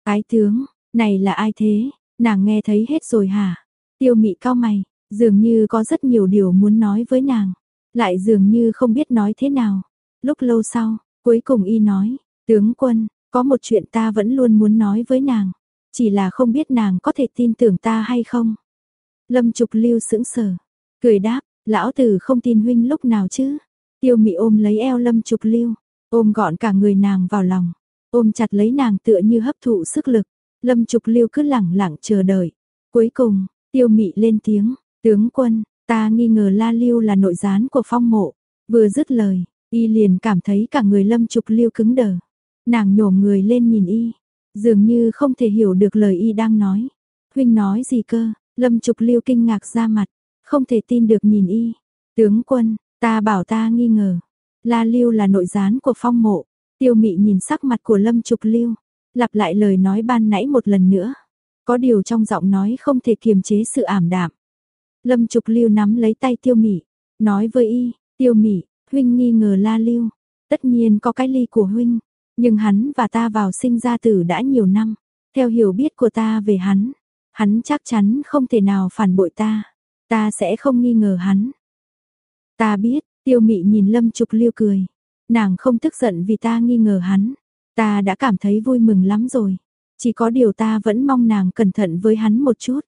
Ái tướng, này là ai thế? Nàng nghe thấy hết rồi hả? Tiêu mị cao mày, dường như có rất nhiều điều muốn nói với nàng, lại dường như không biết nói thế nào. Lúc lâu sau, cuối cùng y nói, tướng quân, có một chuyện ta vẫn luôn muốn nói với nàng. Chỉ là không biết nàng có thể tin tưởng ta hay không. Lâm Trục Lưu sững sờ, cười đáp, lão tử không tin huynh lúc nào chứ. Tiêu Mị ôm lấy eo Lâm Trục Lưu, ôm gọn cả người nàng vào lòng, ôm chặt lấy nàng tựa như hấp thụ sức lực. Lâm Trục Lưu cứ lẳng lặng chờ đợi. Cuối cùng, Tiêu Mị lên tiếng, "Tướng quân, ta nghi ngờ La Lưu là nội gián của Phong Mộ." Vừa dứt lời, y liền cảm thấy cả người Lâm Trục Lưu cứng đờ. Nàng nhổm người lên nhìn y, Dường như không thể hiểu được lời y đang nói. Huynh nói gì cơ? Lâm Trục Lưu kinh ngạc ra mặt, không thể tin được nhìn y. Tướng quân, ta bảo ta nghi ngờ. La Lưu là nội gián của phong mộ. Tiêu mị nhìn sắc mặt của Lâm Trục Lưu, lặp lại lời nói ban nãy một lần nữa. Có điều trong giọng nói không thể kiềm chế sự ảm đạm. Lâm Trục Lưu nắm lấy tay Tiêu Mị, nói với y, "Tiêu Mị, huynh nghi ngờ La Lưu, tất nhiên có cái ly của huynh, nhưng hắn và ta vào sinh ra tử đã nhiều năm, theo hiểu biết của ta về hắn, hắn chắc chắn không thể nào phản bội ta, ta sẽ không nghi ngờ hắn. Ta biết, tiêu mị nhìn lâm trục liêu cười, nàng không tức giận vì ta nghi ngờ hắn, ta đã cảm thấy vui mừng lắm rồi, chỉ có điều ta vẫn mong nàng cẩn thận với hắn một chút.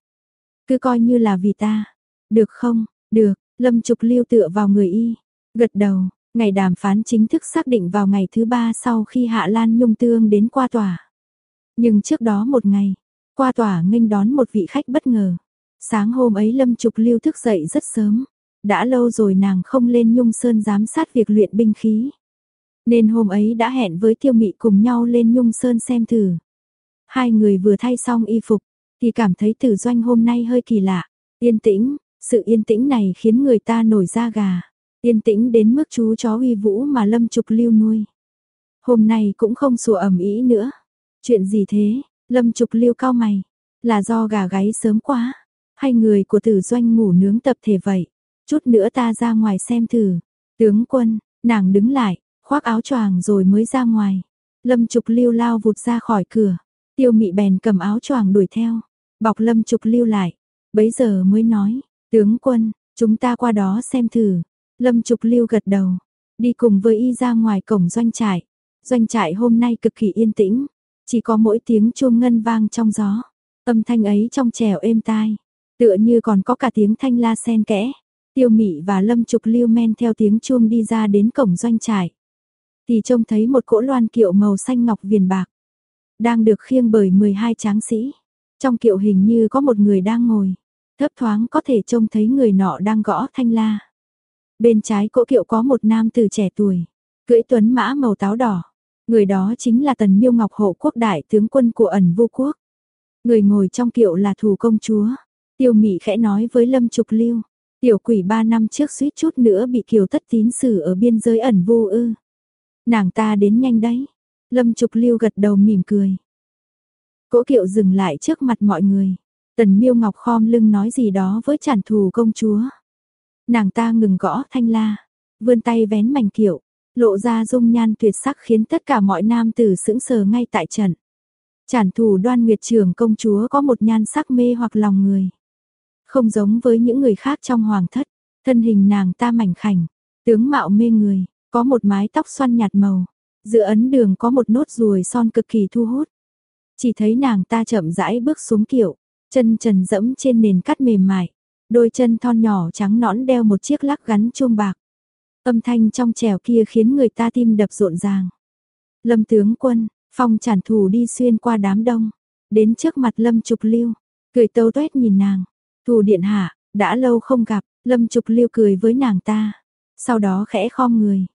Cứ coi như là vì ta, được không, được, lâm trục liêu tựa vào người y, gật đầu, Ngày đàm phán chính thức xác định vào ngày thứ ba sau khi Hạ Lan Nhung Tương đến qua tòa. Nhưng trước đó một ngày, qua tòa nghênh đón một vị khách bất ngờ. Sáng hôm ấy Lâm Trục Lưu thức dậy rất sớm. Đã lâu rồi nàng không lên Nhung Sơn giám sát việc luyện binh khí. Nên hôm ấy đã hẹn với Tiêu Mị cùng nhau lên Nhung Sơn xem thử. Hai người vừa thay xong y phục, thì cảm thấy tử doanh hôm nay hơi kỳ lạ. Yên tĩnh, sự yên tĩnh này khiến người ta nổi da gà. Yên tĩnh đến mức chú chó uy vũ mà Lâm Trục Lưu nuôi. Hôm nay cũng không sủa ẩm ý nữa. Chuyện gì thế? Lâm Trục Lưu cao mày. Là do gà gáy sớm quá. Hay người của tử doanh ngủ nướng tập thể vậy? Chút nữa ta ra ngoài xem thử. Tướng quân, nàng đứng lại, khoác áo choàng rồi mới ra ngoài. Lâm Trục Lưu lao vụt ra khỏi cửa. Tiêu mị bèn cầm áo choàng đuổi theo. Bọc Lâm Trục Lưu lại. Bấy giờ mới nói, tướng quân, chúng ta qua đó xem thử. Lâm Trục Lưu gật đầu, đi cùng với y ra ngoài cổng doanh trại. Doanh trại hôm nay cực kỳ yên tĩnh, chỉ có mỗi tiếng chuông ngân vang trong gió. Âm thanh ấy trong trẻo êm tai, tựa như còn có cả tiếng thanh la sen kẽ. Tiêu Mị và Lâm Trục Lưu men theo tiếng chuông đi ra đến cổng doanh trại. Thì trông thấy một cỗ loan kiệu màu xanh ngọc viền bạc, đang được khiêng bởi 12 tráng sĩ. Trong kiệu hình như có một người đang ngồi, thấp thoáng có thể trông thấy người nọ đang gõ thanh la. Bên trái cỗ kiệu có một nam tử trẻ tuổi, cưỡi tuấn mã màu táo đỏ. Người đó chính là Tần Miêu Ngọc hộ quốc đại tướng quân của ẩn vô quốc. Người ngồi trong kiệu là thủ công chúa. Tiêu Mị khẽ nói với Lâm Trục Lưu, tiểu quỷ ba năm trước suýt chút nữa bị kiều tất tín xử ở biên giới ẩn vô ư. Nàng ta đến nhanh đấy. Lâm Trục Lưu gật đầu mỉm cười. Cỗ kiệu dừng lại trước mặt mọi người. Tần Miêu Ngọc khom lưng nói gì đó với chản thù công chúa. Nàng ta ngừng gõ thanh la, vươn tay vén mảnh kiệu, lộ ra dung nhan tuyệt sắc khiến tất cả mọi nam tử sững sờ ngay tại trận. Chản thủ đoan nguyệt trưởng công chúa có một nhan sắc mê hoặc lòng người. Không giống với những người khác trong hoàng thất, thân hình nàng ta mảnh khảnh, Tướng mạo mê người, có một mái tóc xoăn nhạt màu, giữa ấn đường có một nốt ruồi son cực kỳ thu hút. Chỉ thấy nàng ta chậm rãi bước xuống kiệu, chân trần dẫm trên nền cát mềm mại, đôi chân thon nhỏ trắng nõn đeo một chiếc lắc gắn chuông bạc. Âm thanh trong trẻo kia khiến người ta tim đập rộn ràng. Lâm tướng quân, phong trản thủ đi xuyên qua đám đông, đến trước mặt Lâm Trục Lưu, cười tâu tuét nhìn nàng. Thù điện hạ, đã lâu không gặp, Lâm Trục Lưu cười với nàng ta. Sau đó khẽ khom người,